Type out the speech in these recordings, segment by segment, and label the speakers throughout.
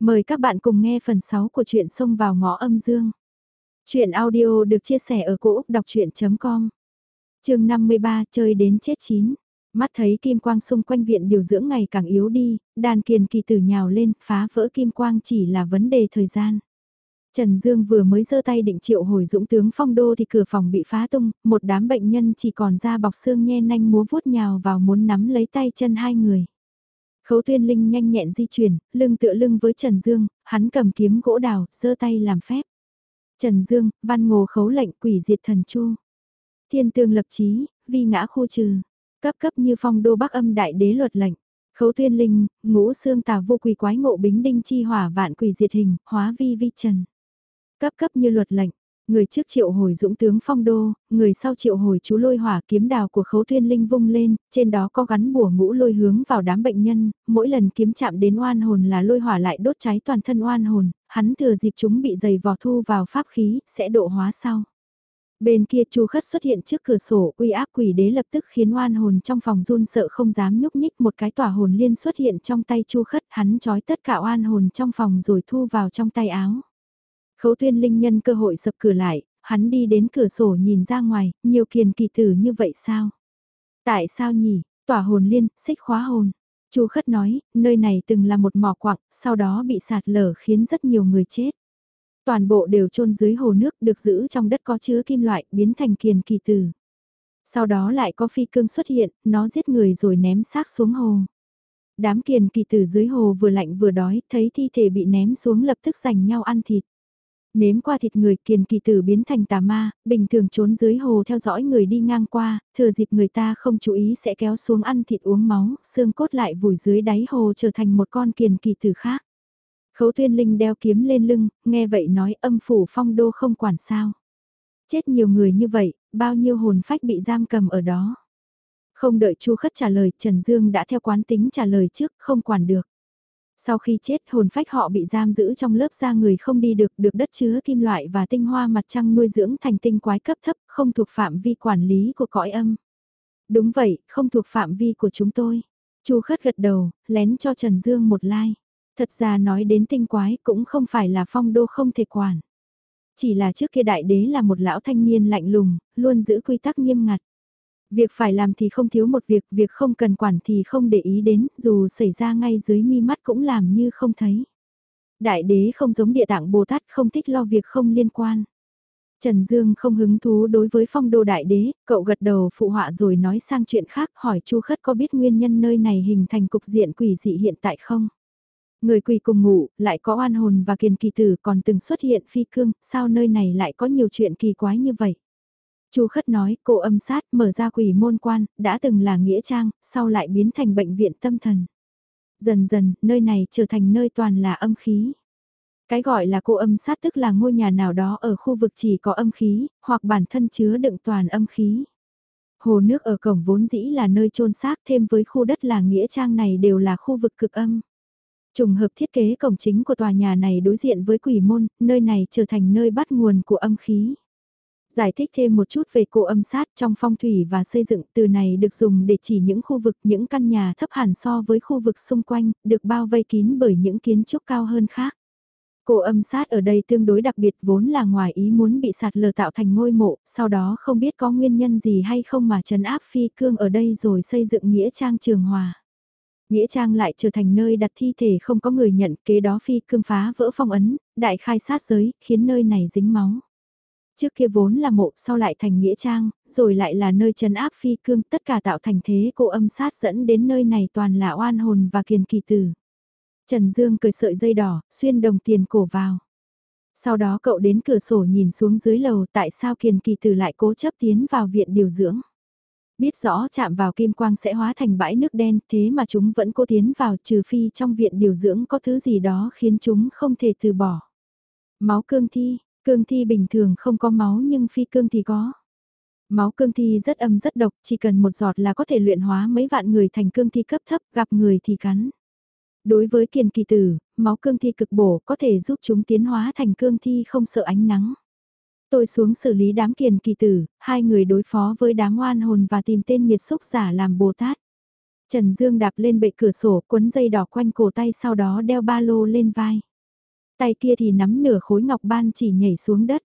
Speaker 1: Mời các bạn cùng nghe phần 6 của truyện Sông vào ngõ âm dương. truyện audio được chia sẻ ở cỗ đọc chuyện.com Trường 53 chơi đến chết chín. Mắt thấy kim quang xung quanh viện điều dưỡng ngày càng yếu đi, đàn kiền kỳ tử nhào lên, phá vỡ kim quang chỉ là vấn đề thời gian. Trần Dương vừa mới giơ tay định triệu hồi dũng tướng phong đô thì cửa phòng bị phá tung, một đám bệnh nhân chỉ còn ra bọc xương nhe nanh múa vuốt nhào vào muốn nắm lấy tay chân hai người. Khấu Tuyên Linh nhanh nhẹn di chuyển, lưng tựa lưng với Trần Dương, hắn cầm kiếm gỗ đào, giơ tay làm phép. Trần Dương, văn ngồ khấu lệnh quỷ diệt thần chu. Thiên tương lập chí, vi ngã khu trừ. Cấp cấp như phong đô bắc âm đại đế luật lệnh. Khấu Tuyên Linh, ngũ xương tà vô quỷ quái ngộ bính đinh chi hỏa vạn quỷ diệt hình, hóa vi vi trần. Cấp cấp như luật lệnh, người trước triệu hồi dũng tướng phong đô, người sau triệu hồi chú lôi hỏa kiếm đào của khấu tuyên linh vung lên, trên đó có gắn bùa ngũ lôi hướng vào đám bệnh nhân, mỗi lần kiếm chạm đến oan hồn là lôi hỏa lại đốt cháy toàn thân oan hồn, hắn thừa dịp chúng bị dày vò thu vào pháp khí, sẽ độ hóa sau. Bên kia chu khất xuất hiện trước cửa sổ, uy áp quỷ đế lập tức khiến oan hồn trong phòng run sợ không dám nhúc nhích một cái tỏa hồn liên xuất hiện trong tay chu khất, hắn trói tất cả oan hồn trong phòng rồi thu vào trong tay áo. Khấu tuyên linh nhân cơ hội sập cửa lại, hắn đi đến cửa sổ nhìn ra ngoài, nhiều kiền kỳ tử như vậy sao? Tại sao nhỉ? Tỏa hồn liên, xích khóa hồn. Chu Khất nói, nơi này từng là một mỏ quặng, sau đó bị sạt lở khiến rất nhiều người chết. Toàn bộ đều chôn dưới hồ nước được giữ trong đất có chứa kim loại biến thành kiền kỳ tử. Sau đó lại có phi cương xuất hiện, nó giết người rồi ném xác xuống hồ. Đám kiền kỳ tử dưới hồ vừa lạnh vừa đói, thấy thi thể bị ném xuống lập tức giành nhau ăn thịt. Nếm qua thịt người kiền kỳ tử biến thành tà ma, bình thường trốn dưới hồ theo dõi người đi ngang qua, thừa dịp người ta không chú ý sẽ kéo xuống ăn thịt uống máu, xương cốt lại vùi dưới đáy hồ trở thành một con kiền kỳ tử khác. Khấu tuyên linh đeo kiếm lên lưng, nghe vậy nói âm phủ phong đô không quản sao. Chết nhiều người như vậy, bao nhiêu hồn phách bị giam cầm ở đó. Không đợi Chu Khất trả lời, Trần Dương đã theo quán tính trả lời trước, không quản được. Sau khi chết hồn phách họ bị giam giữ trong lớp da người không đi được được đất chứa kim loại và tinh hoa mặt trăng nuôi dưỡng thành tinh quái cấp thấp không thuộc phạm vi quản lý của cõi âm. Đúng vậy, không thuộc phạm vi của chúng tôi. Chu khất gật đầu, lén cho Trần Dương một like. Thật ra nói đến tinh quái cũng không phải là phong đô không thể quản. Chỉ là trước kia đại đế là một lão thanh niên lạnh lùng, luôn giữ quy tắc nghiêm ngặt. Việc phải làm thì không thiếu một việc, việc không cần quản thì không để ý đến, dù xảy ra ngay dưới mi mắt cũng làm như không thấy. Đại đế không giống địa tạng Bồ Tát không thích lo việc không liên quan. Trần Dương không hứng thú đối với phong đô đại đế, cậu gật đầu phụ họa rồi nói sang chuyện khác hỏi Chu Khất có biết nguyên nhân nơi này hình thành cục diện quỷ dị hiện tại không? Người quỷ cùng ngủ, lại có oan hồn và kiền kỳ tử còn từng xuất hiện phi cương, sao nơi này lại có nhiều chuyện kỳ quái như vậy? Chu Khất nói, cô âm sát mở ra quỷ môn quan, đã từng là nghĩa trang, sau lại biến thành bệnh viện tâm thần. Dần dần, nơi này trở thành nơi toàn là âm khí. Cái gọi là cô âm sát tức là ngôi nhà nào đó ở khu vực chỉ có âm khí, hoặc bản thân chứa đựng toàn âm khí. Hồ nước ở cổng vốn dĩ là nơi trôn xác thêm với khu đất là nghĩa trang này đều là khu vực cực âm. Trùng hợp thiết kế cổng chính của tòa nhà này đối diện với quỷ môn, nơi này trở thành nơi bắt nguồn của âm khí. Giải thích thêm một chút về cổ âm sát trong phong thủy và xây dựng từ này được dùng để chỉ những khu vực những căn nhà thấp hẳn so với khu vực xung quanh, được bao vây kín bởi những kiến trúc cao hơn khác. Cổ âm sát ở đây tương đối đặc biệt vốn là ngoài ý muốn bị sạt lở tạo thành ngôi mộ, sau đó không biết có nguyên nhân gì hay không mà trấn áp phi cương ở đây rồi xây dựng nghĩa trang trường hòa. Nghĩa trang lại trở thành nơi đặt thi thể không có người nhận kế đó phi cương phá vỡ phong ấn, đại khai sát giới, khiến nơi này dính máu. Trước kia vốn là mộ sau lại thành nghĩa trang, rồi lại là nơi trấn áp phi cương tất cả tạo thành thế cô âm sát dẫn đến nơi này toàn là oan hồn và kiền kỳ tử. Trần Dương cười sợi dây đỏ, xuyên đồng tiền cổ vào. Sau đó cậu đến cửa sổ nhìn xuống dưới lầu tại sao kiền kỳ tử lại cố chấp tiến vào viện điều dưỡng. Biết rõ chạm vào kim quang sẽ hóa thành bãi nước đen thế mà chúng vẫn cố tiến vào trừ phi trong viện điều dưỡng có thứ gì đó khiến chúng không thể từ bỏ. Máu cương thi, Cương thi bình thường không có máu nhưng phi cương thì có. Máu cương thi rất âm rất độc, chỉ cần một giọt là có thể luyện hóa mấy vạn người thành cương thi cấp thấp, gặp người thì cắn. Đối với kiền kỳ tử, máu cương thi cực bổ có thể giúp chúng tiến hóa thành cương thi không sợ ánh nắng. Tôi xuống xử lý đám kiền kỳ tử, hai người đối phó với đám oan hồn và tìm tên nghiệt xúc giả làm Bồ Tát. Trần Dương đạp lên bệ cửa sổ quấn dây đỏ quanh cổ tay sau đó đeo ba lô lên vai. Tay kia thì nắm nửa khối ngọc ban chỉ nhảy xuống đất.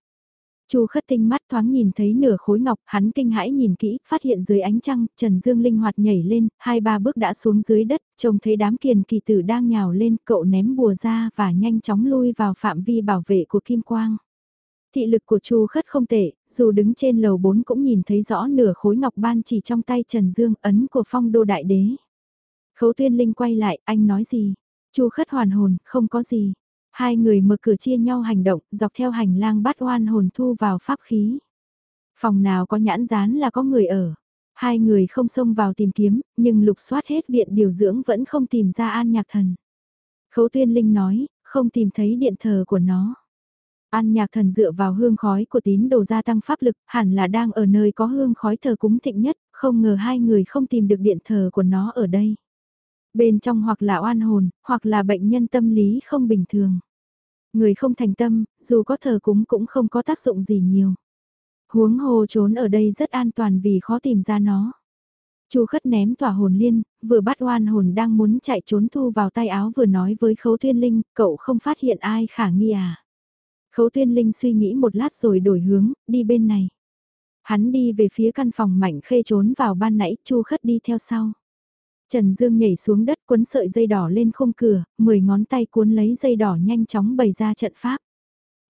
Speaker 1: Chu khất tinh mắt thoáng nhìn thấy nửa khối ngọc, hắn kinh hãi nhìn kỹ, phát hiện dưới ánh trăng, Trần Dương linh hoạt nhảy lên, hai ba bước đã xuống dưới đất, trông thấy đám kiền kỳ tử đang nhào lên, cậu ném bùa ra và nhanh chóng lui vào phạm vi bảo vệ của Kim Quang. Thị lực của Chu khất không tệ, dù đứng trên lầu 4 cũng nhìn thấy rõ nửa khối ngọc ban chỉ trong tay Trần Dương ấn của phong đô đại đế. Khấu tuyên linh quay lại, anh nói gì? Chu khất hoàn hồn, không có gì. Hai người mở cửa chia nhau hành động, dọc theo hành lang bắt oan hồn thu vào pháp khí. Phòng nào có nhãn dán là có người ở. Hai người không xông vào tìm kiếm, nhưng lục soát hết viện điều dưỡng vẫn không tìm ra an nhạc thần. Khấu tuyên linh nói, không tìm thấy điện thờ của nó. An nhạc thần dựa vào hương khói của tín đồ gia tăng pháp lực, hẳn là đang ở nơi có hương khói thờ cúng thịnh nhất, không ngờ hai người không tìm được điện thờ của nó ở đây. Bên trong hoặc là oan hồn, hoặc là bệnh nhân tâm lý không bình thường. Người không thành tâm, dù có thờ cúng cũng không có tác dụng gì nhiều. Huống hồ trốn ở đây rất an toàn vì khó tìm ra nó. Chu khất ném tỏa hồn liên, vừa bắt oan hồn đang muốn chạy trốn thu vào tay áo vừa nói với khấu thiên linh, cậu không phát hiện ai khả nghi à. Khấu thiên linh suy nghĩ một lát rồi đổi hướng, đi bên này. Hắn đi về phía căn phòng mảnh khê trốn vào ban nãy, chu khất đi theo sau. Trần Dương nhảy xuống đất cuốn sợi dây đỏ lên khung cửa, mười ngón tay cuốn lấy dây đỏ nhanh chóng bày ra trận pháp.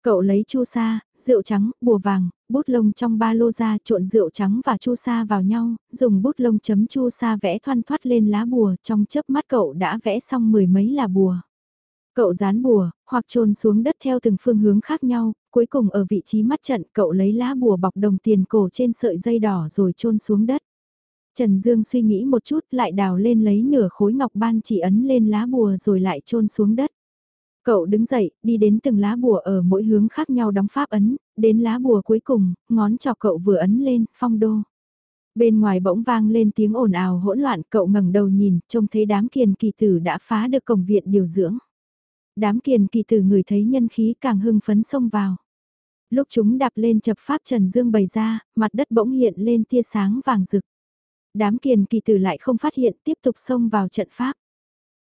Speaker 1: Cậu lấy chu sa, rượu trắng, bùa vàng, bút lông trong ba lô ra trộn rượu trắng và chu sa vào nhau, dùng bút lông chấm chu sa vẽ thoăn thoát lên lá bùa, trong chớp mắt cậu đã vẽ xong mười mấy là bùa. Cậu dán bùa, hoặc trôn xuống đất theo từng phương hướng khác nhau, cuối cùng ở vị trí mắt trận cậu lấy lá bùa bọc đồng tiền cổ trên sợi dây đỏ rồi trôn xuống đất. Trần Dương suy nghĩ một chút lại đào lên lấy nửa khối ngọc ban chỉ ấn lên lá bùa rồi lại trôn xuống đất. Cậu đứng dậy, đi đến từng lá bùa ở mỗi hướng khác nhau đóng pháp ấn, đến lá bùa cuối cùng, ngón trò cậu vừa ấn lên, phong đô. Bên ngoài bỗng vang lên tiếng ồn ào hỗn loạn, cậu ngẩng đầu nhìn, trông thấy đám kiền kỳ tử đã phá được cổng viện điều dưỡng. Đám kiền kỳ tử người thấy nhân khí càng hưng phấn xông vào. Lúc chúng đạp lên chập pháp Trần Dương bày ra, mặt đất bỗng hiện lên tia sáng vàng rực đám kiền kỳ tử lại không phát hiện tiếp tục xông vào trận pháp.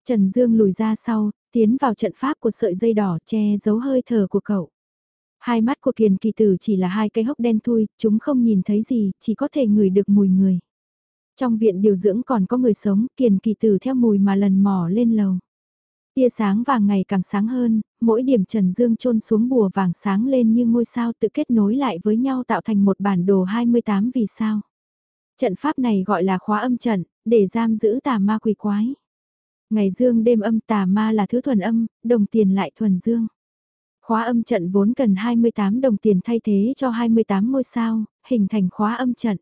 Speaker 1: Trần Dương lùi ra sau, tiến vào trận pháp của sợi dây đỏ che giấu hơi thở của cậu. Hai mắt của kiền kỳ tử chỉ là hai cái hốc đen thui, chúng không nhìn thấy gì, chỉ có thể ngửi được mùi người. Trong viện điều dưỡng còn có người sống, kiền kỳ tử theo mùi mà lần mò lên lầu. Tia sáng vàng ngày càng sáng hơn, mỗi điểm Trần Dương trôn xuống bùa vàng sáng lên như ngôi sao tự kết nối lại với nhau tạo thành một bản đồ 28 vì sao. Trận pháp này gọi là khóa âm trận, để giam giữ tà ma quỷ quái. Ngày dương đêm âm tà ma là thứ thuần âm, đồng tiền lại thuần dương. Khóa âm trận vốn cần 28 đồng tiền thay thế cho 28 ngôi sao, hình thành khóa âm trận.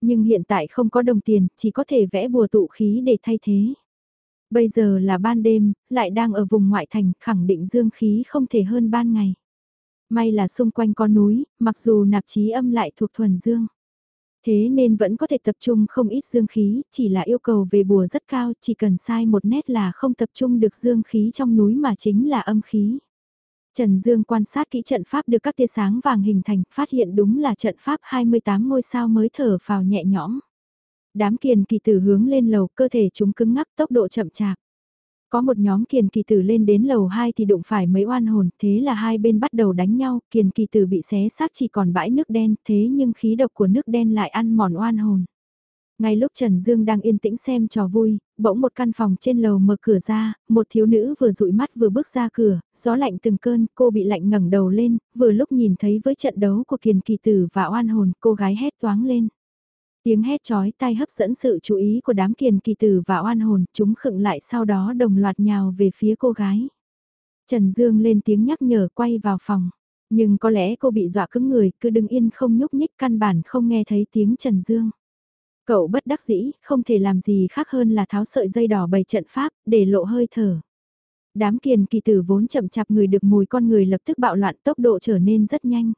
Speaker 1: Nhưng hiện tại không có đồng tiền, chỉ có thể vẽ bùa tụ khí để thay thế. Bây giờ là ban đêm, lại đang ở vùng ngoại thành, khẳng định dương khí không thể hơn ban ngày. May là xung quanh có núi, mặc dù nạp trí âm lại thuộc thuần dương. Thế nên vẫn có thể tập trung không ít dương khí, chỉ là yêu cầu về bùa rất cao, chỉ cần sai một nét là không tập trung được dương khí trong núi mà chính là âm khí. Trần Dương quan sát kỹ trận pháp được các tia sáng vàng hình thành, phát hiện đúng là trận pháp 28 ngôi sao mới thở vào nhẹ nhõm. Đám kiền kỳ tử hướng lên lầu, cơ thể chúng cứng ngắc tốc độ chậm chạp. Có một nhóm kiền kỳ tử lên đến lầu 2 thì đụng phải mấy oan hồn, thế là hai bên bắt đầu đánh nhau, kiền kỳ tử bị xé xác chỉ còn bãi nước đen, thế nhưng khí độc của nước đen lại ăn mòn oan hồn. Ngay lúc Trần Dương đang yên tĩnh xem trò vui, bỗng một căn phòng trên lầu mở cửa ra, một thiếu nữ vừa dụi mắt vừa bước ra cửa, gió lạnh từng cơn, cô bị lạnh ngẩng đầu lên, vừa lúc nhìn thấy với trận đấu của kiền kỳ tử và oan hồn, cô gái hét toáng lên. Tiếng hét chói tai hấp dẫn sự chú ý của đám kiền kỳ tử và oan hồn, chúng khựng lại sau đó đồng loạt nhào về phía cô gái. Trần Dương lên tiếng nhắc nhở quay vào phòng. Nhưng có lẽ cô bị dọa cứng người, cứ đứng yên không nhúc nhích căn bản không nghe thấy tiếng Trần Dương. Cậu bất đắc dĩ, không thể làm gì khác hơn là tháo sợi dây đỏ bày trận pháp, để lộ hơi thở. Đám kiền kỳ tử vốn chậm chạp người được mùi con người lập tức bạo loạn tốc độ trở nên rất nhanh.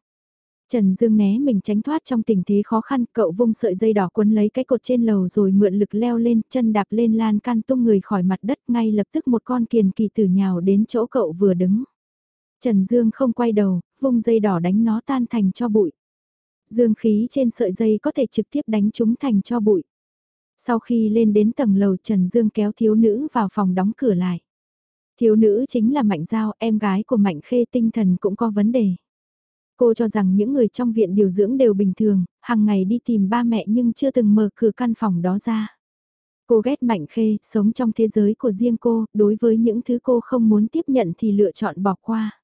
Speaker 1: Trần Dương né mình tránh thoát trong tình thế khó khăn, cậu vung sợi dây đỏ quấn lấy cái cột trên lầu rồi mượn lực leo lên, chân đạp lên lan can tung người khỏi mặt đất, ngay lập tức một con kiền kỳ tử nhào đến chỗ cậu vừa đứng. Trần Dương không quay đầu, vung dây đỏ đánh nó tan thành cho bụi. Dương khí trên sợi dây có thể trực tiếp đánh chúng thành cho bụi. Sau khi lên đến tầng lầu Trần Dương kéo thiếu nữ vào phòng đóng cửa lại. Thiếu nữ chính là Mạnh Giao, em gái của Mạnh Khê tinh thần cũng có vấn đề. Cô cho rằng những người trong viện điều dưỡng đều bình thường, hàng ngày đi tìm ba mẹ nhưng chưa từng mở cửa căn phòng đó ra. Cô ghét Mạnh Khê, sống trong thế giới của riêng cô, đối với những thứ cô không muốn tiếp nhận thì lựa chọn bỏ qua.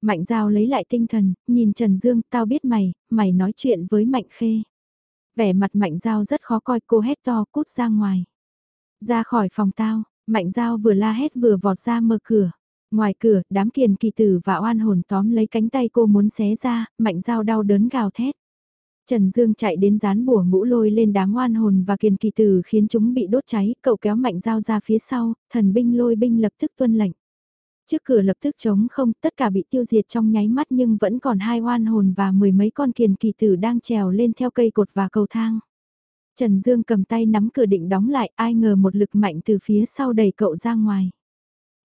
Speaker 1: Mạnh Giao lấy lại tinh thần, nhìn Trần Dương, tao biết mày, mày nói chuyện với Mạnh Khê. Vẻ mặt Mạnh Giao rất khó coi, cô hét to, cút ra ngoài. Ra khỏi phòng tao, Mạnh Giao vừa la hét vừa vọt ra mở cửa. Ngoài cửa, đám kiền kỳ tử và oan hồn tóm lấy cánh tay cô muốn xé ra, Mạnh Giao đau đớn gào thét. Trần Dương chạy đến dán bùa ngũ lôi lên đám oan hồn và kiền kỳ tử khiến chúng bị đốt cháy, cậu kéo Mạnh Giao ra phía sau, thần binh lôi binh lập tức tuân lệnh. Trước cửa lập tức trống không, tất cả bị tiêu diệt trong nháy mắt nhưng vẫn còn hai oan hồn và mười mấy con kiền kỳ tử đang trèo lên theo cây cột và cầu thang. Trần Dương cầm tay nắm cửa định đóng lại, ai ngờ một lực mạnh từ phía sau đẩy cậu ra ngoài.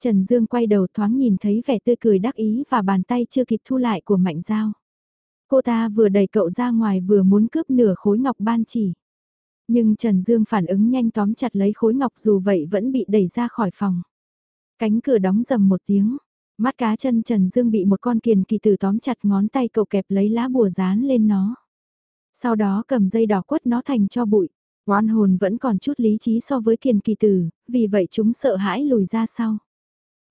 Speaker 1: Trần Dương quay đầu thoáng nhìn thấy vẻ tươi cười đắc ý và bàn tay chưa kịp thu lại của Mạnh Giao. Cô ta vừa đẩy cậu ra ngoài vừa muốn cướp nửa khối ngọc ban chỉ. Nhưng Trần Dương phản ứng nhanh tóm chặt lấy khối ngọc dù vậy vẫn bị đẩy ra khỏi phòng. Cánh cửa đóng dầm một tiếng. Mắt cá chân Trần Dương bị một con kiền kỳ tử tóm chặt ngón tay cậu kẹp lấy lá bùa dán lên nó. Sau đó cầm dây đỏ quất nó thành cho bụi. Oan hồn vẫn còn chút lý trí so với kiền kỳ tử, vì vậy chúng sợ hãi lùi ra sau.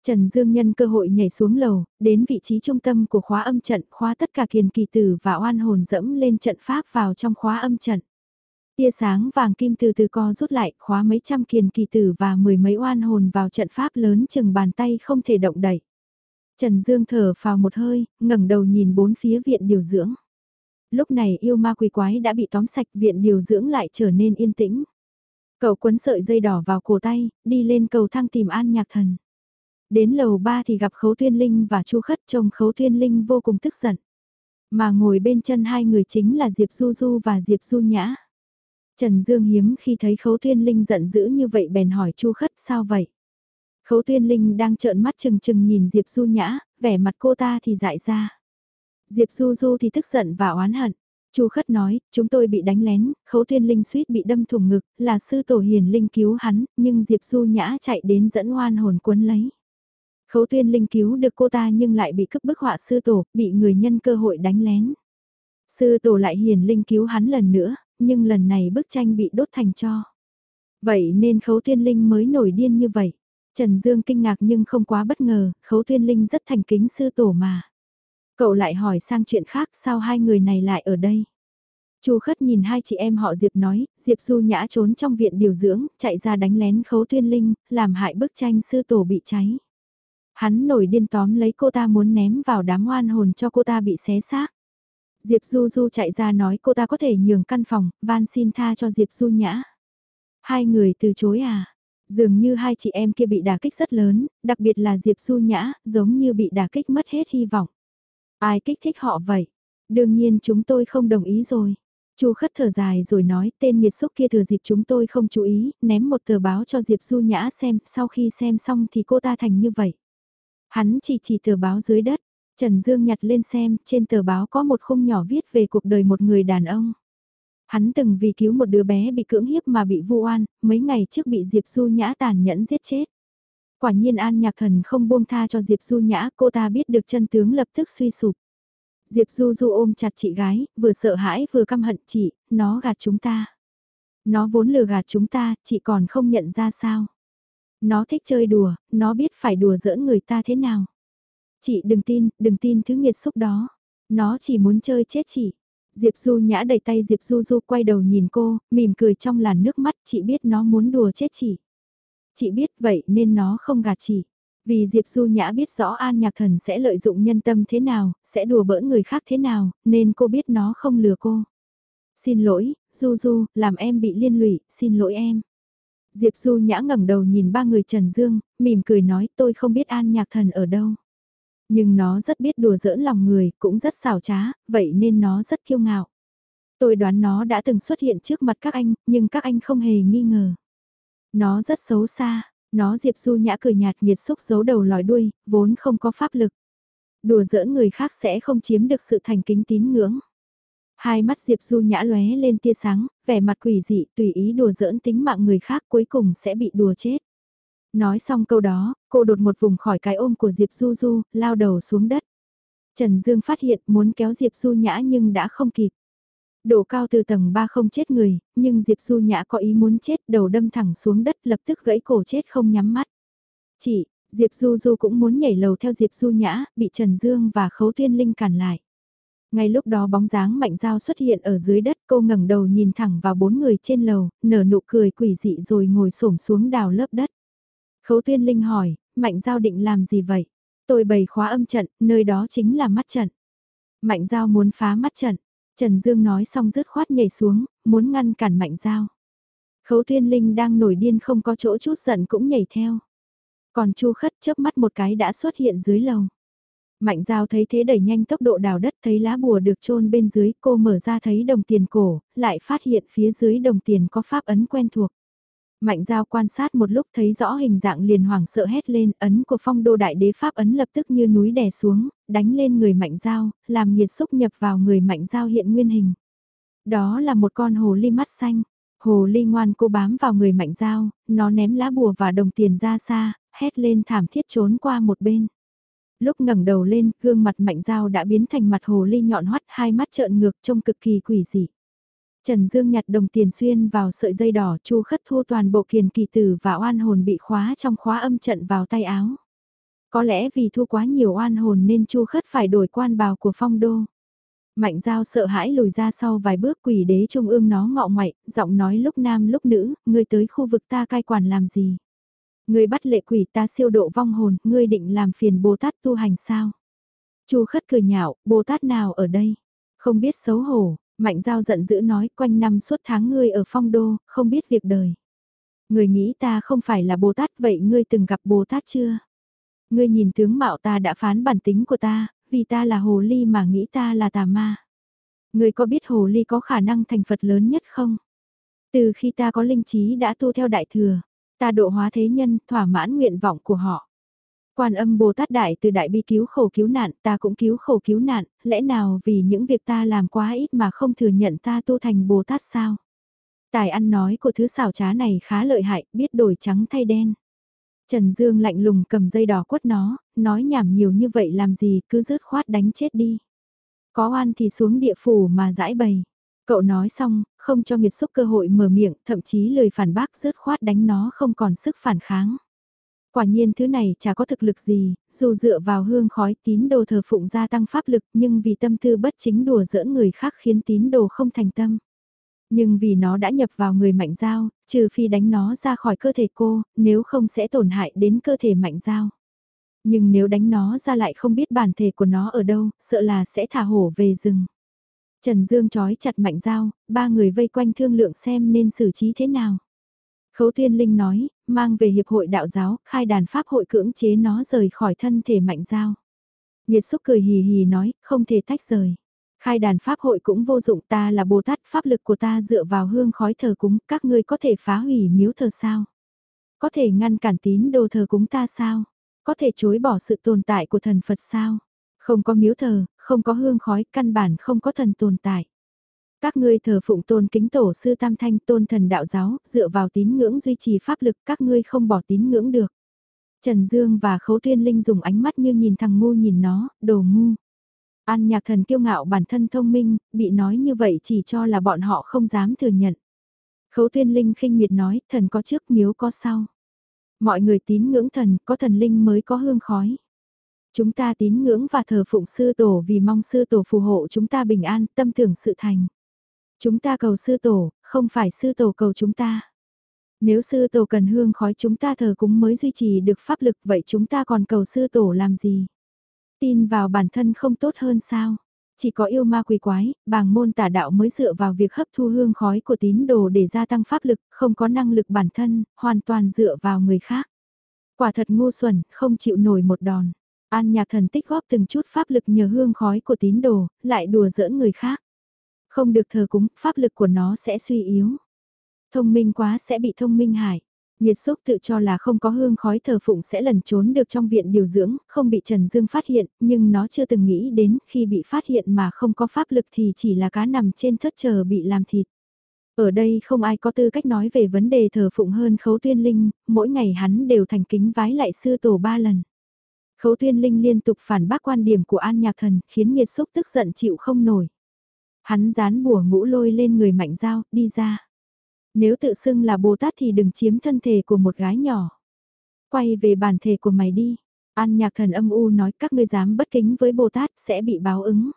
Speaker 1: Trần Dương nhân cơ hội nhảy xuống lầu, đến vị trí trung tâm của khóa âm trận khóa tất cả kiền kỳ tử và oan hồn dẫm lên trận pháp vào trong khóa âm trận. Tia sáng vàng kim từ từ co rút lại khóa mấy trăm kiền kỳ tử và mười mấy oan hồn vào trận pháp lớn chừng bàn tay không thể động đẩy. Trần Dương thở vào một hơi, ngẩng đầu nhìn bốn phía viện điều dưỡng. Lúc này yêu ma quỷ quái đã bị tóm sạch viện điều dưỡng lại trở nên yên tĩnh. Cậu quấn sợi dây đỏ vào cổ tay, đi lên cầu thang tìm an nhạc thần. Đến lầu ba thì gặp Khấu thiên Linh và Chu Khất trông Khấu thiên Linh vô cùng tức giận. Mà ngồi bên chân hai người chính là Diệp Du Du và Diệp Du Nhã. Trần Dương hiếm khi thấy Khấu thiên Linh giận dữ như vậy bèn hỏi Chu Khất sao vậy? Khấu thiên Linh đang trợn mắt chừng chừng nhìn Diệp Du Nhã, vẻ mặt cô ta thì dại ra. Diệp Du Du thì tức giận và oán hận. Chu Khất nói, chúng tôi bị đánh lén, Khấu thiên Linh suýt bị đâm thủng ngực, là sư tổ hiền linh cứu hắn, nhưng Diệp Du Nhã chạy đến dẫn oan hồn cuốn lấy. Khấu tuyên linh cứu được cô ta nhưng lại bị cướp bức họa sư tổ, bị người nhân cơ hội đánh lén. Sư tổ lại hiền linh cứu hắn lần nữa, nhưng lần này bức tranh bị đốt thành cho. Vậy nên khấu tuyên linh mới nổi điên như vậy. Trần Dương kinh ngạc nhưng không quá bất ngờ, khấu tuyên linh rất thành kính sư tổ mà. Cậu lại hỏi sang chuyện khác sao hai người này lại ở đây. Chu Khất nhìn hai chị em họ Diệp nói, Diệp Du Nhã trốn trong viện điều dưỡng, chạy ra đánh lén khấu tuyên linh, làm hại bức tranh sư tổ bị cháy. Hắn nổi điên tóm lấy cô ta muốn ném vào đám oan hồn cho cô ta bị xé xác. Diệp Du Du chạy ra nói cô ta có thể nhường căn phòng, van xin tha cho Diệp Du Nhã. Hai người từ chối à? Dường như hai chị em kia bị đả kích rất lớn, đặc biệt là Diệp Du Nhã, giống như bị đả kích mất hết hy vọng. Ai kích thích họ vậy? Đương nhiên chúng tôi không đồng ý rồi. Chu khất thở dài rồi nói tên nhiệt xúc kia thừa dịp chúng tôi không chú ý, ném một tờ báo cho Diệp Du Nhã xem, sau khi xem xong thì cô ta thành như vậy. Hắn chỉ chỉ tờ báo dưới đất, Trần Dương nhặt lên xem, trên tờ báo có một khung nhỏ viết về cuộc đời một người đàn ông. Hắn từng vì cứu một đứa bé bị cưỡng hiếp mà bị vu oan, mấy ngày trước bị Diệp Du Nhã tàn nhẫn giết chết. Quả nhiên An Nhạc Thần không buông tha cho Diệp Du Nhã, cô ta biết được chân tướng lập tức suy sụp. Diệp Du Du ôm chặt chị gái, vừa sợ hãi vừa căm hận chị, nó gạt chúng ta. Nó vốn lừa gạt chúng ta, chị còn không nhận ra sao. Nó thích chơi đùa, nó biết phải đùa giỡn người ta thế nào. Chị đừng tin, đừng tin thứ nghiệt xúc đó. Nó chỉ muốn chơi chết chị. Diệp Du nhã đẩy tay Diệp Du Du quay đầu nhìn cô, mỉm cười trong làn nước mắt, chị biết nó muốn đùa chết chị. Chị biết vậy nên nó không gạt chị. Vì Diệp Du Nhã biết rõ An Nhạc Thần sẽ lợi dụng nhân tâm thế nào, sẽ đùa bỡn người khác thế nào, nên cô biết nó không lừa cô. Xin lỗi, Du Du, làm em bị liên lụy, xin lỗi em. Diệp Du nhã ngẩng đầu nhìn ba người Trần Dương, mỉm cười nói tôi không biết an nhạc thần ở đâu. Nhưng nó rất biết đùa giỡn lòng người, cũng rất xảo trá, vậy nên nó rất kiêu ngạo. Tôi đoán nó đã từng xuất hiện trước mặt các anh, nhưng các anh không hề nghi ngờ. Nó rất xấu xa, nó Diệp Du nhã cười nhạt nhiệt xúc giấu đầu lòi đuôi, vốn không có pháp lực. Đùa giỡn người khác sẽ không chiếm được sự thành kính tín ngưỡng. Hai mắt Diệp Du nhã lóe lên tia sáng, vẻ mặt quỷ dị tùy ý đùa giỡn tính mạng người khác cuối cùng sẽ bị đùa chết. Nói xong câu đó, cô đột một vùng khỏi cái ôm của Diệp Du Du, lao đầu xuống đất. Trần Dương phát hiện muốn kéo Diệp Du Nhã nhưng đã không kịp. Độ cao từ tầng 3 không chết người, nhưng Diệp Du Nhã có ý muốn chết đầu đâm thẳng xuống đất lập tức gãy cổ chết không nhắm mắt. Chị, Diệp Du Du cũng muốn nhảy lầu theo Diệp Du Nhã, bị Trần Dương và Khấu Thiên Linh cản lại. Ngay lúc đó bóng dáng mạnh dao xuất hiện ở dưới đất cô ngẩng đầu nhìn thẳng vào bốn người trên lầu, nở nụ cười quỷ dị rồi ngồi xổm xuống đào lớp đất. Khấu Thiên Linh hỏi, mạnh dao định làm gì vậy? Tôi bày khóa âm trận, nơi đó chính là mắt trận. Mạnh dao muốn phá mắt trận. Trần Dương nói xong rứt khoát nhảy xuống, muốn ngăn cản mạnh dao. Khấu Thiên Linh đang nổi điên không có chỗ chút giận cũng nhảy theo. Còn Chu Khất chớp mắt một cái đã xuất hiện dưới lầu. Mạnh Giao thấy thế đẩy nhanh tốc độ đào đất thấy lá bùa được chôn bên dưới cô mở ra thấy đồng tiền cổ, lại phát hiện phía dưới đồng tiền có pháp ấn quen thuộc. Mạnh Giao quan sát một lúc thấy rõ hình dạng liền hoảng sợ hét lên ấn của phong đô đại đế pháp ấn lập tức như núi đè xuống, đánh lên người Mạnh Giao, làm nhiệt xúc nhập vào người Mạnh Giao hiện nguyên hình. Đó là một con hồ ly mắt xanh. Hồ ly ngoan cô bám vào người Mạnh Giao, nó ném lá bùa và đồng tiền ra xa, hét lên thảm thiết trốn qua một bên. Lúc ngẩng đầu lên, gương mặt mạnh dao đã biến thành mặt hồ ly nhọn hoắt, hai mắt trợn ngược trông cực kỳ quỷ dị. Trần Dương nhặt đồng tiền xuyên vào sợi dây đỏ, Chu Khất thu toàn bộ kiền kỳ tử và oan hồn bị khóa trong khóa âm trận vào tay áo. Có lẽ vì thu quá nhiều oan hồn nên Chu Khất phải đổi quan bào của phong đô. Mạnh giao sợ hãi lùi ra sau vài bước quỷ đế trung ương nó ngọ ngoại, giọng nói lúc nam lúc nữ, ngươi tới khu vực ta cai quản làm gì. Ngươi bắt lệ quỷ ta siêu độ vong hồn, ngươi định làm phiền Bồ Tát tu hành sao? Chu khất cười nhạo, Bồ Tát nào ở đây? Không biết xấu hổ, Mạnh Giao giận dữ nói quanh năm suốt tháng ngươi ở phong đô, không biết việc đời. Ngươi nghĩ ta không phải là Bồ Tát vậy ngươi từng gặp Bồ Tát chưa? Ngươi nhìn tướng mạo ta đã phán bản tính của ta, vì ta là hồ ly mà nghĩ ta là tà ma. Ngươi có biết hồ ly có khả năng thành Phật lớn nhất không? Từ khi ta có linh trí đã tu theo đại thừa, Ta độ hóa thế nhân, thỏa mãn nguyện vọng của họ. Quan âm Bồ Tát Đại từ đại bi cứu khổ cứu nạn, ta cũng cứu khổ cứu nạn, lẽ nào vì những việc ta làm quá ít mà không thừa nhận ta tu thành Bồ Tát sao? Tài ăn nói của thứ xảo trá này khá lợi hại, biết đổi trắng thay đen. Trần Dương lạnh lùng cầm dây đỏ quất nó, nói nhảm nhiều như vậy làm gì, cứ rớt khoát đánh chết đi. Có oan thì xuống địa phủ mà giải bày. Cậu nói xong, không cho nghiệt xúc cơ hội mở miệng, thậm chí lời phản bác rớt khoát đánh nó không còn sức phản kháng. Quả nhiên thứ này chả có thực lực gì, dù dựa vào hương khói tín đồ thờ phụng gia tăng pháp lực nhưng vì tâm tư bất chính đùa giỡn người khác khiến tín đồ không thành tâm. Nhưng vì nó đã nhập vào người mạnh giao, trừ phi đánh nó ra khỏi cơ thể cô, nếu không sẽ tổn hại đến cơ thể mạnh giao. Nhưng nếu đánh nó ra lại không biết bản thể của nó ở đâu, sợ là sẽ thả hổ về rừng. Trần Dương chói chặt mạnh dao, ba người vây quanh thương lượng xem nên xử trí thế nào. Khấu Thiên Linh nói, mang về hiệp hội đạo giáo, khai đàn pháp hội cưỡng chế nó rời khỏi thân thể mạnh dao. Nhiệt xúc cười hì hì nói, không thể tách rời. Khai đàn pháp hội cũng vô dụng ta là Bồ Tát, pháp lực của ta dựa vào hương khói thờ cúng, các ngươi có thể phá hủy miếu thờ sao? Có thể ngăn cản tín đồ thờ cúng ta sao? Có thể chối bỏ sự tồn tại của thần Phật sao? Không có miếu thờ, không có hương khói, căn bản không có thần tồn tại. Các ngươi thờ phụng tôn kính tổ sư Tam Thanh tôn thần đạo giáo, dựa vào tín ngưỡng duy trì pháp lực các ngươi không bỏ tín ngưỡng được. Trần Dương và Khấu thiên Linh dùng ánh mắt như nhìn thằng ngu nhìn nó, đồ ngu. An nhạc thần kiêu ngạo bản thân thông minh, bị nói như vậy chỉ cho là bọn họ không dám thừa nhận. Khấu thiên Linh khinh miệt nói, thần có trước miếu có sau. Mọi người tín ngưỡng thần, có thần linh mới có hương khói. Chúng ta tín ngưỡng và thờ phụng sư tổ vì mong sư tổ phù hộ chúng ta bình an, tâm tưởng sự thành. Chúng ta cầu sư tổ, không phải sư tổ cầu chúng ta. Nếu sư tổ cần hương khói chúng ta thờ cúng mới duy trì được pháp lực vậy chúng ta còn cầu sư tổ làm gì? Tin vào bản thân không tốt hơn sao? Chỉ có yêu ma quỷ quái, bàng môn tả đạo mới dựa vào việc hấp thu hương khói của tín đồ để gia tăng pháp lực, không có năng lực bản thân, hoàn toàn dựa vào người khác. Quả thật ngu xuẩn, không chịu nổi một đòn. An nhạc thần tích góp từng chút pháp lực nhờ hương khói của tín đồ, lại đùa giỡn người khác. Không được thờ cúng, pháp lực của nó sẽ suy yếu. Thông minh quá sẽ bị thông minh hại. Nhiệt xúc tự cho là không có hương khói thờ phụng sẽ lẩn trốn được trong viện điều dưỡng, không bị Trần Dương phát hiện, nhưng nó chưa từng nghĩ đến khi bị phát hiện mà không có pháp lực thì chỉ là cá nằm trên thất chờ bị làm thịt. Ở đây không ai có tư cách nói về vấn đề thờ phụng hơn khấu tuyên linh, mỗi ngày hắn đều thành kính vái lại sư tổ ba lần. Khấu tuyên linh liên tục phản bác quan điểm của an nhạc thần, khiến nghiệt xúc tức giận chịu không nổi. Hắn dán bùa ngũ lôi lên người mạnh giao đi ra. Nếu tự xưng là Bồ Tát thì đừng chiếm thân thể của một gái nhỏ. Quay về bản thể của mày đi. An nhạc thần âm u nói các ngươi dám bất kính với Bồ Tát sẽ bị báo ứng.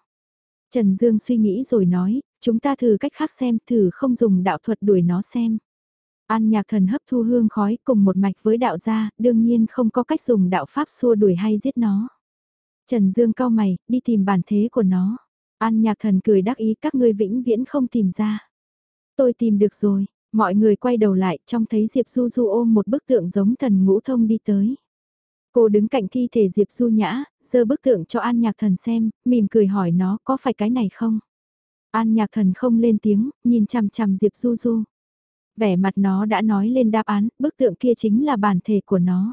Speaker 1: Trần Dương suy nghĩ rồi nói, chúng ta thử cách khác xem, thử không dùng đạo thuật đuổi nó xem. An nhạc thần hấp thu hương khói cùng một mạch với đạo gia, đương nhiên không có cách dùng đạo pháp xua đuổi hay giết nó. Trần Dương cao mày, đi tìm bản thế của nó. An nhạc thần cười đắc ý các ngươi vĩnh viễn không tìm ra. Tôi tìm được rồi, mọi người quay đầu lại trông thấy Diệp Du Du ôm một bức tượng giống thần ngũ thông đi tới. Cô đứng cạnh thi thể Diệp Du nhã, giơ bức tượng cho An nhạc thần xem, mỉm cười hỏi nó có phải cái này không? An nhạc thần không lên tiếng, nhìn chằm chằm Diệp Du Du. Vẻ mặt nó đã nói lên đáp án, bức tượng kia chính là bản thể của nó.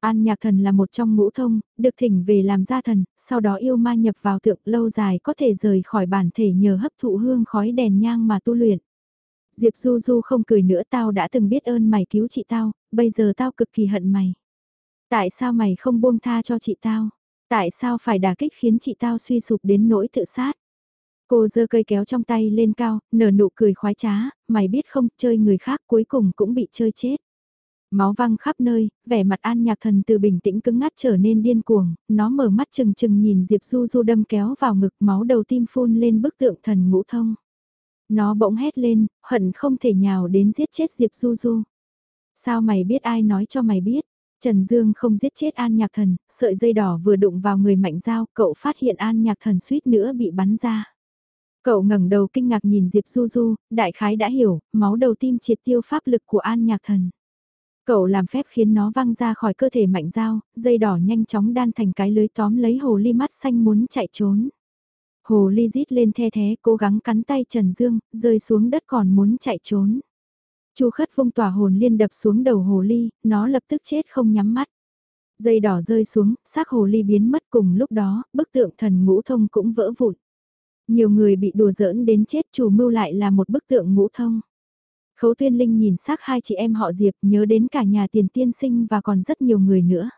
Speaker 1: An nhạc thần là một trong ngũ thông, được thỉnh về làm gia thần, sau đó yêu ma nhập vào tượng lâu dài có thể rời khỏi bản thể nhờ hấp thụ hương khói đèn nhang mà tu luyện. Diệp Du Du không cười nữa tao đã từng biết ơn mày cứu chị tao, bây giờ tao cực kỳ hận mày. Tại sao mày không buông tha cho chị tao? Tại sao phải đả kích khiến chị tao suy sụp đến nỗi tự sát? Cô giơ cây kéo trong tay lên cao, nở nụ cười khoái trá, mày biết không, chơi người khác cuối cùng cũng bị chơi chết. Máu văng khắp nơi, vẻ mặt an nhạc thần từ bình tĩnh cứng ngắt trở nên điên cuồng, nó mở mắt chừng chừng nhìn Diệp Du Du đâm kéo vào ngực máu đầu tim phun lên bức tượng thần ngũ thông. Nó bỗng hét lên, hận không thể nhào đến giết chết Diệp Du Du. Sao mày biết ai nói cho mày biết? Trần Dương không giết chết An Nhạc Thần, sợi dây đỏ vừa đụng vào người mạnh dao, cậu phát hiện An Nhạc Thần suýt nữa bị bắn ra. Cậu ngẩng đầu kinh ngạc nhìn Diệp Du Du, đại khái đã hiểu, máu đầu tim triệt tiêu pháp lực của An Nhạc Thần. Cậu làm phép khiến nó văng ra khỏi cơ thể mạnh dao, dây đỏ nhanh chóng đan thành cái lưới tóm lấy hồ ly mắt xanh muốn chạy trốn. Hồ ly rít lên the thế cố gắng cắn tay Trần Dương, rơi xuống đất còn muốn chạy trốn. Chu khất vung tỏa hồn liên đập xuống đầu hồ ly, nó lập tức chết không nhắm mắt. Dây đỏ rơi xuống, xác hồ ly biến mất cùng lúc đó, bức tượng thần ngũ thông cũng vỡ vụn. Nhiều người bị đùa giỡn đến chết chủ mưu lại là một bức tượng ngũ thông. Khấu Tuyên Linh nhìn xác hai chị em họ Diệp nhớ đến cả nhà tiền tiên sinh và còn rất nhiều người nữa.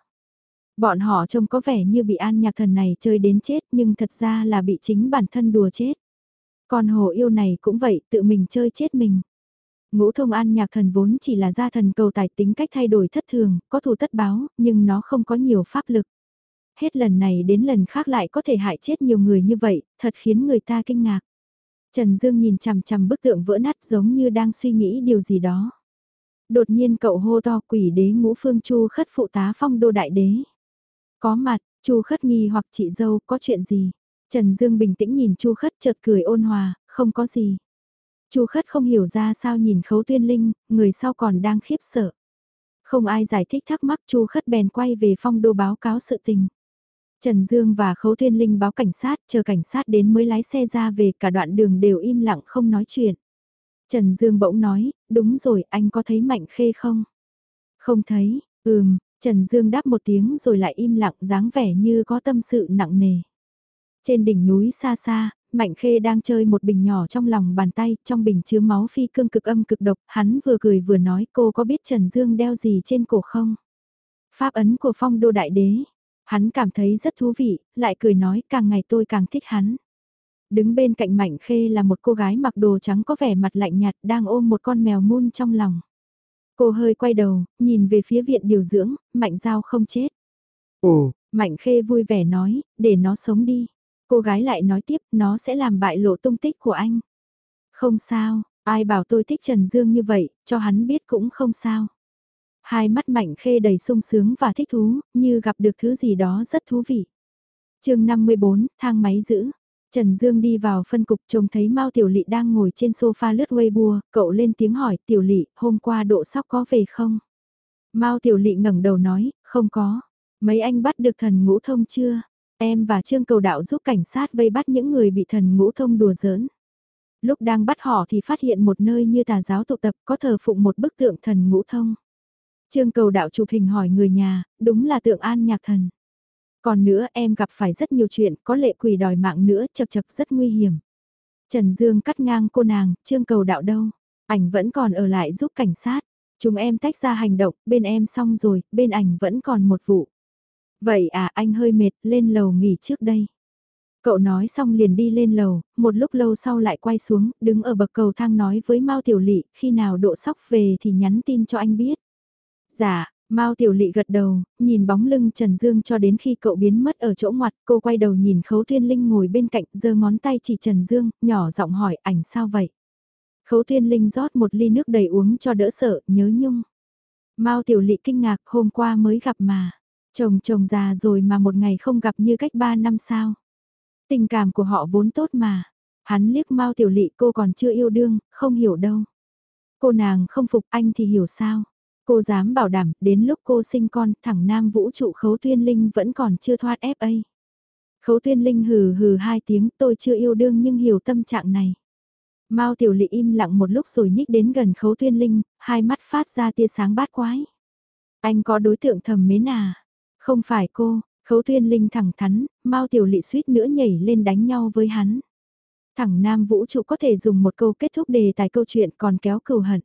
Speaker 1: Bọn họ trông có vẻ như bị an nhạc thần này chơi đến chết nhưng thật ra là bị chính bản thân đùa chết. Còn hồ yêu này cũng vậy, tự mình chơi chết mình. Ngũ thông an nhạc thần vốn chỉ là gia thần cầu tài tính cách thay đổi thất thường, có thù tất báo, nhưng nó không có nhiều pháp lực. Hết lần này đến lần khác lại có thể hại chết nhiều người như vậy, thật khiến người ta kinh ngạc. Trần Dương nhìn chằm chằm bức tượng vỡ nát giống như đang suy nghĩ điều gì đó. Đột nhiên cậu hô to quỷ đế ngũ phương chu khất phụ tá phong đô đại đế. Có mặt, chu khất nghi hoặc chị dâu có chuyện gì? Trần Dương bình tĩnh nhìn chu khất chợt cười ôn hòa, không có gì. Chu khất không hiểu ra sao nhìn khấu tuyên linh, người sau còn đang khiếp sợ. Không ai giải thích thắc mắc chu khất bèn quay về phong đô báo cáo sự tình. Trần Dương và Khấu Thiên Linh báo cảnh sát, chờ cảnh sát đến mới lái xe ra về cả đoạn đường đều im lặng không nói chuyện. Trần Dương bỗng nói, đúng rồi, anh có thấy Mạnh Khê không? Không thấy, ừm, Trần Dương đáp một tiếng rồi lại im lặng dáng vẻ như có tâm sự nặng nề. Trên đỉnh núi xa xa, Mạnh Khê đang chơi một bình nhỏ trong lòng bàn tay, trong bình chứa máu phi cương cực âm cực độc, hắn vừa cười vừa nói cô có biết Trần Dương đeo gì trên cổ không? Pháp ấn của phong đô đại đế, Hắn cảm thấy rất thú vị, lại cười nói càng ngày tôi càng thích hắn. Đứng bên cạnh Mạnh Khê là một cô gái mặc đồ trắng có vẻ mặt lạnh nhạt đang ôm một con mèo mun trong lòng. Cô hơi quay đầu, nhìn về phía viện điều dưỡng, Mạnh Giao không chết. Ồ, Mạnh Khê vui vẻ nói, để nó sống đi. Cô gái lại nói tiếp, nó sẽ làm bại lộ tung tích của anh. Không sao, ai bảo tôi thích Trần Dương như vậy, cho hắn biết cũng không sao. Hai mắt mạnh khê đầy sung sướng và thích thú, như gặp được thứ gì đó rất thú vị. chương 54, thang máy giữ. Trần Dương đi vào phân cục trông thấy Mao Tiểu Lị đang ngồi trên sofa lướt Weibo, cậu lên tiếng hỏi Tiểu Lị, hôm qua độ sóc có về không? Mao Tiểu Lị ngẩng đầu nói, không có. Mấy anh bắt được thần ngũ thông chưa? Em và Trương Cầu Đạo giúp cảnh sát vây bắt những người bị thần ngũ thông đùa giỡn. Lúc đang bắt họ thì phát hiện một nơi như tà giáo tụ tập có thờ phụng một bức tượng thần ngũ thông. Trương cầu đạo chụp hình hỏi người nhà, đúng là tượng an nhạc thần. Còn nữa em gặp phải rất nhiều chuyện, có lệ quỷ đòi mạng nữa, chật chật rất nguy hiểm. Trần Dương cắt ngang cô nàng, trương cầu đạo đâu? Ảnh vẫn còn ở lại giúp cảnh sát. Chúng em tách ra hành động, bên em xong rồi, bên ảnh vẫn còn một vụ. Vậy à anh hơi mệt, lên lầu nghỉ trước đây. Cậu nói xong liền đi lên lầu, một lúc lâu sau lại quay xuống, đứng ở bậc cầu thang nói với Mao Tiểu Lị, khi nào độ sóc về thì nhắn tin cho anh biết. Dạ, Mao Tiểu Lị gật đầu, nhìn bóng lưng Trần Dương cho đến khi cậu biến mất ở chỗ ngoặt, cô quay đầu nhìn Khấu Thiên Linh ngồi bên cạnh, giơ ngón tay chỉ Trần Dương, nhỏ giọng hỏi ảnh sao vậy? Khấu Thiên Linh rót một ly nước đầy uống cho đỡ sợ, nhớ nhung. Mao Tiểu Lị kinh ngạc, hôm qua mới gặp mà. Chồng chồng già rồi mà một ngày không gặp như cách ba năm sao. Tình cảm của họ vốn tốt mà. Hắn liếc Mao Tiểu Lị cô còn chưa yêu đương, không hiểu đâu. Cô nàng không phục anh thì hiểu sao. Cô dám bảo đảm, đến lúc cô sinh con, thẳng nam vũ trụ khấu tuyên linh vẫn còn chưa thoát FA. Khấu tuyên linh hừ hừ hai tiếng, tôi chưa yêu đương nhưng hiểu tâm trạng này. Mao tiểu lị im lặng một lúc rồi nhích đến gần khấu tuyên linh, hai mắt phát ra tia sáng bát quái. Anh có đối tượng thầm mến à? Không phải cô, khấu tuyên linh thẳng thắn, Mao tiểu lị suýt nữa nhảy lên đánh nhau với hắn. Thẳng nam vũ trụ có thể dùng một câu kết thúc đề tài câu chuyện còn kéo cừu hận.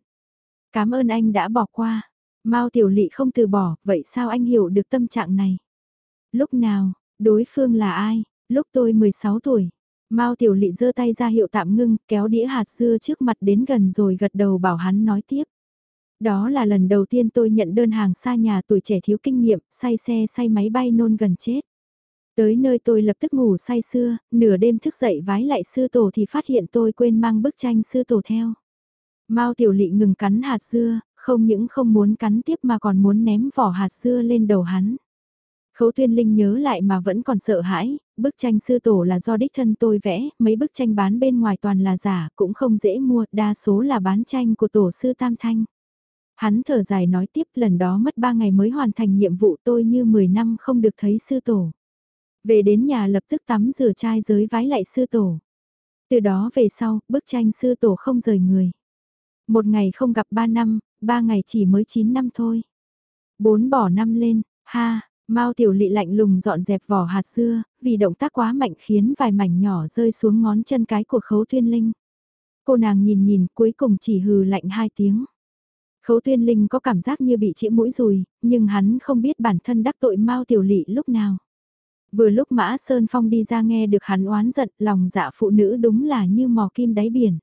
Speaker 1: Cảm ơn anh đã bỏ qua. Mao Tiểu Lị không từ bỏ, vậy sao anh hiểu được tâm trạng này? Lúc nào, đối phương là ai? Lúc tôi 16 tuổi. Mao Tiểu Lị giơ tay ra hiệu tạm ngưng, kéo đĩa hạt dưa trước mặt đến gần rồi gật đầu bảo hắn nói tiếp. Đó là lần đầu tiên tôi nhận đơn hàng xa nhà tuổi trẻ thiếu kinh nghiệm, say xe say máy bay nôn gần chết. Tới nơi tôi lập tức ngủ say sưa, nửa đêm thức dậy vái lại sư tổ thì phát hiện tôi quên mang bức tranh sư tổ theo. Mao Tiểu Lị ngừng cắn hạt dưa, không những không muốn cắn tiếp mà còn muốn ném vỏ hạt dưa lên đầu hắn. Khấu Tuyên Linh nhớ lại mà vẫn còn sợ hãi, bức tranh sư tổ là do đích thân tôi vẽ, mấy bức tranh bán bên ngoài toàn là giả, cũng không dễ mua, đa số là bán tranh của tổ sư Tam Thanh. Hắn thở dài nói tiếp lần đó mất 3 ngày mới hoàn thành nhiệm vụ tôi như 10 năm không được thấy sư tổ. Về đến nhà lập tức tắm rửa chai giới vái lại sư tổ. Từ đó về sau, bức tranh sư tổ không rời người. Một ngày không gặp ba năm, ba ngày chỉ mới chín năm thôi. Bốn bỏ năm lên, ha, Mao Tiểu Lị lạnh lùng dọn dẹp vỏ hạt dưa, vì động tác quá mạnh khiến vài mảnh nhỏ rơi xuống ngón chân cái của Khấu Tuyên Linh. Cô nàng nhìn nhìn cuối cùng chỉ hừ lạnh hai tiếng. Khấu Tuyên Linh có cảm giác như bị chĩa mũi rùi, nhưng hắn không biết bản thân đắc tội Mao Tiểu Lị lúc nào. Vừa lúc Mã Sơn Phong đi ra nghe được hắn oán giận, lòng dạ phụ nữ đúng là như mò kim đáy biển.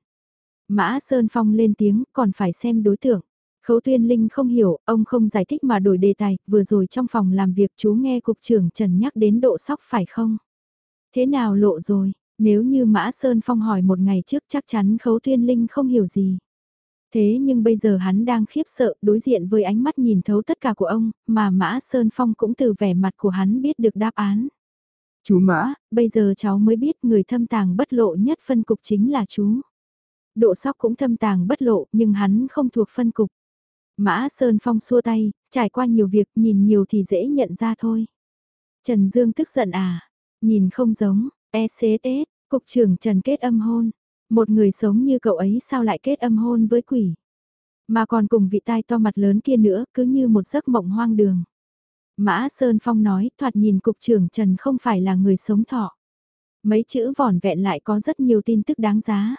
Speaker 1: Mã Sơn Phong lên tiếng, còn phải xem đối tượng. Khấu Tuyên Linh không hiểu, ông không giải thích mà đổi đề tài, vừa rồi trong phòng làm việc chú nghe cục trưởng Trần nhắc đến độ sóc phải không? Thế nào lộ rồi, nếu như Mã Sơn Phong hỏi một ngày trước chắc chắn Khấu Tuyên Linh không hiểu gì. Thế nhưng bây giờ hắn đang khiếp sợ đối diện với ánh mắt nhìn thấu tất cả của ông, mà Mã Sơn Phong cũng từ vẻ mặt của hắn biết được đáp án. Chú Mã, bây giờ cháu mới biết người thâm tàng bất lộ nhất phân cục chính là chú. Độ sóc cũng thâm tàng bất lộ nhưng hắn không thuộc phân cục. Mã Sơn Phong xua tay, trải qua nhiều việc nhìn nhiều thì dễ nhận ra thôi. Trần Dương tức giận à, nhìn không giống, ECS, cục trưởng Trần kết âm hôn. Một người sống như cậu ấy sao lại kết âm hôn với quỷ. Mà còn cùng vị tai to mặt lớn kia nữa cứ như một giấc mộng hoang đường. Mã Sơn Phong nói thoạt nhìn cục trưởng Trần không phải là người sống thọ. Mấy chữ vỏn vẹn lại có rất nhiều tin tức đáng giá.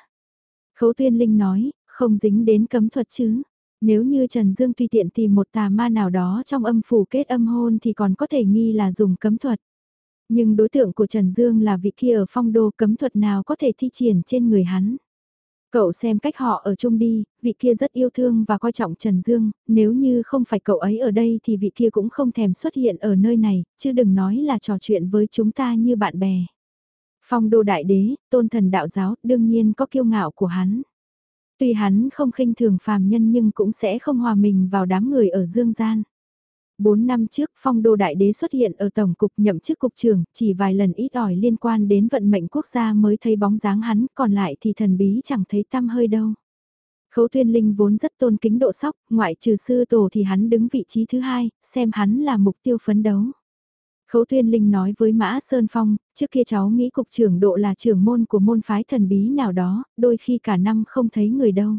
Speaker 1: Khấu Tuyên Linh nói, không dính đến cấm thuật chứ. Nếu như Trần Dương tùy tiện tìm một tà ma nào đó trong âm phủ kết âm hôn thì còn có thể nghi là dùng cấm thuật. Nhưng đối tượng của Trần Dương là vị kia ở phong đô cấm thuật nào có thể thi triển trên người hắn. Cậu xem cách họ ở chung đi, vị kia rất yêu thương và coi trọng Trần Dương, nếu như không phải cậu ấy ở đây thì vị kia cũng không thèm xuất hiện ở nơi này, chứ đừng nói là trò chuyện với chúng ta như bạn bè. Phong đô đại đế, tôn thần đạo giáo, đương nhiên có kiêu ngạo của hắn. Tuy hắn không khinh thường phàm nhân nhưng cũng sẽ không hòa mình vào đám người ở dương gian. Bốn năm trước phong đô đại đế xuất hiện ở tổng cục nhậm chức cục trưởng, chỉ vài lần ít ỏi liên quan đến vận mệnh quốc gia mới thấy bóng dáng hắn, còn lại thì thần bí chẳng thấy tăm hơi đâu. Khấu Tuyên Linh vốn rất tôn kính độ sóc, ngoại trừ sư tổ thì hắn đứng vị trí thứ hai, xem hắn là mục tiêu phấn đấu. Khấu Tuyên Linh nói với Mã Sơn Phong, trước kia cháu nghĩ cục trưởng độ là trưởng môn của môn phái thần bí nào đó, đôi khi cả năm không thấy người đâu.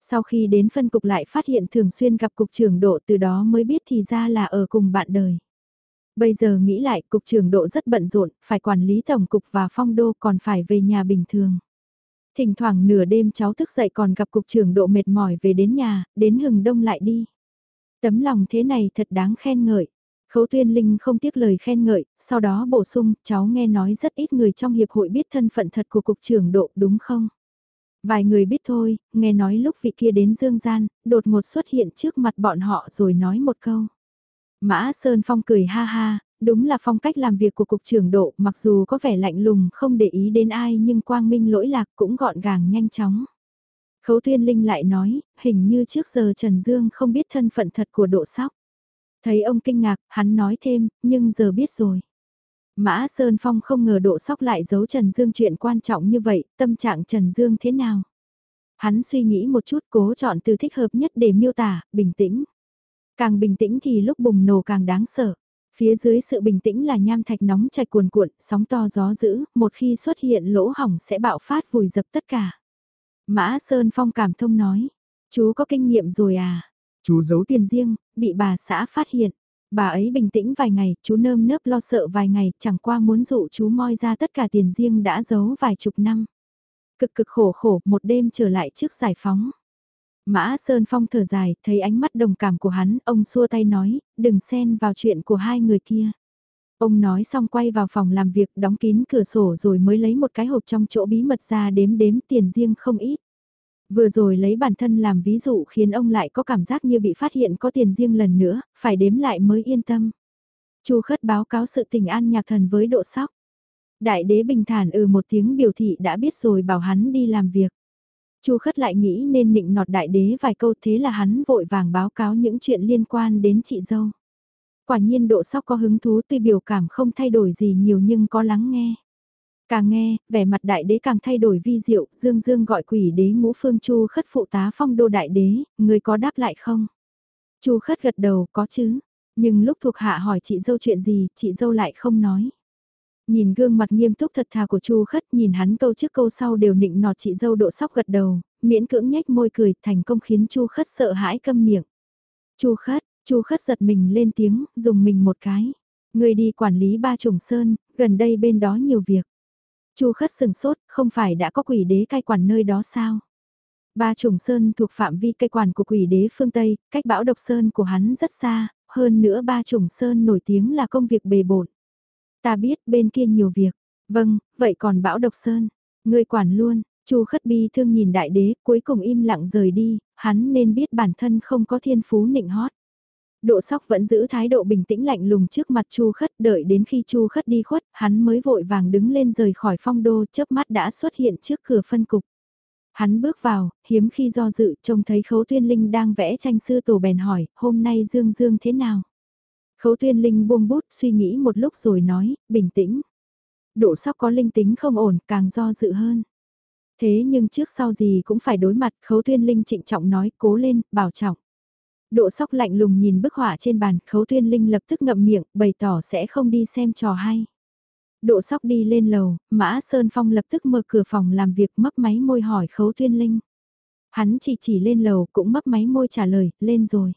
Speaker 1: Sau khi đến phân cục lại phát hiện thường xuyên gặp cục trưởng độ từ đó mới biết thì ra là ở cùng bạn đời. Bây giờ nghĩ lại cục trưởng độ rất bận rộn, phải quản lý tổng cục và phong đô còn phải về nhà bình thường. Thỉnh thoảng nửa đêm cháu thức dậy còn gặp cục trưởng độ mệt mỏi về đến nhà, đến hừng đông lại đi. Tấm lòng thế này thật đáng khen ngợi. Khấu tuyên linh không tiếc lời khen ngợi, sau đó bổ sung, cháu nghe nói rất ít người trong hiệp hội biết thân phận thật của cục trưởng độ đúng không? Vài người biết thôi, nghe nói lúc vị kia đến dương gian, đột ngột xuất hiện trước mặt bọn họ rồi nói một câu. Mã Sơn Phong cười ha ha, đúng là phong cách làm việc của cục trưởng độ, mặc dù có vẻ lạnh lùng không để ý đến ai nhưng quang minh lỗi lạc cũng gọn gàng nhanh chóng. Khấu Tuyên Linh lại nói, hình như trước giờ Trần Dương không biết thân phận thật của độ sóc. Thấy ông kinh ngạc, hắn nói thêm, nhưng giờ biết rồi. Mã Sơn Phong không ngờ độ sóc lại giấu Trần Dương chuyện quan trọng như vậy, tâm trạng Trần Dương thế nào? Hắn suy nghĩ một chút cố chọn từ thích hợp nhất để miêu tả, bình tĩnh. Càng bình tĩnh thì lúc bùng nổ càng đáng sợ. Phía dưới sự bình tĩnh là nham thạch nóng chảy cuồn cuộn, sóng to gió dữ, một khi xuất hiện lỗ hỏng sẽ bạo phát vùi dập tất cả. Mã Sơn Phong cảm thông nói, chú có kinh nghiệm rồi à? Chú giấu tiền riêng, bị bà xã phát hiện. Bà ấy bình tĩnh vài ngày, chú nơm nớp lo sợ vài ngày, chẳng qua muốn dụ chú moi ra tất cả tiền riêng đã giấu vài chục năm. Cực cực khổ khổ, một đêm trở lại trước giải phóng. Mã Sơn Phong thở dài, thấy ánh mắt đồng cảm của hắn, ông xua tay nói, đừng xen vào chuyện của hai người kia. Ông nói xong quay vào phòng làm việc, đóng kín cửa sổ rồi mới lấy một cái hộp trong chỗ bí mật ra đếm đếm tiền riêng không ít. Vừa rồi lấy bản thân làm ví dụ khiến ông lại có cảm giác như bị phát hiện có tiền riêng lần nữa, phải đếm lại mới yên tâm. Chu khất báo cáo sự tình an nhạc thần với độ sóc. Đại đế bình thản ừ một tiếng biểu thị đã biết rồi bảo hắn đi làm việc. Chu khất lại nghĩ nên nịnh nọt đại đế vài câu thế là hắn vội vàng báo cáo những chuyện liên quan đến chị dâu. Quả nhiên độ sóc có hứng thú tuy biểu cảm không thay đổi gì nhiều nhưng có lắng nghe. Càng nghe, vẻ mặt đại đế càng thay đổi vi diệu, dương dương gọi quỷ đế ngũ phương chu khất phụ tá phong đô đại đế, người có đáp lại không? chu khất gật đầu, có chứ. Nhưng lúc thuộc hạ hỏi chị dâu chuyện gì, chị dâu lại không nói. Nhìn gương mặt nghiêm túc thật thà của Chu Khất, nhìn hắn câu trước câu sau đều nịnh nọt chị dâu độ sóc gật đầu, miễn cưỡng nhếch môi cười, thành công khiến Chu Khất sợ hãi câm miệng. Chu Khất, Chu Khất giật mình lên tiếng, dùng mình một cái. Người đi quản lý ba trùng sơn, gần đây bên đó nhiều việc. Chu Khất sừng sốt, không phải đã có quỷ đế cai quản nơi đó sao? Ba trùng sơn thuộc phạm vi cai quản của quỷ đế phương Tây, cách bão độc sơn của hắn rất xa, hơn nữa ba trùng sơn nổi tiếng là công việc bề bộn. Ta biết bên kia nhiều việc. Vâng, vậy còn bão độc sơn, ngươi quản luôn. Chu khất bi thương nhìn đại đế, cuối cùng im lặng rời đi, hắn nên biết bản thân không có thiên phú nịnh hót. Độ sóc vẫn giữ thái độ bình tĩnh lạnh lùng trước mặt Chu Khất đợi đến khi Chu Khất đi khuất, hắn mới vội vàng đứng lên rời khỏi phong đô chớp mắt đã xuất hiện trước cửa phân cục. Hắn bước vào, hiếm khi do dự trông thấy khấu tuyên linh đang vẽ tranh sư tổ bèn hỏi, hôm nay Dương Dương thế nào? Khấu tuyên linh buông bút suy nghĩ một lúc rồi nói, bình tĩnh. Độ sóc có linh tính không ổn, càng do dự hơn. Thế nhưng trước sau gì cũng phải đối mặt, khấu tuyên linh trịnh trọng nói, cố lên, bảo trọng. Độ sóc lạnh lùng nhìn bức họa trên bàn, khấu tuyên linh lập tức ngậm miệng, bày tỏ sẽ không đi xem trò hay. Độ sóc đi lên lầu, Mã Sơn Phong lập tức mở cửa phòng làm việc mấp máy môi hỏi khấu tuyên linh. Hắn chỉ chỉ lên lầu cũng mấp máy môi trả lời, lên rồi.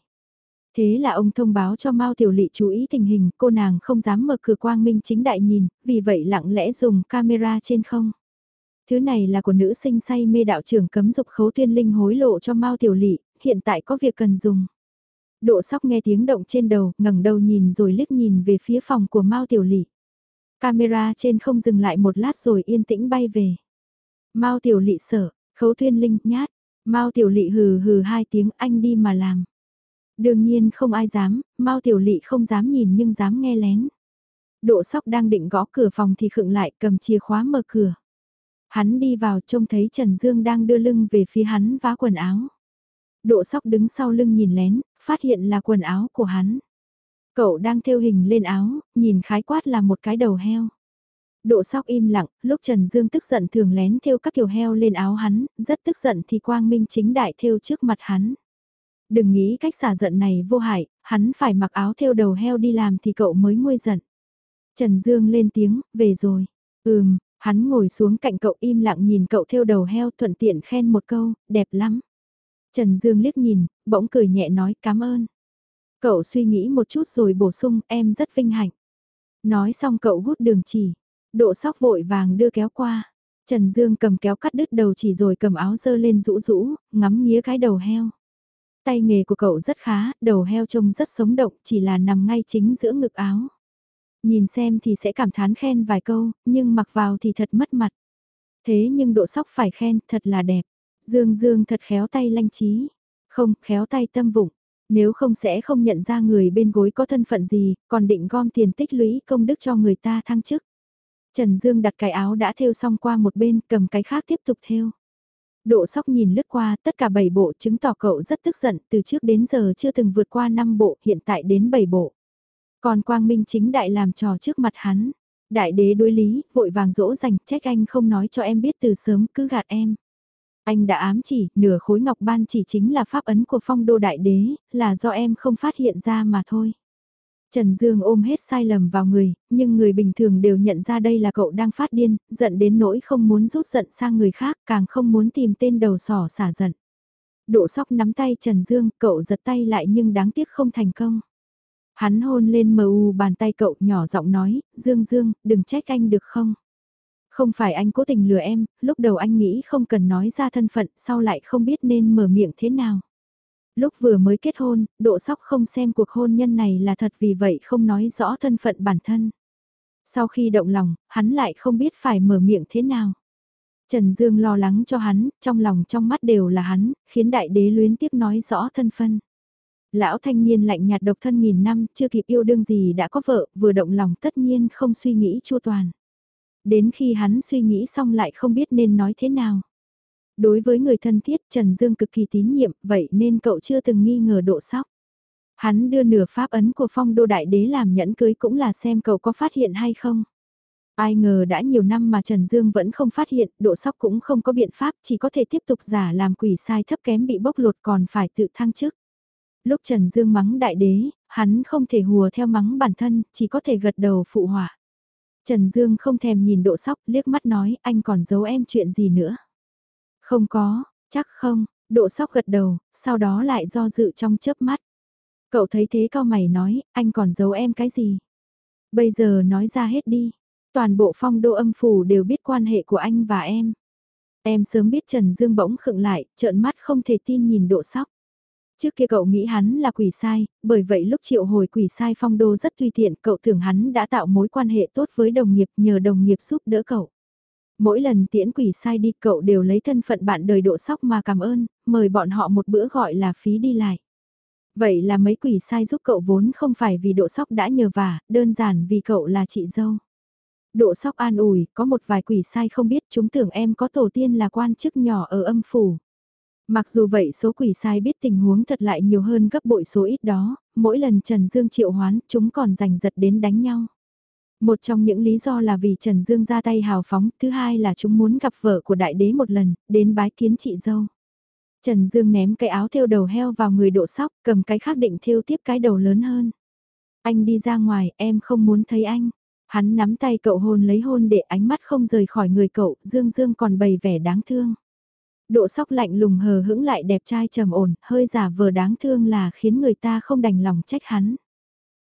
Speaker 1: Thế là ông thông báo cho Mao Tiểu Lị chú ý tình hình, cô nàng không dám mở cửa quang minh chính đại nhìn, vì vậy lặng lẽ dùng camera trên không. Thứ này là của nữ sinh say mê đạo trưởng cấm dục khấu tuyên linh hối lộ cho Mao Tiểu Lị, hiện tại có việc cần dùng. Độ sóc nghe tiếng động trên đầu, ngẩng đầu nhìn rồi liếc nhìn về phía phòng của Mao Tiểu Lị. Camera trên không dừng lại một lát rồi yên tĩnh bay về. Mao Tiểu Lị sợ, khấu Thuyên linh nhát, Mao Tiểu Lị hừ hừ hai tiếng anh đi mà làm. Đương nhiên không ai dám, Mao Tiểu Lị không dám nhìn nhưng dám nghe lén. Độ sóc đang định gõ cửa phòng thì khựng lại cầm chìa khóa mở cửa. Hắn đi vào trông thấy Trần Dương đang đưa lưng về phía hắn vá quần áo. Độ sóc đứng sau lưng nhìn lén, phát hiện là quần áo của hắn. Cậu đang thêu hình lên áo, nhìn khái quát là một cái đầu heo. Độ sóc im lặng, lúc Trần Dương tức giận thường lén thêu các kiểu heo lên áo hắn, rất tức giận thì quang minh chính đại thêu trước mặt hắn. Đừng nghĩ cách xả giận này vô hại, hắn phải mặc áo thêu đầu heo đi làm thì cậu mới nguôi giận. Trần Dương lên tiếng, về rồi. Ừm, hắn ngồi xuống cạnh cậu im lặng nhìn cậu thêu đầu heo thuận tiện khen một câu, đẹp lắm. Trần Dương liếc nhìn, bỗng cười nhẹ nói cảm ơn. Cậu suy nghĩ một chút rồi bổ sung em rất vinh hạnh. Nói xong cậu hút đường chỉ, độ sóc vội vàng đưa kéo qua. Trần Dương cầm kéo cắt đứt đầu chỉ rồi cầm áo dơ lên rũ rũ, ngắm nghía cái đầu heo. Tay nghề của cậu rất khá, đầu heo trông rất sống động, chỉ là nằm ngay chính giữa ngực áo. Nhìn xem thì sẽ cảm thán khen vài câu, nhưng mặc vào thì thật mất mặt. Thế nhưng độ sóc phải khen, thật là đẹp. Dương Dương thật khéo tay lanh trí. Không, khéo tay tâm vụng. Nếu không sẽ không nhận ra người bên gối có thân phận gì, còn định gom tiền tích lũy công đức cho người ta thăng chức. Trần Dương đặt cái áo đã thêu xong qua một bên, cầm cái khác tiếp tục thêu. Độ sóc nhìn lướt qua tất cả 7 bộ chứng tỏ cậu rất tức giận, từ trước đến giờ chưa từng vượt qua 5 bộ, hiện tại đến 7 bộ. Còn Quang Minh chính đại làm trò trước mặt hắn. Đại đế đối lý, vội vàng dỗ dành, trách anh không nói cho em biết từ sớm, cứ gạt em. Anh đã ám chỉ, nửa khối ngọc ban chỉ chính là pháp ấn của phong đô đại đế, là do em không phát hiện ra mà thôi. Trần Dương ôm hết sai lầm vào người, nhưng người bình thường đều nhận ra đây là cậu đang phát điên, giận đến nỗi không muốn rút giận sang người khác, càng không muốn tìm tên đầu sỏ xả giận. Độ sóc nắm tay Trần Dương, cậu giật tay lại nhưng đáng tiếc không thành công. Hắn hôn lên mờ u bàn tay cậu nhỏ giọng nói, Dương Dương, đừng trách anh được không? Không phải anh cố tình lừa em, lúc đầu anh nghĩ không cần nói ra thân phận, sau lại không biết nên mở miệng thế nào. Lúc vừa mới kết hôn, độ sóc không xem cuộc hôn nhân này là thật vì vậy không nói rõ thân phận bản thân. Sau khi động lòng, hắn lại không biết phải mở miệng thế nào. Trần Dương lo lắng cho hắn, trong lòng trong mắt đều là hắn, khiến đại đế luyến tiếp nói rõ thân phân. Lão thanh niên lạnh nhạt độc thân nghìn năm, chưa kịp yêu đương gì đã có vợ, vừa động lòng tất nhiên không suy nghĩ chu toàn. Đến khi hắn suy nghĩ xong lại không biết nên nói thế nào. Đối với người thân thiết Trần Dương cực kỳ tín nhiệm, vậy nên cậu chưa từng nghi ngờ độ sóc. Hắn đưa nửa pháp ấn của phong đô đại đế làm nhẫn cưới cũng là xem cậu có phát hiện hay không. Ai ngờ đã nhiều năm mà Trần Dương vẫn không phát hiện, độ sóc cũng không có biện pháp, chỉ có thể tiếp tục giả làm quỷ sai thấp kém bị bốc lột còn phải tự thăng chức. Lúc Trần Dương mắng đại đế, hắn không thể hùa theo mắng bản thân, chỉ có thể gật đầu phụ họa. Trần Dương không thèm nhìn độ sóc, liếc mắt nói, anh còn giấu em chuyện gì nữa. Không có, chắc không, độ sóc gật đầu, sau đó lại do dự trong chớp mắt. Cậu thấy thế cao mày nói, anh còn giấu em cái gì? Bây giờ nói ra hết đi. Toàn bộ phong đô âm phủ đều biết quan hệ của anh và em. Em sớm biết Trần Dương bỗng khựng lại, trợn mắt không thể tin nhìn độ sóc. Trước kia cậu nghĩ hắn là quỷ sai, bởi vậy lúc triệu hồi quỷ sai phong đô rất tùy tiện, cậu tưởng hắn đã tạo mối quan hệ tốt với đồng nghiệp nhờ đồng nghiệp giúp đỡ cậu. Mỗi lần tiễn quỷ sai đi cậu đều lấy thân phận bạn đời độ sóc mà cảm ơn, mời bọn họ một bữa gọi là phí đi lại. Vậy là mấy quỷ sai giúp cậu vốn không phải vì độ sóc đã nhờ vả, đơn giản vì cậu là chị dâu. Độ sóc an ủi, có một vài quỷ sai không biết chúng tưởng em có tổ tiên là quan chức nhỏ ở âm phủ. Mặc dù vậy số quỷ sai biết tình huống thật lại nhiều hơn gấp bội số ít đó, mỗi lần Trần Dương triệu hoán chúng còn giành giật đến đánh nhau. Một trong những lý do là vì Trần Dương ra tay hào phóng, thứ hai là chúng muốn gặp vợ của đại đế một lần, đến bái kiến chị dâu. Trần Dương ném cái áo thêu đầu heo vào người độ sóc, cầm cái khác định thêu tiếp cái đầu lớn hơn. Anh đi ra ngoài, em không muốn thấy anh. Hắn nắm tay cậu hôn lấy hôn để ánh mắt không rời khỏi người cậu, Dương Dương còn bày vẻ đáng thương. Độ sóc lạnh lùng hờ hững lại đẹp trai trầm ổn, hơi giả vờ đáng thương là khiến người ta không đành lòng trách hắn.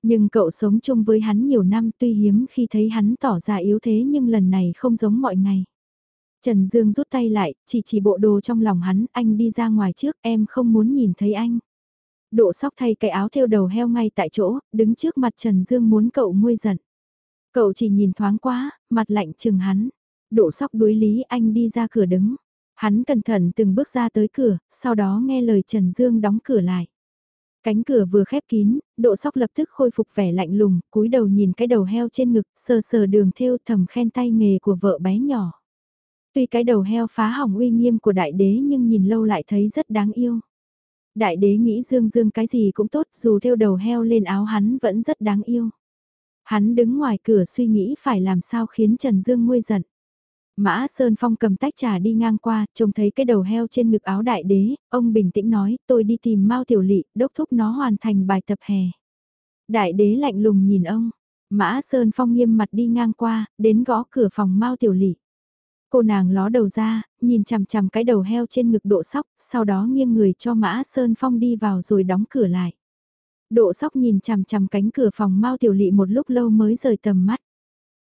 Speaker 1: Nhưng cậu sống chung với hắn nhiều năm tuy hiếm khi thấy hắn tỏ ra yếu thế nhưng lần này không giống mọi ngày. Trần Dương rút tay lại, chỉ chỉ bộ đồ trong lòng hắn, anh đi ra ngoài trước, em không muốn nhìn thấy anh. Độ sóc thay cái áo theo đầu heo ngay tại chỗ, đứng trước mặt Trần Dương muốn cậu nguôi giận. Cậu chỉ nhìn thoáng quá, mặt lạnh chừng hắn. Độ sóc đối lý anh đi ra cửa đứng. Hắn cẩn thận từng bước ra tới cửa, sau đó nghe lời Trần Dương đóng cửa lại. Cánh cửa vừa khép kín, độ sóc lập tức khôi phục vẻ lạnh lùng, cúi đầu nhìn cái đầu heo trên ngực, sờ sờ đường thêu thầm khen tay nghề của vợ bé nhỏ. Tuy cái đầu heo phá hỏng uy nghiêm của đại đế nhưng nhìn lâu lại thấy rất đáng yêu. Đại đế nghĩ dương dương cái gì cũng tốt dù theo đầu heo lên áo hắn vẫn rất đáng yêu. Hắn đứng ngoài cửa suy nghĩ phải làm sao khiến Trần Dương nguôi giận. Mã Sơn Phong cầm tách trà đi ngang qua, trông thấy cái đầu heo trên ngực áo đại đế, ông bình tĩnh nói, tôi đi tìm Mao Tiểu Lị, đốc thúc nó hoàn thành bài tập hè. Đại đế lạnh lùng nhìn ông, Mã Sơn Phong nghiêm mặt đi ngang qua, đến gõ cửa phòng Mao Tiểu Lị. Cô nàng ló đầu ra, nhìn chằm chằm cái đầu heo trên ngực độ sóc, sau đó nghiêng người cho Mã Sơn Phong đi vào rồi đóng cửa lại. Độ sóc nhìn chằm chằm cánh cửa phòng Mao Tiểu Lị một lúc lâu mới rời tầm mắt.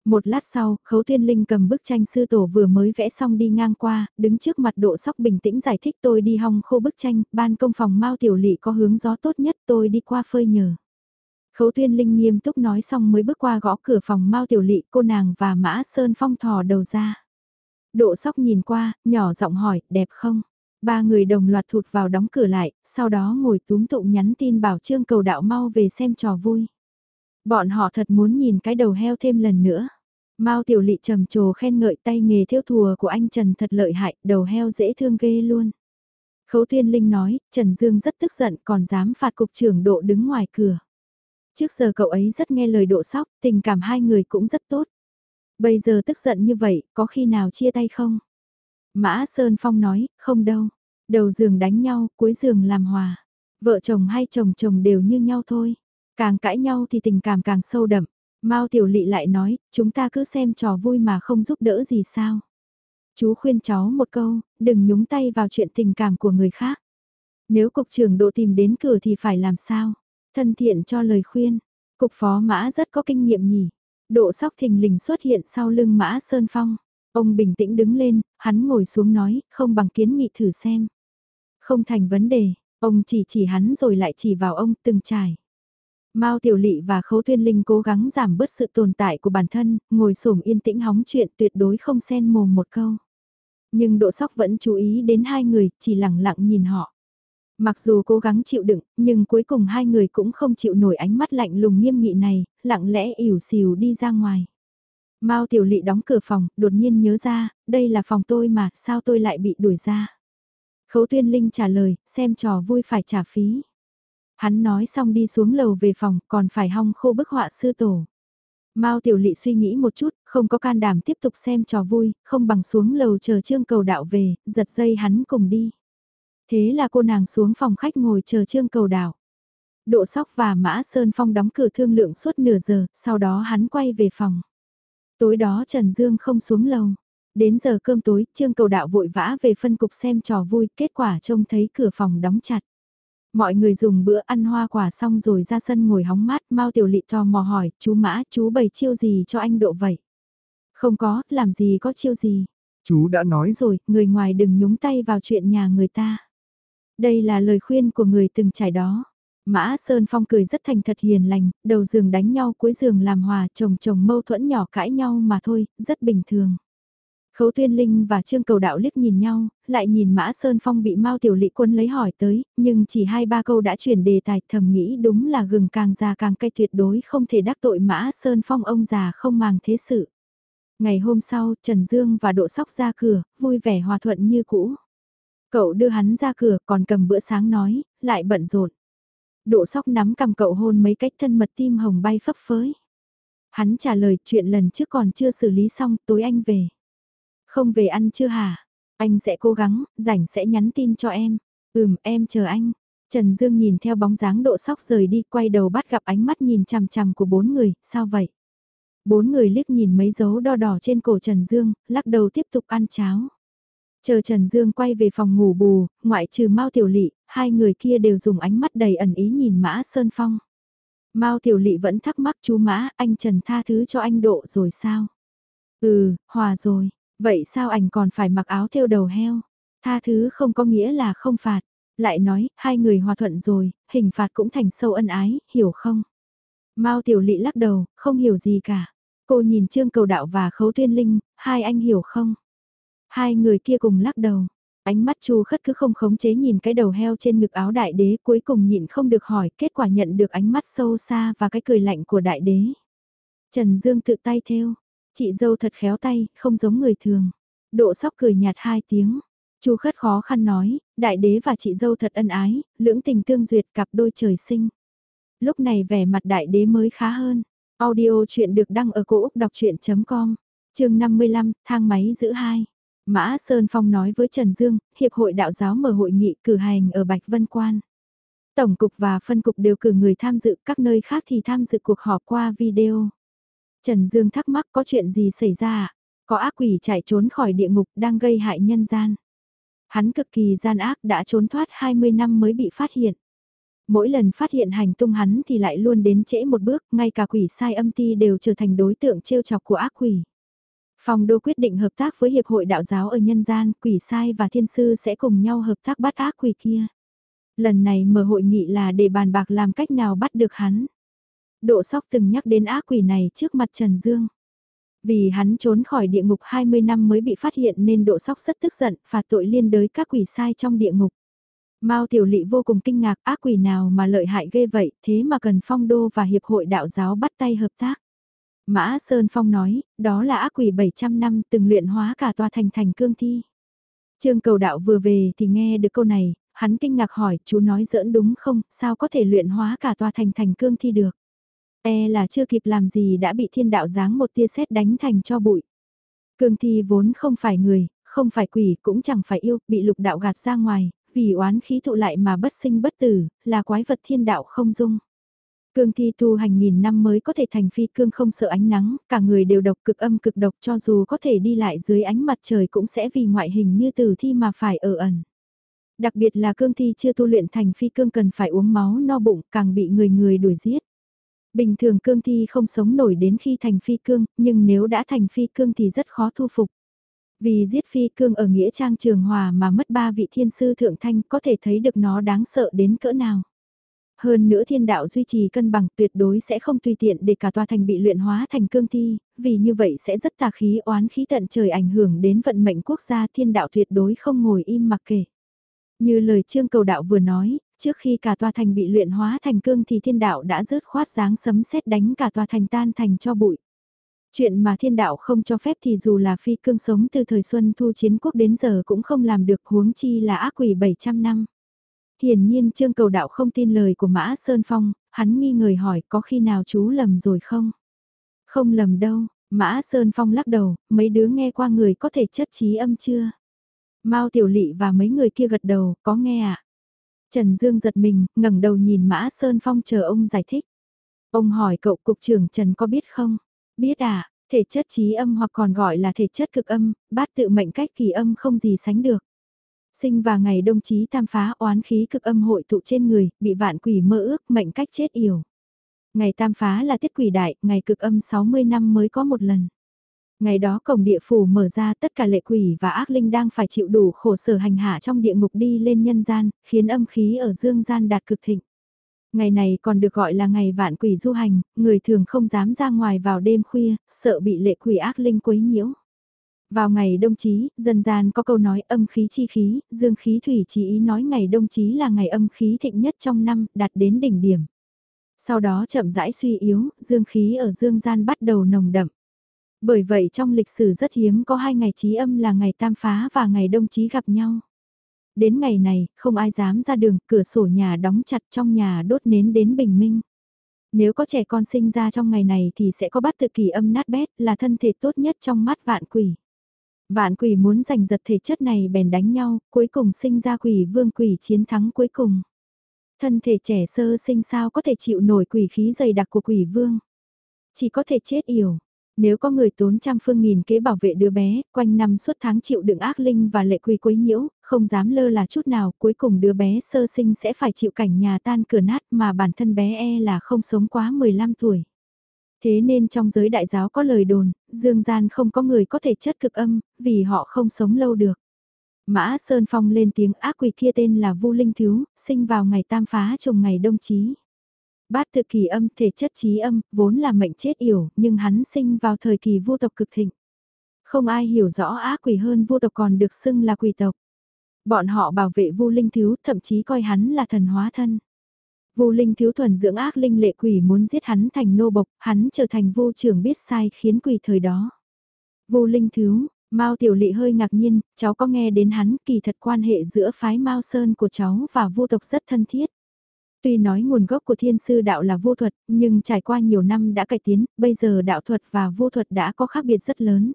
Speaker 1: Một lát sau, Khấu Thiên Linh cầm bức tranh sư tổ vừa mới vẽ xong đi ngang qua, đứng trước mặt độ sóc bình tĩnh giải thích tôi đi hong khô bức tranh, ban công phòng Mao Tiểu Lị có hướng gió tốt nhất tôi đi qua phơi nhờ. Khấu Thiên Linh nghiêm túc nói xong mới bước qua gõ cửa phòng Mao Tiểu Lị cô nàng và Mã Sơn Phong thò đầu ra. Độ sóc nhìn qua, nhỏ giọng hỏi, đẹp không? Ba người đồng loạt thụt vào đóng cửa lại, sau đó ngồi túm tụng nhắn tin bảo Trương Cầu Đạo mau về xem trò vui. Bọn họ thật muốn nhìn cái đầu heo thêm lần nữa. Mao Tiểu Lị trầm trồ khen ngợi tay nghề thiêu thùa của anh Trần thật lợi hại, đầu heo dễ thương ghê luôn. Khấu Thiên Linh nói, Trần Dương rất tức giận còn dám phạt cục trưởng độ đứng ngoài cửa. Trước giờ cậu ấy rất nghe lời độ sóc, tình cảm hai người cũng rất tốt. Bây giờ tức giận như vậy, có khi nào chia tay không? Mã Sơn Phong nói, không đâu. Đầu giường đánh nhau, cuối giường làm hòa. Vợ chồng hay chồng chồng đều như nhau thôi. Càng cãi nhau thì tình cảm càng sâu đậm. Mao Tiểu Lị lại nói, chúng ta cứ xem trò vui mà không giúp đỡ gì sao. Chú khuyên cháu một câu, đừng nhúng tay vào chuyện tình cảm của người khác. Nếu cục trưởng độ tìm đến cửa thì phải làm sao? Thân thiện cho lời khuyên. Cục phó mã rất có kinh nghiệm nhỉ. Độ sóc thình lình xuất hiện sau lưng mã Sơn Phong. Ông bình tĩnh đứng lên, hắn ngồi xuống nói, không bằng kiến nghị thử xem. Không thành vấn đề, ông chỉ chỉ hắn rồi lại chỉ vào ông từng trải. Mao Tiểu Lị và Khấu Thiên Linh cố gắng giảm bớt sự tồn tại của bản thân, ngồi xổm yên tĩnh hóng chuyện tuyệt đối không xen mồm một câu. Nhưng độ sóc vẫn chú ý đến hai người, chỉ lặng lặng nhìn họ. Mặc dù cố gắng chịu đựng, nhưng cuối cùng hai người cũng không chịu nổi ánh mắt lạnh lùng nghiêm nghị này, lặng lẽ ỉu xìu đi ra ngoài. Mao Tiểu Lị đóng cửa phòng, đột nhiên nhớ ra, đây là phòng tôi mà, sao tôi lại bị đuổi ra? Khấu Tuyên Linh trả lời, xem trò vui phải trả phí. Hắn nói xong đi xuống lầu về phòng, còn phải hong khô bức họa sư tổ. Mao Tiểu Lị suy nghĩ một chút, không có can đảm tiếp tục xem trò vui, không bằng xuống lầu chờ Trương Cầu Đạo về, giật dây hắn cùng đi. Thế là cô nàng xuống phòng khách ngồi chờ Trương Cầu Đạo. Độ Sóc và Mã Sơn Phong đóng cửa thương lượng suốt nửa giờ, sau đó hắn quay về phòng. Tối đó Trần Dương không xuống lầu. Đến giờ cơm tối, Trương Cầu Đạo vội vã về phân cục xem trò vui, kết quả trông thấy cửa phòng đóng chặt. Mọi người dùng bữa ăn hoa quả xong rồi ra sân ngồi hóng mát, Mao Tiểu Lị tò mò hỏi, chú Mã, chú bày chiêu gì cho anh độ vậy? Không có, làm gì có chiêu gì?
Speaker 2: Chú đã nói
Speaker 1: rồi, người ngoài đừng nhúng tay vào chuyện nhà người ta. Đây là lời khuyên của người từng trải đó. Mã Sơn Phong cười rất thành thật hiền lành, đầu giường đánh nhau cuối giường làm hòa chồng chồng mâu thuẫn nhỏ cãi nhau mà thôi, rất bình thường. Khấu Tuyên Linh và Trương Cầu Đạo liếc nhìn nhau, lại nhìn Mã Sơn Phong bị Mao Tiểu Lị Quân lấy hỏi tới, nhưng chỉ hai ba câu đã chuyển đề tài thầm nghĩ đúng là gừng càng già càng cay tuyệt đối không thể đắc tội Mã Sơn Phong ông già không màng thế sự. Ngày hôm sau, Trần Dương và Độ Sóc ra cửa, vui vẻ hòa thuận như cũ. Cậu đưa hắn ra cửa còn cầm bữa sáng nói, lại bận rộn. Độ Sóc nắm cầm cậu hôn mấy cách thân mật tim hồng bay phấp phới. Hắn trả lời chuyện lần trước còn chưa xử lý xong, tối anh về. Không về ăn chưa hả? Anh sẽ cố gắng, rảnh sẽ nhắn tin cho em. Ừm, em chờ anh. Trần Dương nhìn theo bóng dáng độ sóc rời đi, quay đầu bắt gặp ánh mắt nhìn chằm chằm của bốn người, sao vậy? Bốn người liếc nhìn mấy dấu đo đỏ trên cổ Trần Dương, lắc đầu tiếp tục ăn cháo. Chờ Trần Dương quay về phòng ngủ bù, ngoại trừ Mao Tiểu Lị, hai người kia đều dùng ánh mắt đầy ẩn ý nhìn Mã Sơn Phong. Mao Tiểu Lị vẫn thắc mắc chú Mã, anh Trần tha thứ cho anh độ rồi sao? Ừ, hòa rồi. Vậy sao ảnh còn phải mặc áo thêu đầu heo? Tha thứ không có nghĩa là không phạt. Lại nói, hai người hòa thuận rồi, hình phạt cũng thành sâu ân ái, hiểu không? Mao Tiểu Lị lắc đầu, không hiểu gì cả. Cô nhìn Trương Cầu Đạo và Khấu Thiên Linh, hai anh hiểu không? Hai người kia cùng lắc đầu. Ánh mắt Chu Khất cứ không khống chế nhìn cái đầu heo trên ngực áo đại đế cuối cùng nhịn không được hỏi kết quả nhận được ánh mắt sâu xa và cái cười lạnh của đại đế. Trần Dương tự tay theo, Chị dâu thật khéo tay, không giống người thường. Độ sóc cười nhạt hai tiếng. Chu khất khó khăn nói, đại đế và chị dâu thật ân ái, lưỡng tình tương duyệt cặp đôi trời sinh. Lúc này vẻ mặt đại đế mới khá hơn. Audio chuyện được đăng ở cổ Úc đọc chuyện.com, chương 55, thang máy giữ hai. Mã Sơn Phong nói với Trần Dương, Hiệp hội Đạo giáo mở hội nghị cử hành ở Bạch Vân Quan. Tổng cục và phân cục đều cử người tham dự, các nơi khác thì tham dự cuộc họp qua video. Trần Dương thắc mắc có chuyện gì xảy ra? Có ác quỷ chạy trốn khỏi địa ngục đang gây hại nhân gian. Hắn cực kỳ gian ác đã trốn thoát 20 năm mới bị phát hiện. Mỗi lần phát hiện hành tung hắn thì lại luôn đến trễ một bước, ngay cả quỷ sai âm ti đều trở thành đối tượng trêu chọc của ác quỷ. Phòng đô quyết định hợp tác với Hiệp hội Đạo giáo ở nhân gian, quỷ sai và thiên sư sẽ cùng nhau hợp tác bắt ác quỷ kia. Lần này mở hội nghị là để bàn bạc làm cách nào bắt được hắn. Độ sóc từng nhắc đến ác quỷ này trước mặt Trần Dương. Vì hắn trốn khỏi địa ngục 20 năm mới bị phát hiện nên độ sóc rất tức giận, phạt tội liên đới các quỷ sai trong địa ngục. Mao Tiểu Lị vô cùng kinh ngạc ác quỷ nào mà lợi hại ghê vậy, thế mà cần phong đô và hiệp hội đạo giáo bắt tay hợp tác. Mã Sơn Phong nói, đó là ác quỷ 700 năm từng luyện hóa cả tòa thành thành cương thi. Trương cầu đạo vừa về thì nghe được câu này, hắn kinh ngạc hỏi, chú nói giỡn đúng không, sao có thể luyện hóa cả tòa thành thành cương thi được. E là chưa kịp làm gì đã bị thiên đạo giáng một tia sét đánh thành cho bụi. Cương thi vốn không phải người, không phải quỷ cũng chẳng phải yêu, bị lục đạo gạt ra ngoài, vì oán khí tụ lại mà bất sinh bất tử, là quái vật thiên đạo không dung. Cương thi tu hành nghìn năm mới có thể thành phi cương không sợ ánh nắng, cả người đều độc cực âm cực độc cho dù có thể đi lại dưới ánh mặt trời cũng sẽ vì ngoại hình như tử thi mà phải ở ẩn. Đặc biệt là cương thi chưa tu luyện thành phi cương cần phải uống máu no bụng càng bị người người đuổi giết. Bình thường cương thi không sống nổi đến khi thành phi cương, nhưng nếu đã thành phi cương thì rất khó thu phục. Vì giết phi cương ở Nghĩa Trang Trường Hòa mà mất ba vị thiên sư thượng thanh có thể thấy được nó đáng sợ đến cỡ nào. Hơn nữa thiên đạo duy trì cân bằng tuyệt đối sẽ không tùy tiện để cả tòa thành bị luyện hóa thành cương thi, vì như vậy sẽ rất tà khí oán khí tận trời ảnh hưởng đến vận mệnh quốc gia thiên đạo tuyệt đối không ngồi im mặc kể. Như lời trương cầu đạo vừa nói, trước khi cả tòa thành bị luyện hóa thành cương thì thiên đạo đã rớt khoát dáng sấm sét đánh cả tòa thành tan thành cho bụi. Chuyện mà thiên đạo không cho phép thì dù là phi cương sống từ thời xuân thu chiến quốc đến giờ cũng không làm được huống chi là ác quỷ 700 năm. Hiển nhiên trương cầu đạo không tin lời của Mã Sơn Phong, hắn nghi ngờ hỏi có khi nào chú lầm rồi không? Không lầm đâu, Mã Sơn Phong lắc đầu, mấy đứa nghe qua người có thể chất trí âm chưa? Mao Tiểu Lị và mấy người kia gật đầu, có nghe ạ? À? Trần Dương giật mình, ngẩng đầu nhìn Mã Sơn Phong chờ ông giải thích. Ông hỏi cậu cục trưởng Trần có biết không? Biết à, thể chất trí âm hoặc còn gọi là thể chất cực âm, bát tự mệnh cách kỳ âm không gì sánh được. Sinh và ngày đông chí tam phá oán khí cực âm hội tụ trên người, bị vạn quỷ mơ ước mệnh cách chết yểu. Ngày tam phá là tiết quỷ đại, ngày cực âm 60 năm mới có một lần. Ngày đó cổng địa phủ mở ra tất cả lệ quỷ và ác linh đang phải chịu đủ khổ sở hành hạ trong địa ngục đi lên nhân gian, khiến âm khí ở dương gian đạt cực thịnh. Ngày này còn được gọi là ngày vạn quỷ du hành, người thường không dám ra ngoài vào đêm khuya, sợ bị lệ quỷ ác linh quấy nhiễu. Vào ngày đông chí, dân gian có câu nói âm khí chi khí, dương khí thủy chỉ ý nói ngày đông chí là ngày âm khí thịnh nhất trong năm, đạt đến đỉnh điểm. Sau đó chậm rãi suy yếu, dương khí ở dương gian bắt đầu nồng đậm. Bởi vậy trong lịch sử rất hiếm có hai ngày chí âm là ngày tam phá và ngày đông chí gặp nhau. Đến ngày này, không ai dám ra đường, cửa sổ nhà đóng chặt trong nhà đốt nến đến bình minh. Nếu có trẻ con sinh ra trong ngày này thì sẽ có bát tự kỳ âm nát bét là thân thể tốt nhất trong mắt vạn quỷ. Vạn quỷ muốn giành giật thể chất này bèn đánh nhau, cuối cùng sinh ra quỷ vương quỷ chiến thắng cuối cùng. Thân thể trẻ sơ sinh sao có thể chịu nổi quỷ khí dày đặc của quỷ vương. Chỉ có thể chết yểu. Nếu có người tốn trăm phương nghìn kế bảo vệ đứa bé, quanh năm suốt tháng chịu đựng ác linh và lệ quỳ quấy nhiễu, không dám lơ là chút nào, cuối cùng đứa bé sơ sinh sẽ phải chịu cảnh nhà tan cửa nát mà bản thân bé e là không sống quá 15 tuổi. Thế nên trong giới đại giáo có lời đồn, dương gian không có người có thể chất cực âm, vì họ không sống lâu được. Mã Sơn Phong lên tiếng ác quỷ kia tên là Vu Linh Thiếu, sinh vào ngày tam phá trùng ngày đông chí. Bát tự kỳ âm thể chất trí âm, vốn là mệnh chết yểu, nhưng hắn sinh vào thời kỳ vô tộc cực thịnh. Không ai hiểu rõ ác quỷ hơn vô tộc còn được xưng là quỷ tộc. Bọn họ bảo vệ Vu Linh Thiếu, thậm chí coi hắn là thần hóa thân. Vu Linh Thiếu thuần dưỡng ác linh lệ quỷ muốn giết hắn thành nô bộc, hắn trở thành vô trưởng biết sai khiến quỷ thời đó. Vu Linh Thiếu, Mao Tiểu Lệ hơi ngạc nhiên, cháu có nghe đến hắn, kỳ thật quan hệ giữa phái Mao Sơn của cháu và vô tộc rất thân thiết. Tuy nói nguồn gốc của thiên sư đạo là vô thuật, nhưng trải qua nhiều năm đã cải tiến, bây giờ đạo thuật và vô thuật đã có khác biệt rất lớn.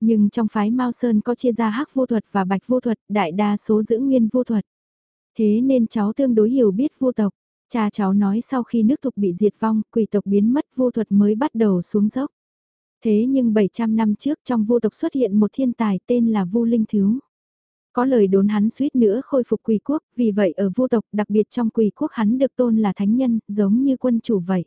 Speaker 1: Nhưng trong phái Mao Sơn có chia ra hắc vô thuật và bạch vô thuật, đại đa số giữ nguyên vô thuật. Thế nên cháu tương đối hiểu biết vô tộc. Cha cháu nói sau khi nước thục bị diệt vong, quỷ tộc biến mất vô thuật mới bắt đầu xuống dốc. Thế nhưng 700 năm trước trong vô tộc xuất hiện một thiên tài tên là Vu Linh Thiếu. Có lời đốn hắn suýt nữa khôi phục quỳ quốc, vì vậy ở vô tộc đặc biệt trong quỳ quốc hắn được tôn là thánh nhân, giống như quân chủ vậy.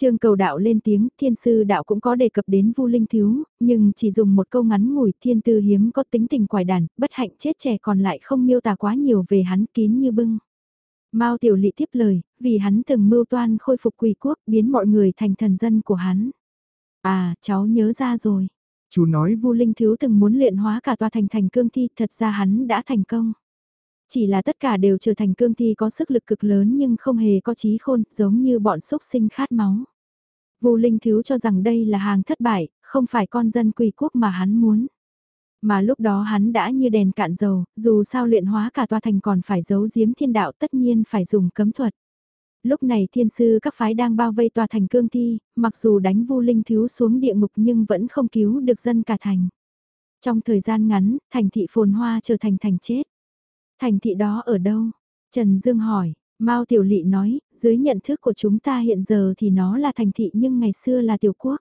Speaker 1: Trương cầu đạo lên tiếng, thiên sư đạo cũng có đề cập đến vu linh thiếu, nhưng chỉ dùng một câu ngắn ngủi thiên tư hiếm có tính tình quải đàn bất hạnh chết trẻ còn lại không miêu tả quá nhiều về hắn kín như bưng. Mao tiểu lị tiếp lời, vì hắn từng mưu toan khôi phục quỳ quốc biến mọi người thành thần dân của hắn. À, cháu nhớ ra rồi.
Speaker 2: Chú nói
Speaker 1: Vu Linh Thiếu từng muốn luyện hóa cả tòa thành thành cương thi, thật ra hắn đã thành công. Chỉ là tất cả đều trở thành cương thi có sức lực cực lớn nhưng không hề có trí khôn, giống như bọn xúc sinh khát máu. Vu Linh Thiếu cho rằng đây là hàng thất bại, không phải con dân quỳ quốc mà hắn muốn. Mà lúc đó hắn đã như đèn cạn dầu, dù sao luyện hóa cả tòa thành còn phải giấu giếm thiên đạo tất nhiên phải dùng cấm thuật. Lúc này thiên sư các phái đang bao vây tòa thành cương thi, mặc dù đánh vu linh thiếu xuống địa ngục nhưng vẫn không cứu được dân cả thành. Trong thời gian ngắn, thành thị phồn hoa trở thành thành chết. Thành thị đó ở đâu? Trần Dương hỏi, Mao Tiểu Lị nói, dưới nhận thức của chúng ta hiện giờ thì nó là thành thị nhưng ngày xưa là tiểu quốc.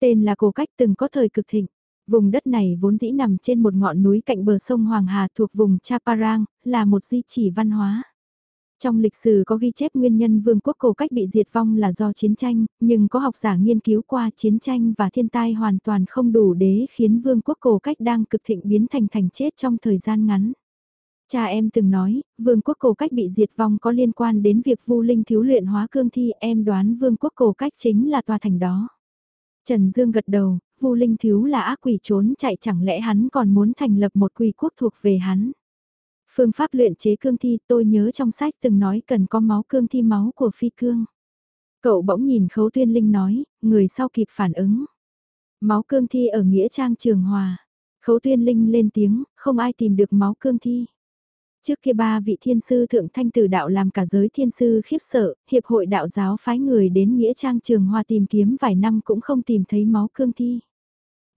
Speaker 1: Tên là cổ cách từng có thời cực thịnh. Vùng đất này vốn dĩ nằm trên một ngọn núi cạnh bờ sông Hoàng Hà thuộc vùng Chaparang, là một di chỉ văn hóa. Trong lịch sử có ghi chép nguyên nhân vương quốc cổ cách bị diệt vong là do chiến tranh, nhưng có học giả nghiên cứu qua chiến tranh và thiên tai hoàn toàn không đủ để khiến vương quốc cổ cách đang cực thịnh biến thành thành chết trong thời gian ngắn. Cha em từng nói, vương quốc cổ cách bị diệt vong có liên quan đến việc vu linh thiếu luyện hóa cương thi em đoán vương quốc cổ cách chính là tòa thành đó. Trần Dương gật đầu, vu linh thiếu là ác quỷ trốn chạy chẳng lẽ hắn còn muốn thành lập một quỷ quốc thuộc về hắn. Phương pháp luyện chế cương thi tôi nhớ trong sách từng nói cần có máu cương thi máu của phi cương. Cậu bỗng nhìn khấu tuyên linh nói, người sau kịp phản ứng. Máu cương thi ở Nghĩa Trang Trường Hòa. Khấu tuyên linh lên tiếng, không ai tìm được máu cương thi. Trước kia ba vị thiên sư thượng thanh tử đạo làm cả giới thiên sư khiếp sợ, hiệp hội đạo giáo phái người đến Nghĩa Trang Trường hòa tìm kiếm vài năm cũng không tìm thấy máu cương thi.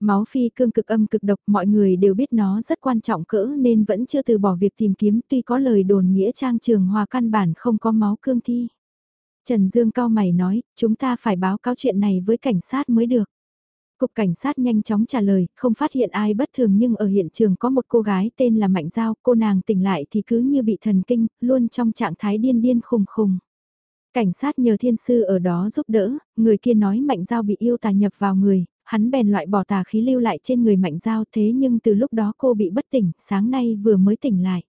Speaker 1: Máu phi cương cực âm cực độc mọi người đều biết nó rất quan trọng cỡ nên vẫn chưa từ bỏ việc tìm kiếm tuy có lời đồn nghĩa trang trường hòa căn bản không có máu cương thi. Trần Dương cao mày nói, chúng ta phải báo cáo chuyện này với cảnh sát mới được. Cục cảnh sát nhanh chóng trả lời, không phát hiện ai bất thường nhưng ở hiện trường có một cô gái tên là Mạnh Giao, cô nàng tỉnh lại thì cứ như bị thần kinh, luôn trong trạng thái điên điên khùng khùng. Cảnh sát nhờ thiên sư ở đó giúp đỡ, người kia nói Mạnh Giao bị yêu tà nhập vào người, hắn bèn loại bỏ tà khí lưu lại trên người Mạnh Giao thế nhưng từ lúc đó cô bị bất tỉnh, sáng nay vừa mới tỉnh lại.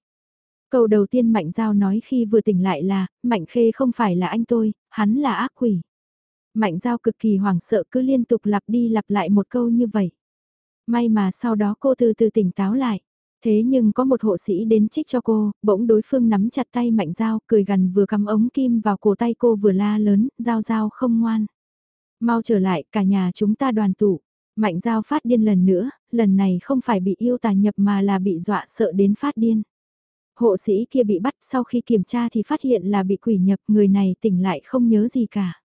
Speaker 1: Câu đầu tiên Mạnh Giao nói khi vừa tỉnh lại là, Mạnh Khê không phải là anh tôi, hắn là ác quỷ. Mạnh Giao cực kỳ hoảng sợ cứ liên tục lặp đi lặp lại một câu như vậy. May mà sau đó cô từ từ tỉnh táo lại. Thế nhưng có một hộ sĩ đến trích cho cô, bỗng đối phương nắm chặt tay Mạnh Giao, cười gần vừa cắm ống kim vào cổ tay cô vừa la lớn, Giao Giao không ngoan. Mau trở lại, cả nhà chúng ta đoàn tụ. Mạnh giao phát điên lần nữa, lần này không phải bị yêu tà nhập mà là bị dọa sợ đến phát điên. Hộ sĩ kia bị bắt sau khi kiểm tra thì phát hiện là bị quỷ nhập, người này tỉnh lại không nhớ gì cả.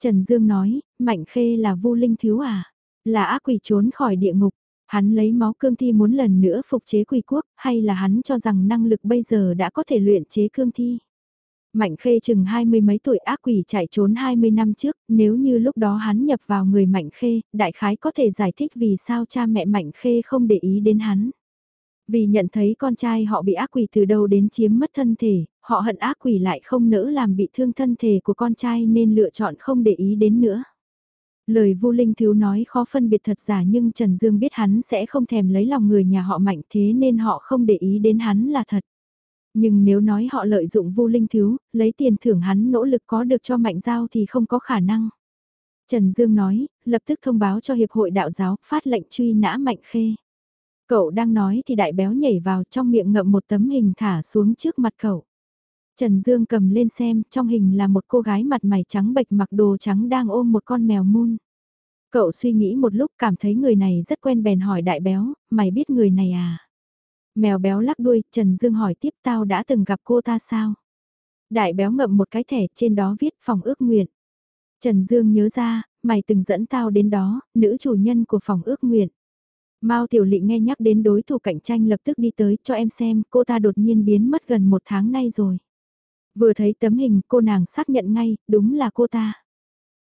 Speaker 1: Trần Dương nói, Mạnh Khê là vô linh thiếu à? Là ác quỷ trốn khỏi địa ngục. Hắn lấy máu cương thi muốn lần nữa phục chế quỷ quốc, hay là hắn cho rằng năng lực bây giờ đã có thể luyện chế cương thi? Mạnh Khê chừng hai mươi mấy tuổi ác quỷ chạy trốn 20 năm trước, nếu như lúc đó hắn nhập vào người Mạnh Khê, đại khái có thể giải thích vì sao cha mẹ Mạnh Khê không để ý đến hắn. Vì nhận thấy con trai họ bị ác quỷ từ đâu đến chiếm mất thân thể, họ hận ác quỷ lại không nỡ làm bị thương thân thể của con trai nên lựa chọn không để ý đến nữa. Lời Vu Linh Thiếu nói khó phân biệt thật giả nhưng Trần Dương biết hắn sẽ không thèm lấy lòng người nhà họ mạnh thế nên họ không để ý đến hắn là thật. Nhưng nếu nói họ lợi dụng Vu linh thiếu, lấy tiền thưởng hắn nỗ lực có được cho mạnh giao thì không có khả năng. Trần Dương nói, lập tức thông báo cho Hiệp hội Đạo giáo, phát lệnh truy nã mạnh khê. Cậu đang nói thì đại béo nhảy vào trong miệng ngậm một tấm hình thả xuống trước mặt cậu. Trần Dương cầm lên xem, trong hình là một cô gái mặt mày trắng bệch mặc đồ trắng đang ôm một con mèo mun. Cậu suy nghĩ một lúc cảm thấy người này rất quen bèn hỏi đại béo, mày biết người này à? Mèo béo lắc đuôi, Trần Dương hỏi tiếp tao đã từng gặp cô ta sao? Đại béo ngậm một cái thẻ trên đó viết phòng ước nguyện. Trần Dương nhớ ra, mày từng dẫn tao đến đó, nữ chủ nhân của phòng ước nguyện. Mao Tiểu Lị nghe nhắc đến đối thủ cạnh tranh lập tức đi tới cho em xem, cô ta đột nhiên biến mất gần một tháng nay rồi. Vừa thấy tấm hình cô nàng xác nhận ngay, đúng là cô ta.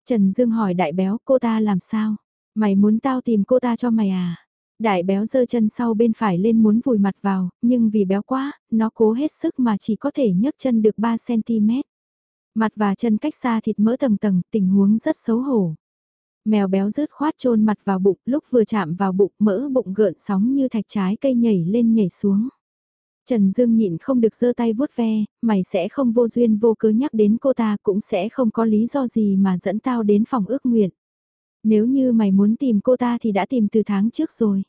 Speaker 1: Trần Dương hỏi đại béo cô ta làm sao? Mày muốn tao tìm cô ta cho mày à? Đại béo giơ chân sau bên phải lên muốn vùi mặt vào, nhưng vì béo quá, nó cố hết sức mà chỉ có thể nhấc chân được 3cm. Mặt và chân cách xa thịt mỡ tầng tầng, tình huống rất xấu hổ. Mèo béo rớt khoát chôn mặt vào bụng, lúc vừa chạm vào bụng mỡ bụng gợn sóng như thạch trái cây nhảy lên nhảy xuống. Trần Dương nhịn không được giơ tay vuốt ve, mày sẽ không vô duyên vô cớ nhắc đến cô ta cũng sẽ không có lý do gì mà dẫn tao đến phòng ước nguyện. Nếu như mày muốn tìm cô ta thì đã tìm từ tháng trước rồi.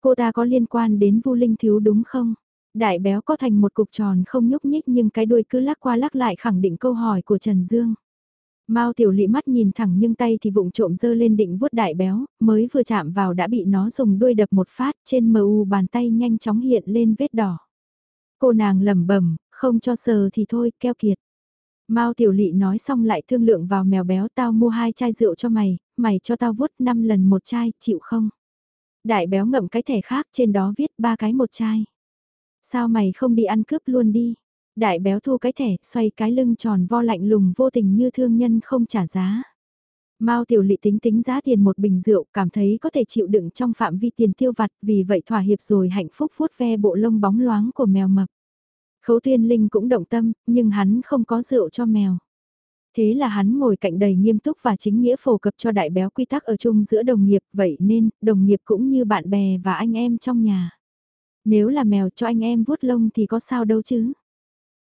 Speaker 1: Cô ta có liên quan đến Vu Linh Thiếu đúng không? Đại béo có thành một cục tròn không nhúc nhích nhưng cái đuôi cứ lắc qua lắc lại khẳng định câu hỏi của Trần Dương. Mao tiểu lị mắt nhìn thẳng nhưng tay thì vụng trộm dơ lên định vuốt đại béo, mới vừa chạm vào đã bị nó dùng đuôi đập một phát trên mờ u bàn tay nhanh chóng hiện lên vết đỏ. Cô nàng lẩm bẩm, không cho sờ thì thôi, keo kiệt. Mao tiểu lị nói xong lại thương lượng vào mèo béo tao mua hai chai rượu cho mày, mày cho tao vuốt 5 lần một chai, chịu không? Đại béo ngậm cái thẻ khác trên đó viết ba cái một chai. Sao mày không đi ăn cướp luôn đi? Đại béo thu cái thẻ, xoay cái lưng tròn vo lạnh lùng vô tình như thương nhân không trả giá. Mao tiểu lị tính tính giá tiền một bình rượu, cảm thấy có thể chịu đựng trong phạm vi tiền tiêu vặt, vì vậy thỏa hiệp rồi hạnh phúc vuốt ve bộ lông bóng loáng của mèo mập. Khấu tuyên linh cũng động tâm, nhưng hắn không có rượu cho mèo. Thế là hắn ngồi cạnh đầy nghiêm túc và chính nghĩa phổ cập cho đại béo quy tắc ở chung giữa đồng nghiệp, vậy nên, đồng nghiệp cũng như bạn bè và anh em trong nhà. Nếu là mèo cho anh em vuốt lông thì có sao đâu chứ.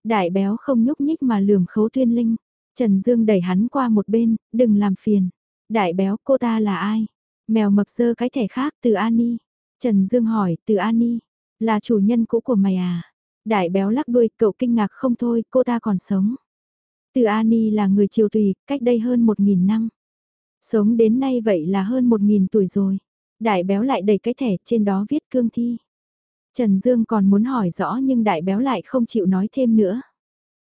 Speaker 1: Đại béo không nhúc nhích mà lườm khấu tuyên linh. Trần Dương đẩy hắn qua một bên, đừng làm phiền. Đại béo cô ta là ai? Mèo mập dơ cái thẻ khác từ Ani. Trần Dương hỏi từ Ani. Là chủ nhân cũ của mày à? Đại béo lắc đuôi cậu kinh ngạc không thôi cô ta còn sống. Từ Ani là người triều tùy, cách đây hơn một nghìn năm. Sống đến nay vậy là hơn một nghìn tuổi rồi. Đại béo lại đầy cái thẻ trên đó viết cương thi. Trần Dương còn muốn hỏi rõ nhưng đại béo lại không chịu nói thêm nữa.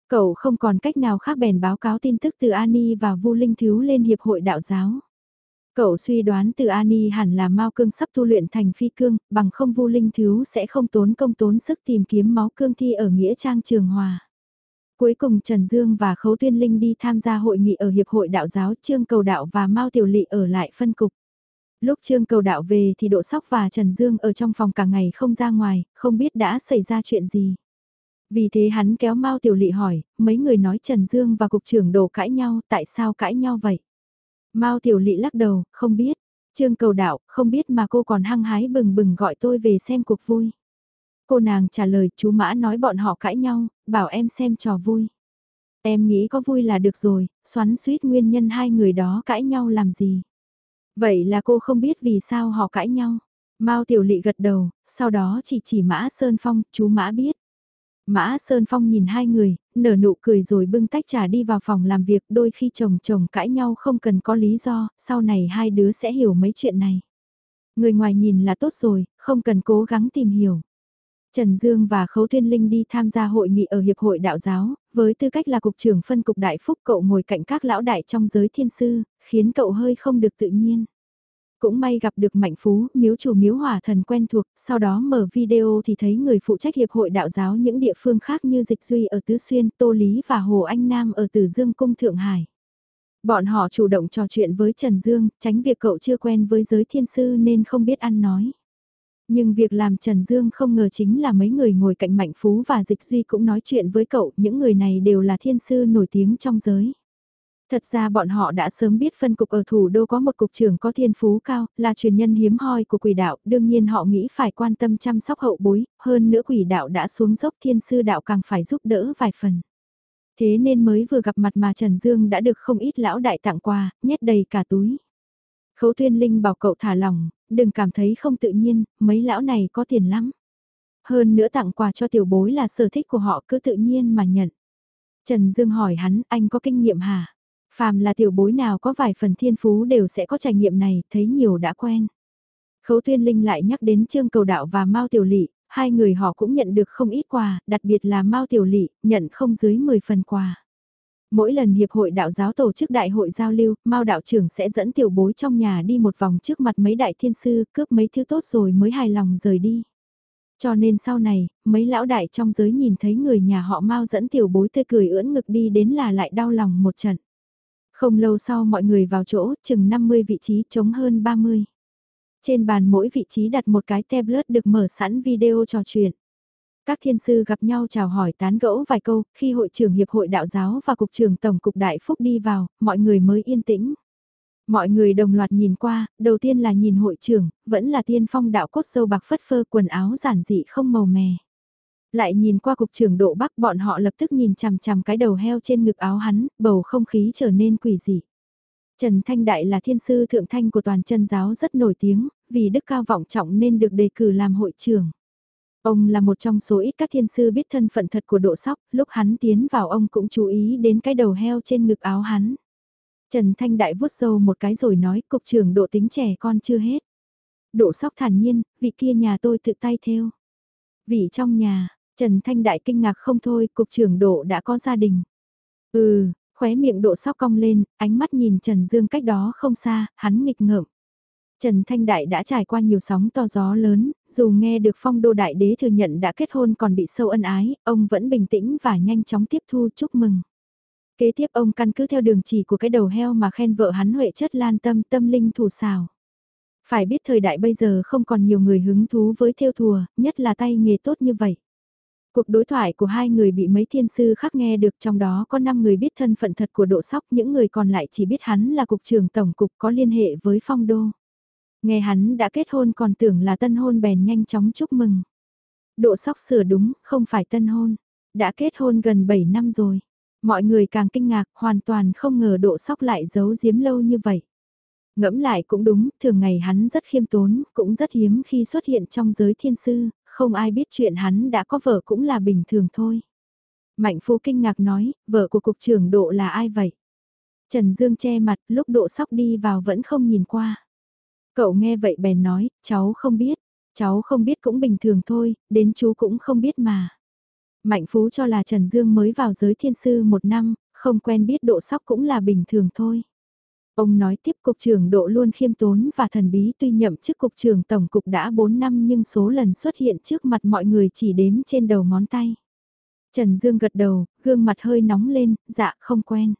Speaker 1: Cậu không còn cách nào khác bèn báo cáo tin tức từ Ani và Vu Linh Thiếu lên Hiệp hội Đạo giáo. Cậu suy đoán từ Ani hẳn là Mao Cương sắp tu luyện thành phi cương, bằng không Vu Linh Thiếu sẽ không tốn công tốn sức tìm kiếm máu cương thi ở Nghĩa Trang Trường Hòa. Cuối cùng Trần Dương và Khấu Tuyên Linh đi tham gia hội nghị ở Hiệp hội Đạo giáo Trương Cầu Đạo và Mao Tiểu Lị ở lại phân cục. Lúc Trương Cầu Đạo về thì Độ Sóc và Trần Dương ở trong phòng cả ngày không ra ngoài, không biết đã xảy ra chuyện gì. Vì thế hắn kéo Mao Tiểu Lị hỏi, mấy người nói Trần Dương và cục trưởng Đồ cãi nhau, tại sao cãi nhau vậy? Mao Tiểu Lị lắc đầu, không biết. Trương Cầu Đạo, không biết mà cô còn hăng hái bừng bừng gọi tôi về xem cuộc vui. Cô nàng trả lời chú Mã nói bọn họ cãi nhau, bảo em xem trò vui. Em nghĩ có vui là được rồi, xoắn suýt nguyên nhân hai người đó cãi nhau làm gì. Vậy là cô không biết vì sao họ cãi nhau. Mao Tiểu Lị gật đầu, sau đó chỉ chỉ Mã Sơn Phong, chú Mã biết. Mã Sơn Phong nhìn hai người, nở nụ cười rồi bưng tách trà đi vào phòng làm việc đôi khi chồng chồng cãi nhau không cần có lý do, sau này hai đứa sẽ hiểu mấy chuyện này. Người ngoài nhìn là tốt rồi, không cần cố gắng tìm hiểu. Trần Dương và Khấu Thiên Linh đi tham gia hội nghị ở Hiệp hội Đạo giáo, với tư cách là cục trưởng phân cục Đại Phúc cậu ngồi cạnh các lão đại trong giới thiên sư, khiến cậu hơi không được tự nhiên. Cũng may gặp được Mạnh Phú, miếu chủ miếu hỏa thần quen thuộc, sau đó mở video thì thấy người phụ trách Hiệp hội Đạo giáo những địa phương khác như Dịch Duy ở Tứ Xuyên, Tô Lý và Hồ Anh Nam ở Tử Dương Cung Thượng Hải. Bọn họ chủ động trò chuyện với Trần Dương, tránh việc cậu chưa quen với giới thiên sư nên không biết ăn nói. Nhưng việc làm Trần Dương không ngờ chính là mấy người ngồi cạnh Mạnh Phú và Dịch Duy cũng nói chuyện với cậu, những người này đều là thiên sư nổi tiếng trong giới. Thật ra bọn họ đã sớm biết phân cục ở thủ đô có một cục trưởng có thiên phú cao, là truyền nhân hiếm hoi của quỷ đạo, đương nhiên họ nghĩ phải quan tâm chăm sóc hậu bối, hơn nữa quỷ đạo đã xuống dốc thiên sư đạo càng phải giúp đỡ vài phần. Thế nên mới vừa gặp mặt mà Trần Dương đã được không ít lão đại tặng quà, nhét đầy cả túi. Khấu Thuyên Linh bảo cậu thả lòng, đừng cảm thấy không tự nhiên, mấy lão này có tiền lắm. Hơn nữa tặng quà cho tiểu bối là sở thích của họ cứ tự nhiên mà nhận. Trần Dương hỏi hắn, anh có kinh nghiệm hả? Phàm là tiểu bối nào có vài phần thiên phú đều sẽ có trải nghiệm này, thấy nhiều đã quen. Khấu Tuyên Linh lại nhắc đến Trương Cầu Đạo và Mao Tiểu Lị, hai người họ cũng nhận được không ít quà, đặc biệt là Mao Tiểu Lị, nhận không dưới 10 phần quà. Mỗi lần Hiệp hội Đạo giáo tổ chức đại hội giao lưu, Mao đạo trưởng sẽ dẫn tiểu bối trong nhà đi một vòng trước mặt mấy đại thiên sư, cướp mấy thứ tốt rồi mới hài lòng rời đi. Cho nên sau này, mấy lão đại trong giới nhìn thấy người nhà họ Mao dẫn tiểu bối tươi cười ưỡn ngực đi đến là lại đau lòng một trận. Không lâu sau mọi người vào chỗ, chừng 50 vị trí trống hơn 30. Trên bàn mỗi vị trí đặt một cái tablet được mở sẵn video trò chuyện. Các thiên sư gặp nhau chào hỏi tán gẫu vài câu, khi hội trưởng Hiệp hội Đạo giáo và Cục trưởng Tổng cục Đại Phúc đi vào, mọi người mới yên tĩnh. Mọi người đồng loạt nhìn qua, đầu tiên là nhìn hội trưởng, vẫn là tiên phong đạo cốt sâu bạc phất phơ quần áo giản dị không màu mè. Lại nhìn qua cục trưởng độ bắc bọn họ lập tức nhìn chằm chằm cái đầu heo trên ngực áo hắn, bầu không khí trở nên quỷ dị. Trần Thanh Đại là thiên sư thượng thanh của toàn chân giáo rất nổi tiếng, vì đức cao vọng trọng nên được đề cử làm hội trưởng. Ông là một trong số ít các thiên sư biết thân phận thật của độ sóc, lúc hắn tiến vào ông cũng chú ý đến cái đầu heo trên ngực áo hắn. Trần Thanh Đại vuốt sâu một cái rồi nói cục trưởng độ tính trẻ con chưa hết. Độ sóc thản nhiên, vị kia nhà tôi tự tay theo. Vị trong nhà, Trần Thanh Đại kinh ngạc không thôi, cục trưởng độ đã có gia đình. Ừ, khóe miệng độ sóc cong lên, ánh mắt nhìn Trần Dương cách đó không xa, hắn nghịch ngợm. Trần Thanh Đại đã trải qua nhiều sóng to gió lớn, dù nghe được phong đô đại đế thừa nhận đã kết hôn còn bị sâu ân ái, ông vẫn bình tĩnh và nhanh chóng tiếp thu chúc mừng. Kế tiếp ông căn cứ theo đường chỉ của cái đầu heo mà khen vợ hắn huệ chất lan tâm tâm linh thủ xào. Phải biết thời đại bây giờ không còn nhiều người hứng thú với theo thùa, nhất là tay nghề tốt như vậy. Cuộc đối thoại của hai người bị mấy thiên sư khác nghe được trong đó có 5 người biết thân phận thật của độ sóc, những người còn lại chỉ biết hắn là cục trưởng tổng cục có liên hệ với phong đô. Nghe hắn đã kết hôn còn tưởng là tân hôn bèn nhanh chóng chúc mừng. Độ sóc sửa đúng, không phải tân hôn. Đã kết hôn gần 7 năm rồi. Mọi người càng kinh ngạc, hoàn toàn không ngờ độ sóc lại giấu giếm lâu như vậy. Ngẫm lại cũng đúng, thường ngày hắn rất khiêm tốn, cũng rất hiếm khi xuất hiện trong giới thiên sư, không ai biết chuyện hắn đã có vợ cũng là bình thường thôi. Mạnh Phú kinh ngạc nói, vợ của cục trưởng độ là ai vậy? Trần Dương che mặt, lúc độ sóc đi vào vẫn không nhìn qua. Cậu nghe vậy bèn nói, cháu không biết, cháu không biết cũng bình thường thôi, đến chú cũng không biết mà. Mạnh Phú cho là Trần Dương mới vào giới thiên sư một năm, không quen biết độ sóc cũng là bình thường thôi. Ông nói tiếp cục trưởng độ luôn khiêm tốn và thần bí tuy nhậm chức cục trưởng tổng cục đã 4 năm nhưng số lần xuất hiện trước mặt mọi người chỉ đếm trên đầu ngón tay. Trần Dương gật đầu, gương mặt hơi nóng lên, dạ không quen.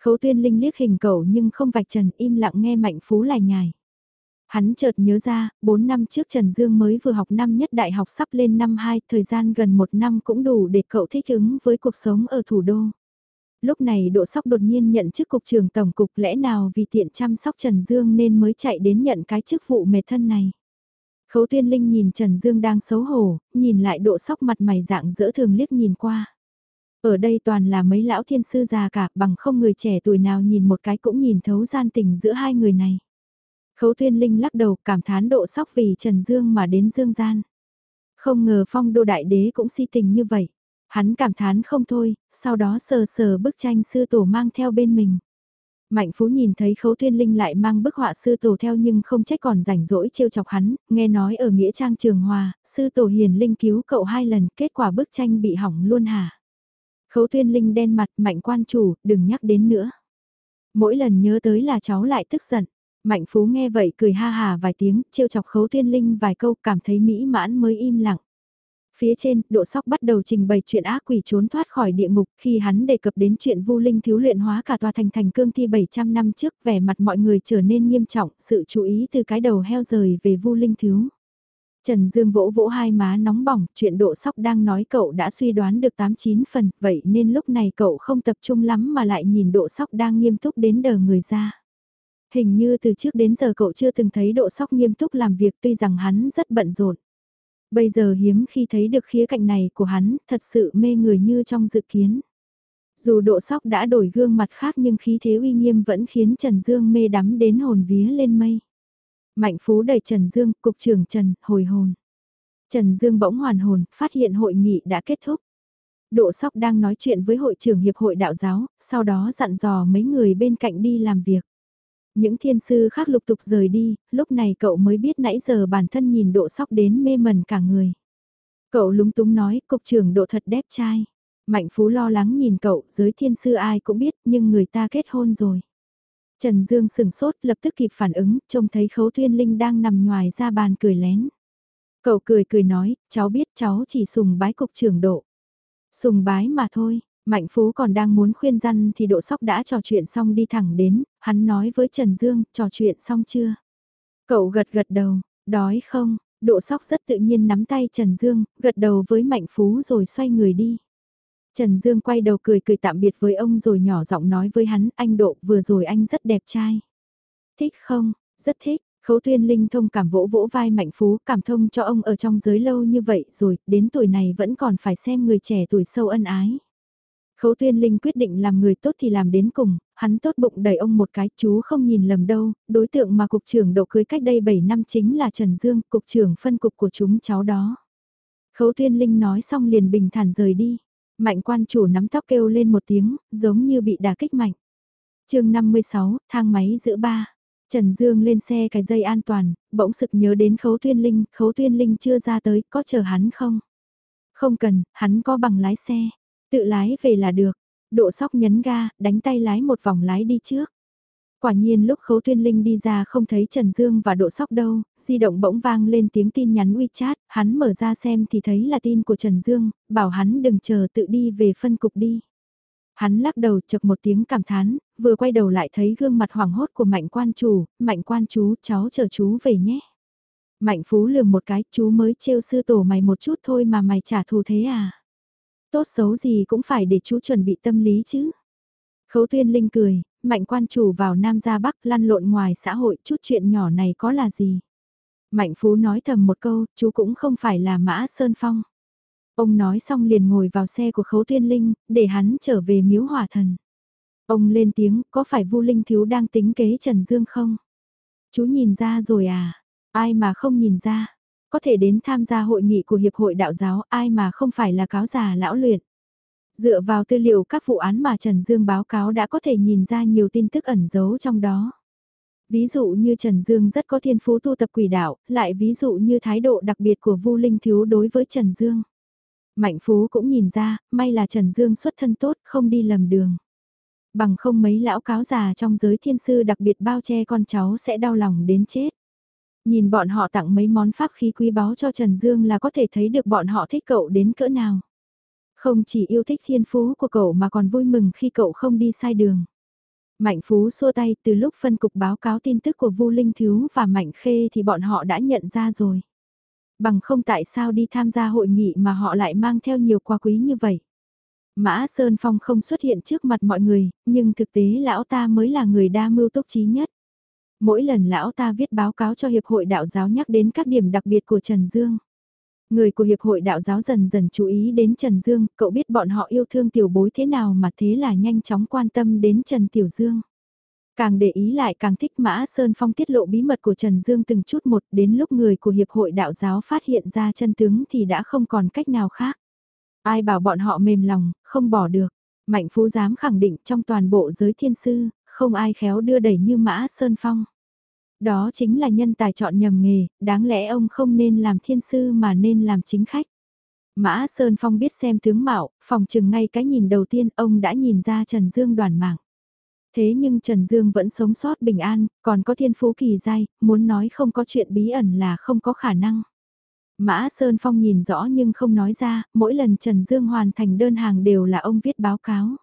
Speaker 1: Khấu tuyên linh liếc hình cậu nhưng không vạch trần im lặng nghe mạnh phú lại nhài. Hắn chợt nhớ ra, 4 năm trước Trần Dương mới vừa học năm nhất đại học sắp lên năm 2, thời gian gần một năm cũng đủ để cậu thích ứng với cuộc sống ở thủ đô. Lúc này Độ Sóc đột nhiên nhận chức cục trưởng tổng cục lẽ nào vì tiện chăm sóc Trần Dương nên mới chạy đến nhận cái chức vụ mệt thân này. Khấu Tuyên Linh nhìn Trần Dương đang xấu hổ, nhìn lại Độ Sóc mặt mày dạng dỡ thường liếc nhìn qua. Ở đây toàn là mấy lão thiên sư già cả bằng không người trẻ tuổi nào nhìn một cái cũng nhìn thấu gian tình giữa hai người này. Khấu Thuyên Linh lắc đầu cảm thán độ sóc vì Trần Dương mà đến Dương Gian. Không ngờ phong đô đại đế cũng si tình như vậy. Hắn cảm thán không thôi, sau đó sờ sờ bức tranh sư tổ mang theo bên mình. Mạnh Phú nhìn thấy Khấu Thiên Linh lại mang bức họa sư tổ theo nhưng không trách còn rảnh rỗi trêu chọc hắn, nghe nói ở Nghĩa Trang Trường Hòa, sư tổ hiền linh cứu cậu hai lần, kết quả bức tranh bị hỏng luôn hả? Khấu Thiên Linh đen mặt, mạnh quan chủ, đừng nhắc đến nữa. Mỗi lần nhớ tới là cháu lại tức giận. Mạnh Phú nghe vậy cười ha hà vài tiếng, trêu chọc khấu Thiên linh vài câu cảm thấy mỹ mãn mới im lặng. Phía trên, độ sóc bắt đầu trình bày chuyện ác quỷ trốn thoát khỏi địa ngục khi hắn đề cập đến chuyện vu linh thiếu luyện hóa cả tòa thành thành cương thi 700 năm trước vẻ mặt mọi người trở nên nghiêm trọng, sự chú ý từ cái đầu heo rời về vu linh thiếu. Trần Dương vỗ vỗ hai má nóng bỏng, chuyện độ sóc đang nói cậu đã suy đoán được 8-9 phần, vậy nên lúc này cậu không tập trung lắm mà lại nhìn độ sóc đang nghiêm túc đến đờ người ra. Hình như từ trước đến giờ cậu chưa từng thấy độ sóc nghiêm túc làm việc tuy rằng hắn rất bận rộn. Bây giờ hiếm khi thấy được khía cạnh này của hắn, thật sự mê người như trong dự kiến. Dù độ sóc đã đổi gương mặt khác nhưng khí thế uy nghiêm vẫn khiến Trần Dương mê đắm đến hồn vía lên mây. Mạnh Phú đẩy Trần Dương, cục trưởng Trần, hồi hồn. Trần Dương bỗng hoàn hồn, phát hiện hội nghị đã kết thúc. Độ sóc đang nói chuyện với hội trưởng Hiệp hội Đạo giáo, sau đó dặn dò mấy người bên cạnh đi làm việc. Những thiên sư khác lục tục rời đi, lúc này cậu mới biết nãy giờ bản thân nhìn độ sóc đến mê mẩn cả người. Cậu lúng túng nói, cục trưởng độ thật đẹp trai. Mạnh Phú lo lắng nhìn cậu, giới thiên sư ai cũng biết, nhưng người ta kết hôn rồi. Trần Dương sừng sốt, lập tức kịp phản ứng, trông thấy khấu Thiên linh đang nằm ngoài ra bàn cười lén. Cậu cười cười nói, cháu biết cháu chỉ sùng bái cục trưởng độ. Sùng bái mà thôi, Mạnh Phú còn đang muốn khuyên răn thì độ sóc đã trò chuyện xong đi thẳng đến, hắn nói với Trần Dương, trò chuyện xong chưa? Cậu gật gật đầu, đói không, độ sóc rất tự nhiên nắm tay Trần Dương, gật đầu với Mạnh Phú rồi xoay người đi. Trần Dương quay đầu cười cười tạm biệt với ông rồi nhỏ giọng nói với hắn, anh Độ vừa rồi anh rất đẹp trai. Thích không, rất thích, Khấu Tuyên Linh thông cảm vỗ vỗ vai Mạnh Phú, cảm thông cho ông ở trong giới lâu như vậy rồi, đến tuổi này vẫn còn phải xem người trẻ tuổi sâu ân ái. Khấu Tuyên Linh quyết định làm người tốt thì làm đến cùng, hắn tốt bụng đẩy ông một cái, chú không nhìn lầm đâu, đối tượng mà cục trưởng độ cưới cách đây 7 năm chính là Trần Dương, cục trưởng phân cục của chúng cháu đó. Khấu Tuyên Linh nói xong liền bình thản rời đi. Mạnh quan chủ nắm tóc kêu lên một tiếng, giống như bị đả kích mạnh. chương 56, thang máy giữa ba. Trần Dương lên xe cái dây an toàn, bỗng sực nhớ đến khấu tuyên linh, khấu tuyên linh chưa ra tới, có chờ hắn không? Không cần, hắn có bằng lái xe, tự lái về là được. Độ sóc nhấn ga, đánh tay lái một vòng lái đi trước. Quả nhiên lúc khấu tuyên linh đi ra không thấy Trần Dương và độ sóc đâu, di động bỗng vang lên tiếng tin nhắn WeChat, hắn mở ra xem thì thấy là tin của Trần Dương, bảo hắn đừng chờ tự đi về phân cục đi. Hắn lắc đầu chật một tiếng cảm thán, vừa quay đầu lại thấy gương mặt hoảng hốt của mạnh quan chủ, mạnh quan chú cháu chờ chú về nhé. Mạnh phú lườm một cái, chú mới trêu sư tổ mày một chút thôi mà mày trả thù thế à. Tốt xấu gì cũng phải để chú chuẩn bị tâm lý chứ. Khấu tuyên linh cười, mạnh quan chủ vào Nam ra Bắc lăn lộn ngoài xã hội chút chuyện nhỏ này có là gì. Mạnh Phú nói thầm một câu, chú cũng không phải là Mã Sơn Phong. Ông nói xong liền ngồi vào xe của Khấu Tuyên Linh, để hắn trở về miếu hỏa thần. Ông lên tiếng, có phải Vu Linh Thiếu đang tính kế Trần Dương không? Chú nhìn ra rồi à? Ai mà không nhìn ra? Có thể đến tham gia hội nghị của Hiệp hội Đạo giáo, ai mà không phải là cáo già lão luyện? Dựa vào tư liệu các vụ án mà Trần Dương báo cáo đã có thể nhìn ra nhiều tin tức ẩn giấu trong đó. Ví dụ như Trần Dương rất có thiên phú tu tập quỷ đạo, lại ví dụ như thái độ đặc biệt của Vu Linh Thiếu đối với Trần Dương. Mạnh Phú cũng nhìn ra, may là Trần Dương xuất thân tốt, không đi lầm đường. Bằng không mấy lão cáo già trong giới thiên sư đặc biệt bao che con cháu sẽ đau lòng đến chết. Nhìn bọn họ tặng mấy món pháp khí quý báu cho Trần Dương là có thể thấy được bọn họ thích cậu đến cỡ nào. Không chỉ yêu thích thiên phú của cậu mà còn vui mừng khi cậu không đi sai đường. Mạnh Phú xua tay từ lúc phân cục báo cáo tin tức của Vu Linh Thiếu và Mạnh Khê thì bọn họ đã nhận ra rồi. Bằng không tại sao đi tham gia hội nghị mà họ lại mang theo nhiều quà quý như vậy. Mã Sơn Phong không xuất hiện trước mặt mọi người, nhưng thực tế lão ta mới là người đa mưu túc trí nhất. Mỗi lần lão ta viết báo cáo cho Hiệp hội Đạo giáo nhắc đến các điểm đặc biệt của Trần Dương. Người của Hiệp hội Đạo giáo dần dần chú ý đến Trần Dương, cậu biết bọn họ yêu thương tiểu bối thế nào mà thế là nhanh chóng quan tâm đến Trần Tiểu Dương. Càng để ý lại càng thích Mã Sơn Phong tiết lộ bí mật của Trần Dương từng chút một đến lúc người của Hiệp hội Đạo giáo phát hiện ra chân tướng thì đã không còn cách nào khác. Ai bảo bọn họ mềm lòng, không bỏ được. Mạnh Phú dám khẳng định trong toàn bộ giới thiên sư, không ai khéo đưa đẩy như Mã Sơn Phong. Đó chính là nhân tài chọn nhầm nghề, đáng lẽ ông không nên làm thiên sư mà nên làm chính khách. Mã Sơn Phong biết xem tướng mạo, phòng trừng ngay cái nhìn đầu tiên ông đã nhìn ra Trần Dương đoàn mạng. Thế nhưng Trần Dương vẫn sống sót bình an, còn có thiên phú kỳ dai, muốn nói không có chuyện bí ẩn là không có khả năng. Mã Sơn Phong nhìn rõ nhưng không nói ra, mỗi lần Trần Dương hoàn thành đơn hàng đều là ông viết báo cáo.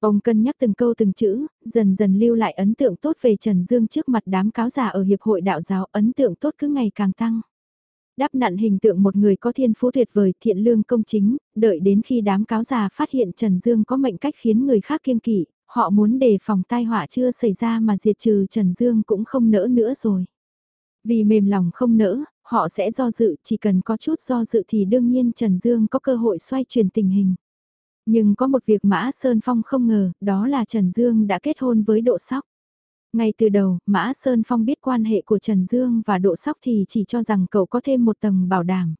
Speaker 1: Ông cân nhắc từng câu từng chữ, dần dần lưu lại ấn tượng tốt về Trần Dương trước mặt đám cáo giả ở Hiệp hội Đạo giáo, ấn tượng tốt cứ ngày càng tăng. Đáp nặn hình tượng một người có thiên phú tuyệt vời, thiện lương công chính, đợi đến khi đám cáo già phát hiện Trần Dương có mệnh cách khiến người khác kiêng kỵ, họ muốn đề phòng tai họa chưa xảy ra mà diệt trừ Trần Dương cũng không nỡ nữa rồi. Vì mềm lòng không nỡ, họ sẽ do dự, chỉ cần có chút do dự thì đương nhiên Trần Dương có cơ hội xoay chuyển tình hình. Nhưng có một việc Mã Sơn Phong không ngờ, đó là Trần Dương đã kết hôn với Độ Sóc. Ngay từ đầu, Mã Sơn Phong biết quan hệ của Trần Dương và Độ Sóc thì chỉ cho rằng cậu có thêm một tầng bảo đảm.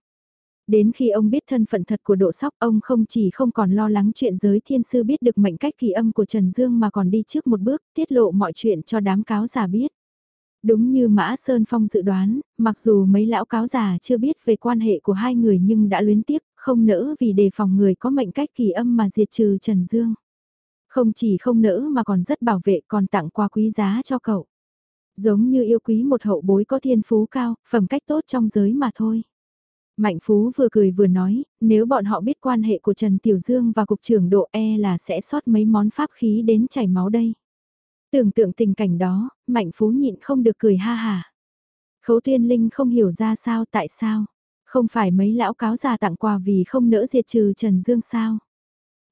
Speaker 1: Đến khi ông biết thân phận thật của độ sóc, ông không chỉ không còn lo lắng chuyện giới thiên sư biết được mệnh cách kỳ âm của Trần Dương mà còn đi trước một bước, tiết lộ mọi chuyện cho đám cáo giả biết. Đúng như Mã Sơn Phong dự đoán, mặc dù mấy lão cáo già chưa biết về quan hệ của hai người nhưng đã luyến tiếc, không nỡ vì đề phòng người có mệnh cách kỳ âm mà diệt trừ Trần Dương. Không chỉ không nỡ mà còn rất bảo vệ còn tặng quà quý giá cho cậu. Giống như yêu quý một hậu bối có thiên phú cao, phẩm cách tốt trong giới mà thôi. Mạnh Phú vừa cười vừa nói, nếu bọn họ biết quan hệ của Trần Tiểu Dương và Cục trưởng Độ E là sẽ sót mấy món pháp khí đến chảy máu đây. Tưởng tượng tình cảnh đó, Mạnh Phú nhịn không được cười ha hà. Khấu Thiên Linh không hiểu ra sao tại sao. Không phải mấy lão cáo già tặng quà vì không nỡ diệt trừ Trần Dương sao.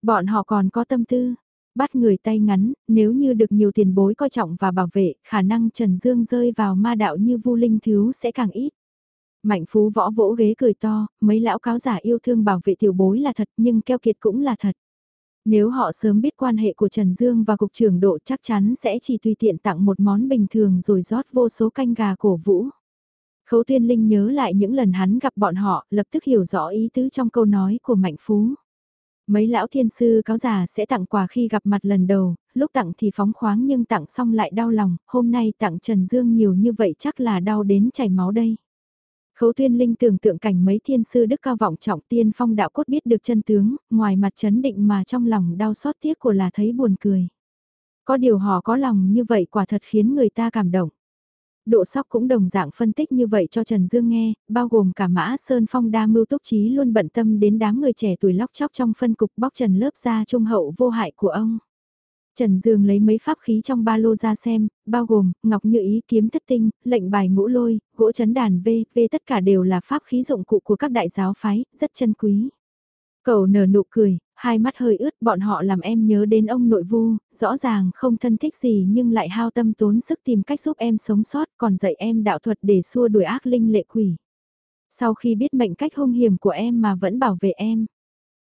Speaker 1: Bọn họ còn có tâm tư, bắt người tay ngắn, nếu như được nhiều tiền bối coi trọng và bảo vệ, khả năng Trần Dương rơi vào ma đạo như vu linh thiếu sẽ càng ít. Mạnh phú võ vỗ ghế cười to, mấy lão cáo giả yêu thương bảo vệ tiểu bối là thật nhưng keo kiệt cũng là thật. Nếu họ sớm biết quan hệ của Trần Dương và cục trưởng độ chắc chắn sẽ chỉ tùy tiện tặng một món bình thường rồi rót vô số canh gà cổ vũ. Khấu thiên Linh nhớ lại những lần hắn gặp bọn họ, lập tức hiểu rõ ý tứ trong câu nói của Mạnh Phú. Mấy lão thiên sư cáo già sẽ tặng quà khi gặp mặt lần đầu, lúc tặng thì phóng khoáng nhưng tặng xong lại đau lòng, hôm nay tặng Trần Dương nhiều như vậy chắc là đau đến chảy máu đây. Khấu thiên Linh tưởng tượng cảnh mấy thiên sư đức cao vọng trọng tiên phong đạo cốt biết được chân tướng, ngoài mặt chấn định mà trong lòng đau xót tiếc của là thấy buồn cười. Có điều họ có lòng như vậy quả thật khiến người ta cảm động. Độ sóc cũng đồng dạng phân tích như vậy cho Trần Dương nghe, bao gồm cả Mã Sơn Phong đa mưu túc trí luôn bận tâm đến đám người trẻ tuổi lóc chóc trong phân cục bóc trần lớp da trung hậu vô hại của ông. Trần Dương lấy mấy pháp khí trong ba lô ra xem, bao gồm, ngọc như ý kiếm thất tinh, lệnh bài ngũ lôi, gỗ chấn đàn V, V tất cả đều là pháp khí dụng cụ của các đại giáo phái, rất chân quý. Cậu nở nụ cười, hai mắt hơi ướt bọn họ làm em nhớ đến ông nội vu, rõ ràng không thân thích gì nhưng lại hao tâm tốn sức tìm cách giúp em sống sót còn dạy em đạo thuật để xua đuổi ác linh lệ quỷ. Sau khi biết mệnh cách hung hiểm của em mà vẫn bảo vệ em.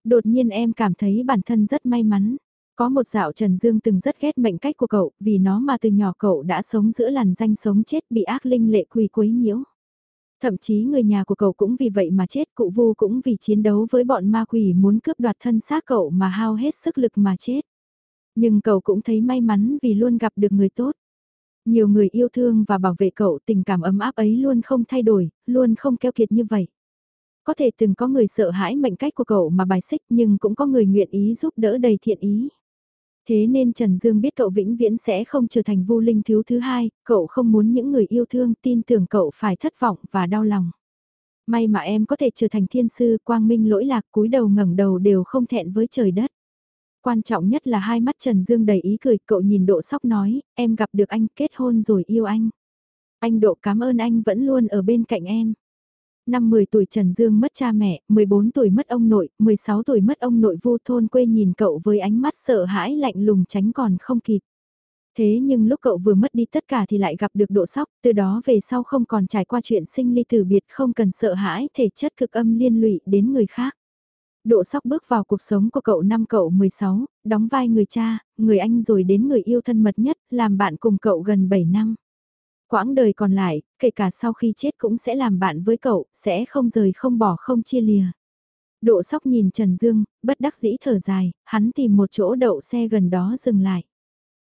Speaker 1: Đột nhiên em cảm thấy bản thân rất may mắn. Có một dạo Trần Dương từng rất ghét mệnh cách của cậu, vì nó mà từ nhỏ cậu đã sống giữa làn danh sống chết bị ác linh lệ quỷ quấy nhiễu. Thậm chí người nhà của cậu cũng vì vậy mà chết, cụ vu cũng vì chiến đấu với bọn ma quỷ muốn cướp đoạt thân xác cậu mà hao hết sức lực mà chết. Nhưng cậu cũng thấy may mắn vì luôn gặp được người tốt. Nhiều người yêu thương và bảo vệ cậu tình cảm ấm áp ấy luôn không thay đổi, luôn không keo kiệt như vậy. Có thể từng có người sợ hãi mệnh cách của cậu mà bài xích nhưng cũng có người nguyện ý giúp đỡ đầy thiện ý. Thế nên Trần Dương biết cậu vĩnh viễn sẽ không trở thành vô linh thiếu thứ hai, cậu không muốn những người yêu thương tin tưởng cậu phải thất vọng và đau lòng. May mà em có thể trở thành thiên sư quang minh lỗi lạc cúi đầu ngẩng đầu đều không thẹn với trời đất. Quan trọng nhất là hai mắt Trần Dương đầy ý cười, cậu nhìn độ sóc nói, em gặp được anh kết hôn rồi yêu anh. Anh độ cảm ơn anh vẫn luôn ở bên cạnh em. Năm 10 tuổi Trần Dương mất cha mẹ, 14 tuổi mất ông nội, 16 tuổi mất ông nội vô thôn quê nhìn cậu với ánh mắt sợ hãi lạnh lùng tránh còn không kịp. Thế nhưng lúc cậu vừa mất đi tất cả thì lại gặp được độ sóc, từ đó về sau không còn trải qua chuyện sinh ly tử biệt không cần sợ hãi thể chất cực âm liên lụy đến người khác. Độ sóc bước vào cuộc sống của cậu năm cậu 16, đóng vai người cha, người anh rồi đến người yêu thân mật nhất, làm bạn cùng cậu gần 7 năm. Quãng đời còn lại, kể cả sau khi chết cũng sẽ làm bạn với cậu, sẽ không rời không bỏ không chia lìa. Độ sóc nhìn Trần Dương, bất đắc dĩ thở dài, hắn tìm một chỗ đậu xe gần đó dừng lại.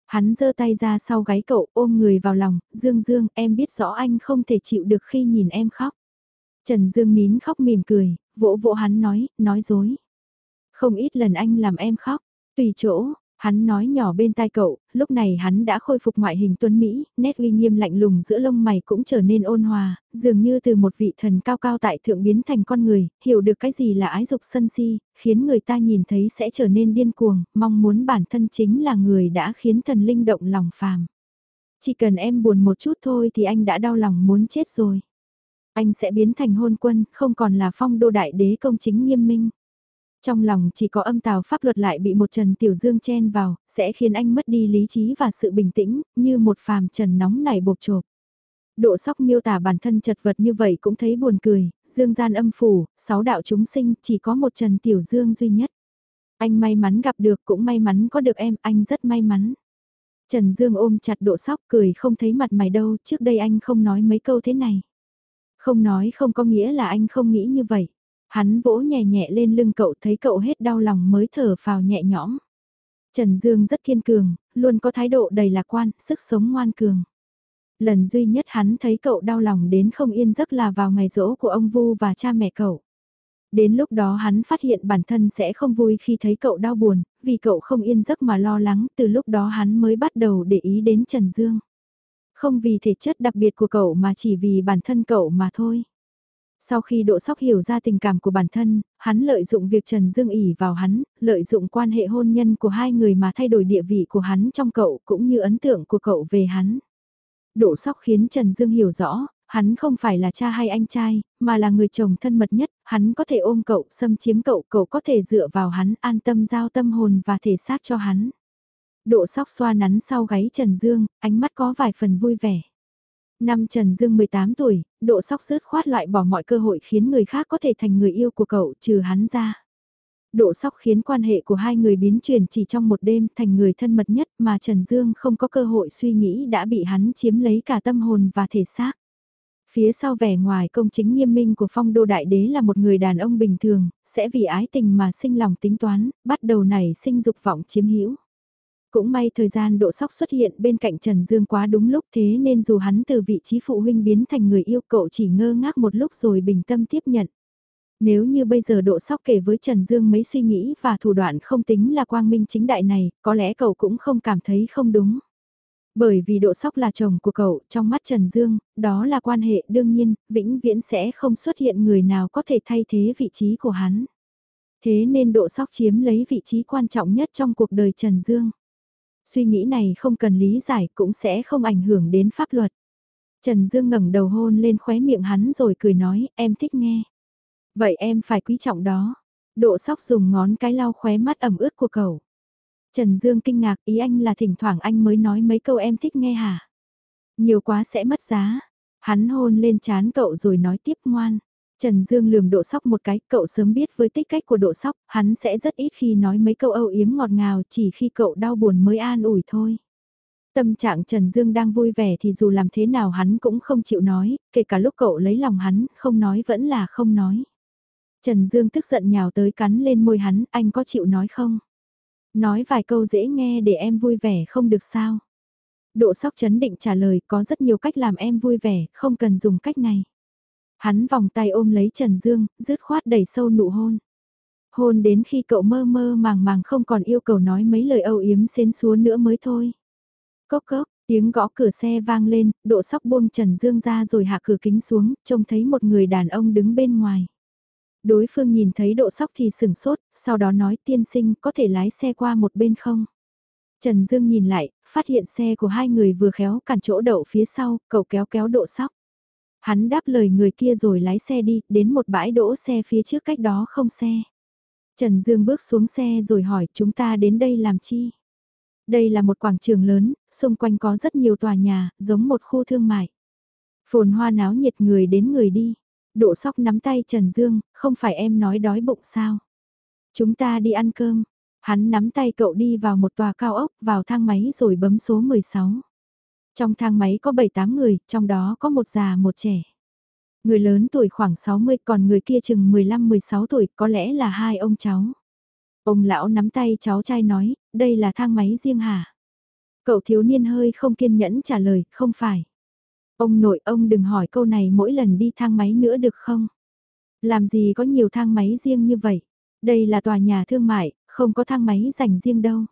Speaker 1: Hắn giơ tay ra sau gáy cậu ôm người vào lòng, Dương Dương em biết rõ anh không thể chịu được khi nhìn em khóc. Trần Dương nín khóc mỉm cười, vỗ vỗ hắn nói, nói dối. Không ít lần anh làm em khóc, tùy chỗ, Hắn nói nhỏ bên tai cậu, lúc này hắn đã khôi phục ngoại hình tuấn Mỹ, nét uy nghiêm lạnh lùng giữa lông mày cũng trở nên ôn hòa, dường như từ một vị thần cao cao tại thượng biến thành con người, hiểu được cái gì là ái dục sân si, khiến người ta nhìn thấy sẽ trở nên điên cuồng, mong muốn bản thân chính là người đã khiến thần linh động lòng phàm. Chỉ cần em buồn một chút thôi thì anh đã đau lòng muốn chết rồi. Anh sẽ biến thành hôn quân, không còn là phong đô đại đế công chính nghiêm minh. Trong lòng chỉ có âm tào pháp luật lại bị một Trần Tiểu Dương chen vào, sẽ khiến anh mất đi lý trí và sự bình tĩnh, như một phàm trần nóng nảy bột chộp. Độ sóc miêu tả bản thân chật vật như vậy cũng thấy buồn cười, dương gian âm phủ, sáu đạo chúng sinh, chỉ có một Trần Tiểu Dương duy nhất. Anh may mắn gặp được cũng may mắn có được em, anh rất may mắn. Trần Dương ôm chặt độ sóc cười không thấy mặt mày đâu, trước đây anh không nói mấy câu thế này. Không nói không có nghĩa là anh không nghĩ như vậy. Hắn vỗ nhẹ nhẹ lên lưng cậu thấy cậu hết đau lòng mới thở phào nhẹ nhõm. Trần Dương rất kiên cường, luôn có thái độ đầy lạc quan, sức sống ngoan cường. Lần duy nhất hắn thấy cậu đau lòng đến không yên giấc là vào ngày rỗ của ông Vu và cha mẹ cậu. Đến lúc đó hắn phát hiện bản thân sẽ không vui khi thấy cậu đau buồn, vì cậu không yên giấc mà lo lắng, từ lúc đó hắn mới bắt đầu để ý đến Trần Dương. Không vì thể chất đặc biệt của cậu mà chỉ vì bản thân cậu mà thôi. Sau khi Đỗ Sóc hiểu ra tình cảm của bản thân, hắn lợi dụng việc Trần Dương ỉ vào hắn, lợi dụng quan hệ hôn nhân của hai người mà thay đổi địa vị của hắn trong cậu cũng như ấn tượng của cậu về hắn. Đỗ Sóc khiến Trần Dương hiểu rõ, Hắn không phải là cha hay anh trai, mà là người chồng thân mật nhất, hắn có thể ôm cậu, xâm chiếm cậu, cậu có thể dựa vào hắn, an tâm giao tâm hồn và thể xác cho hắn. Độ sóc xoa nắn sau gáy Trần Dương, ánh mắt có vài phần vui vẻ. Năm Trần Dương 18 tuổi, độ sóc rớt khoát loại bỏ mọi cơ hội khiến người khác có thể thành người yêu của cậu trừ hắn ra. Độ sóc khiến quan hệ của hai người biến chuyển chỉ trong một đêm thành người thân mật nhất mà Trần Dương không có cơ hội suy nghĩ đã bị hắn chiếm lấy cả tâm hồn và thể xác. Phía sau vẻ ngoài công chính nghiêm minh của phong đô đại đế là một người đàn ông bình thường, sẽ vì ái tình mà sinh lòng tính toán, bắt đầu nảy sinh dục vọng chiếm hữu. Cũng may thời gian độ sóc xuất hiện bên cạnh Trần Dương quá đúng lúc thế nên dù hắn từ vị trí phụ huynh biến thành người yêu cậu chỉ ngơ ngác một lúc rồi bình tâm tiếp nhận. Nếu như bây giờ độ sóc kể với Trần Dương mấy suy nghĩ và thủ đoạn không tính là quang minh chính đại này, có lẽ cậu cũng không cảm thấy không đúng. Bởi vì độ sóc là chồng của cậu, trong mắt Trần Dương, đó là quan hệ đương nhiên, vĩnh viễn sẽ không xuất hiện người nào có thể thay thế vị trí của hắn. Thế nên độ sóc chiếm lấy vị trí quan trọng nhất trong cuộc đời Trần Dương. Suy nghĩ này không cần lý giải cũng sẽ không ảnh hưởng đến pháp luật. Trần Dương ngẩng đầu hôn lên khóe miệng hắn rồi cười nói, em thích nghe. Vậy em phải quý trọng đó. Độ sóc dùng ngón cái lau khóe mắt ẩm ướt của cậu. Trần Dương kinh ngạc ý anh là thỉnh thoảng anh mới nói mấy câu em thích nghe hả? Nhiều quá sẽ mất giá. Hắn hôn lên chán cậu rồi nói tiếp ngoan. Trần Dương lườm độ sóc một cái, cậu sớm biết với tích cách của độ sóc, hắn sẽ rất ít khi nói mấy câu âu yếm ngọt ngào chỉ khi cậu đau buồn mới an ủi thôi. Tâm trạng Trần Dương đang vui vẻ thì dù làm thế nào hắn cũng không chịu nói, kể cả lúc cậu lấy lòng hắn, không nói vẫn là không nói. Trần Dương tức giận nhào tới cắn lên môi hắn, anh có chịu nói không? Nói vài câu dễ nghe để em vui vẻ không được sao? Độ sóc chấn định trả lời có rất nhiều cách làm em vui vẻ, không cần dùng cách này. Hắn vòng tay ôm lấy Trần Dương, dứt khoát đẩy sâu nụ hôn. Hôn đến khi cậu mơ mơ màng màng không còn yêu cầu nói mấy lời âu yếm xến xúa nữa mới thôi. Cốc cốc, tiếng gõ cửa xe vang lên, độ sóc buông Trần Dương ra rồi hạ cửa kính xuống, trông thấy một người đàn ông đứng bên ngoài. Đối phương nhìn thấy độ sóc thì sửng sốt, sau đó nói tiên sinh có thể lái xe qua một bên không? Trần Dương nhìn lại, phát hiện xe của hai người vừa khéo cản chỗ đậu phía sau, cậu kéo kéo độ sóc. Hắn đáp lời người kia rồi lái xe đi, đến một bãi đỗ xe phía trước cách đó không xe. Trần Dương bước xuống xe rồi hỏi chúng ta đến đây làm chi? Đây là một quảng trường lớn, xung quanh có rất nhiều tòa nhà, giống một khu thương mại. Phồn hoa náo nhiệt người đến người đi. Độ sóc nắm tay Trần Dương, không phải em nói đói bụng sao? Chúng ta đi ăn cơm. Hắn nắm tay cậu đi vào một tòa cao ốc, vào thang máy rồi bấm số 16. Trong thang máy có 7-8 người, trong đó có một già một trẻ. Người lớn tuổi khoảng 60 còn người kia chừng 15-16 tuổi có lẽ là hai ông cháu. Ông lão nắm tay cháu trai nói, đây là thang máy riêng hả? Cậu thiếu niên hơi không kiên nhẫn trả lời, không phải. Ông nội ông đừng hỏi câu này mỗi lần đi thang máy nữa được không? Làm gì có nhiều thang máy riêng như vậy? Đây là tòa nhà thương mại, không có thang máy dành riêng đâu.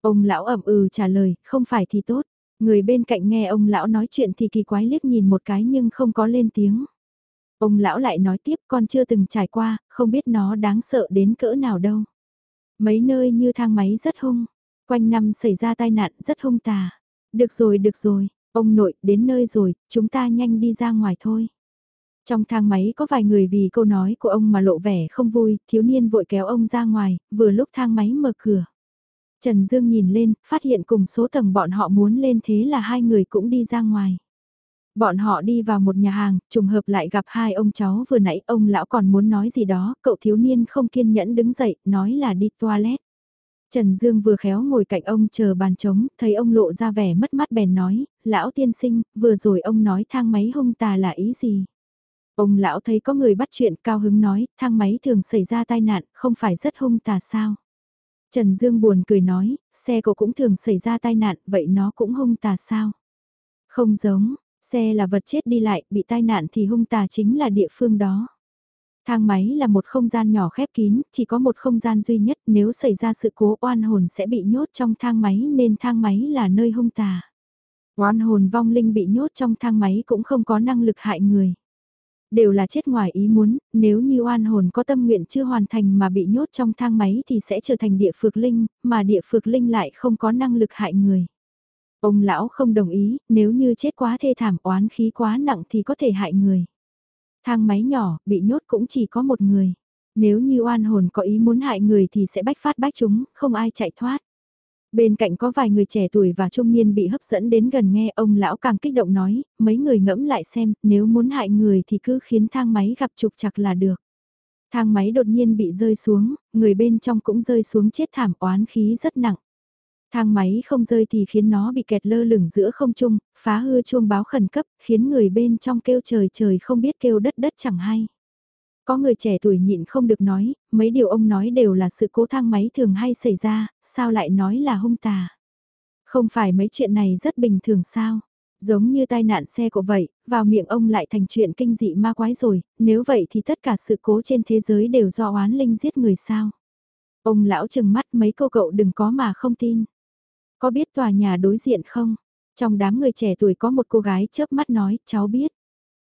Speaker 1: Ông lão ẩm ừ trả lời, không phải thì tốt. Người bên cạnh nghe ông lão nói chuyện thì kỳ quái liếc nhìn một cái nhưng không có lên tiếng. Ông lão lại nói tiếp con chưa từng trải qua, không biết nó đáng sợ đến cỡ nào đâu. Mấy nơi như thang máy rất hung, quanh năm xảy ra tai nạn rất hung tà. Được rồi được rồi, ông nội đến nơi rồi, chúng ta nhanh đi ra ngoài thôi. Trong thang máy có vài người vì câu nói của ông mà lộ vẻ không vui, thiếu niên vội kéo ông ra ngoài, vừa lúc thang máy mở cửa. Trần Dương nhìn lên, phát hiện cùng số tầng bọn họ muốn lên thế là hai người cũng đi ra ngoài. Bọn họ đi vào một nhà hàng, trùng hợp lại gặp hai ông cháu vừa nãy ông lão còn muốn nói gì đó, cậu thiếu niên không kiên nhẫn đứng dậy, nói là đi toilet. Trần Dương vừa khéo ngồi cạnh ông chờ bàn trống, thấy ông lộ ra vẻ mất mắt bèn nói, lão tiên sinh, vừa rồi ông nói thang máy hung tà là ý gì? Ông lão thấy có người bắt chuyện cao hứng nói, thang máy thường xảy ra tai nạn, không phải rất hung tà sao? Trần Dương buồn cười nói, xe cậu cũng thường xảy ra tai nạn, vậy nó cũng hung tà sao? Không giống, xe là vật chết đi lại, bị tai nạn thì hung tà chính là địa phương đó. Thang máy là một không gian nhỏ khép kín, chỉ có một không gian duy nhất, nếu xảy ra sự cố oan hồn sẽ bị nhốt trong thang máy nên thang máy là nơi hung tà. Oan hồn vong linh bị nhốt trong thang máy cũng không có năng lực hại người. Đều là chết ngoài ý muốn, nếu như oan hồn có tâm nguyện chưa hoàn thành mà bị nhốt trong thang máy thì sẽ trở thành địa phược linh, mà địa phược linh lại không có năng lực hại người. Ông lão không đồng ý, nếu như chết quá thê thảm oán khí quá nặng thì có thể hại người. Thang máy nhỏ, bị nhốt cũng chỉ có một người. Nếu như oan hồn có ý muốn hại người thì sẽ bách phát bách chúng, không ai chạy thoát. Bên cạnh có vài người trẻ tuổi và trung niên bị hấp dẫn đến gần nghe ông lão càng kích động nói, mấy người ngẫm lại xem, nếu muốn hại người thì cứ khiến thang máy gặp trục chặt là được. Thang máy đột nhiên bị rơi xuống, người bên trong cũng rơi xuống chết thảm oán khí rất nặng. Thang máy không rơi thì khiến nó bị kẹt lơ lửng giữa không trung, phá hư chuông báo khẩn cấp, khiến người bên trong kêu trời trời không biết kêu đất đất chẳng hay. Có người trẻ tuổi nhịn không được nói, mấy điều ông nói đều là sự cố thang máy thường hay xảy ra, sao lại nói là hung tà. Không phải mấy chuyện này rất bình thường sao? Giống như tai nạn xe của vậy, vào miệng ông lại thành chuyện kinh dị ma quái rồi, nếu vậy thì tất cả sự cố trên thế giới đều do oán linh giết người sao? Ông lão chừng mắt mấy cô cậu đừng có mà không tin. Có biết tòa nhà đối diện không? Trong đám người trẻ tuổi có một cô gái chớp mắt nói, cháu biết.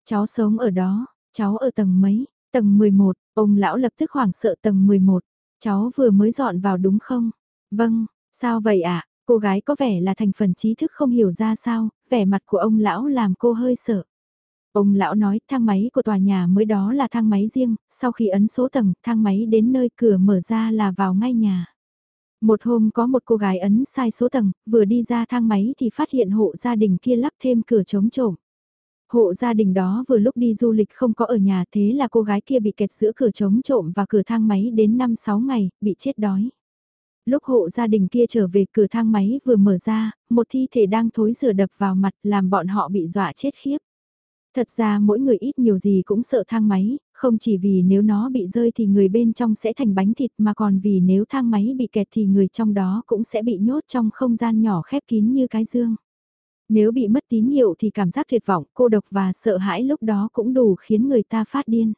Speaker 1: Cháu sống ở đó, cháu ở tầng mấy? Tầng 11, ông lão lập tức hoảng sợ tầng 11. Cháu vừa mới dọn vào đúng không? Vâng, sao vậy ạ? À? Cô gái có vẻ là thành phần trí thức không hiểu ra sao, vẻ mặt của ông lão làm cô hơi sợ. Ông lão nói thang máy của tòa nhà mới đó là thang máy riêng, sau khi ấn số tầng, thang máy đến nơi cửa mở ra là vào ngay nhà. Một hôm có một cô gái ấn sai số tầng, vừa đi ra thang máy thì phát hiện hộ gia đình kia lắp thêm cửa chống trộm. Hộ gia đình đó vừa lúc đi du lịch không có ở nhà thế là cô gái kia bị kẹt giữa cửa chống trộm và cửa thang máy đến 5-6 ngày, bị chết đói. Lúc hộ gia đình kia trở về cửa thang máy vừa mở ra, một thi thể đang thối rửa đập vào mặt làm bọn họ bị dọa chết khiếp. Thật ra mỗi người ít nhiều gì cũng sợ thang máy, không chỉ vì nếu nó bị rơi thì người bên trong sẽ thành bánh thịt mà còn vì nếu thang máy bị kẹt thì người trong đó cũng sẽ bị nhốt trong không gian nhỏ khép kín như cái dương. Nếu bị mất tín hiệu thì cảm giác tuyệt vọng, cô độc và sợ hãi lúc đó cũng đủ khiến người ta phát điên.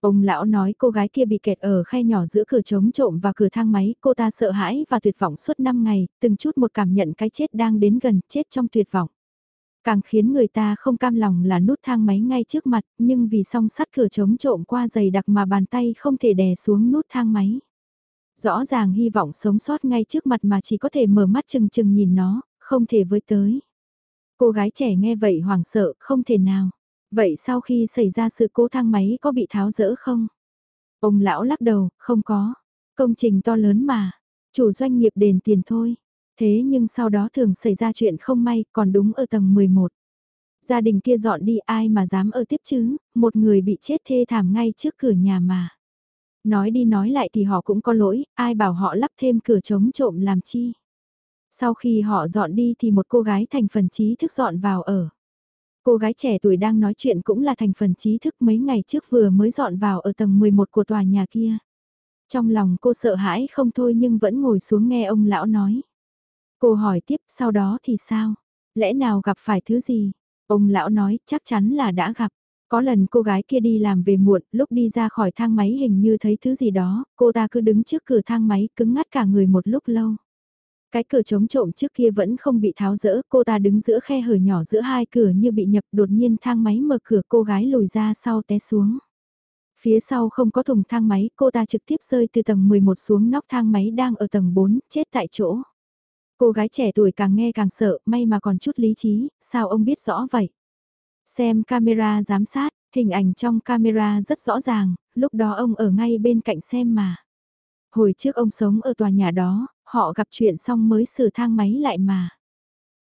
Speaker 1: Ông lão nói cô gái kia bị kẹt ở khay nhỏ giữa cửa chống trộm và cửa thang máy, cô ta sợ hãi và tuyệt vọng suốt 5 ngày, từng chút một cảm nhận cái chết đang đến gần, chết trong tuyệt vọng. Càng khiến người ta không cam lòng là nút thang máy ngay trước mặt, nhưng vì song sắt cửa chống trộm qua dày đặc mà bàn tay không thể đè xuống nút thang máy. Rõ ràng hy vọng sống sót ngay trước mặt mà chỉ có thể mở mắt chừng chừng nhìn nó, không thể với tới. Cô gái trẻ nghe vậy hoảng sợ, không thể nào. Vậy sau khi xảy ra sự cố thang máy có bị tháo rỡ không? Ông lão lắc đầu, không có. Công trình to lớn mà. Chủ doanh nghiệp đền tiền thôi. Thế nhưng sau đó thường xảy ra chuyện không may, còn đúng ở tầng 11. Gia đình kia dọn đi ai mà dám ở tiếp chứ, một người bị chết thê thảm ngay trước cửa nhà mà. Nói đi nói lại thì họ cũng có lỗi, ai bảo họ lắp thêm cửa chống trộm làm chi. Sau khi họ dọn đi thì một cô gái thành phần trí thức dọn vào ở. Cô gái trẻ tuổi đang nói chuyện cũng là thành phần trí thức mấy ngày trước vừa mới dọn vào ở tầng 11 của tòa nhà kia. Trong lòng cô sợ hãi không thôi nhưng vẫn ngồi xuống nghe ông lão nói. Cô hỏi tiếp sau đó thì sao? Lẽ nào gặp phải thứ gì? Ông lão nói chắc chắn là đã gặp. Có lần cô gái kia đi làm về muộn, lúc đi ra khỏi thang máy hình như thấy thứ gì đó, cô ta cứ đứng trước cửa thang máy cứng ngắt cả người một lúc lâu. Cái cửa chống trộm trước kia vẫn không bị tháo rỡ, cô ta đứng giữa khe hở nhỏ giữa hai cửa như bị nhập đột nhiên thang máy mở cửa cô gái lùi ra sau té xuống. Phía sau không có thùng thang máy, cô ta trực tiếp rơi từ tầng 11 xuống nóc thang máy đang ở tầng 4, chết tại chỗ. Cô gái trẻ tuổi càng nghe càng sợ, may mà còn chút lý trí, sao ông biết rõ vậy? Xem camera giám sát, hình ảnh trong camera rất rõ ràng, lúc đó ông ở ngay bên cạnh xem mà. Hồi trước ông sống ở tòa nhà đó, họ gặp chuyện xong mới sửa thang máy lại mà.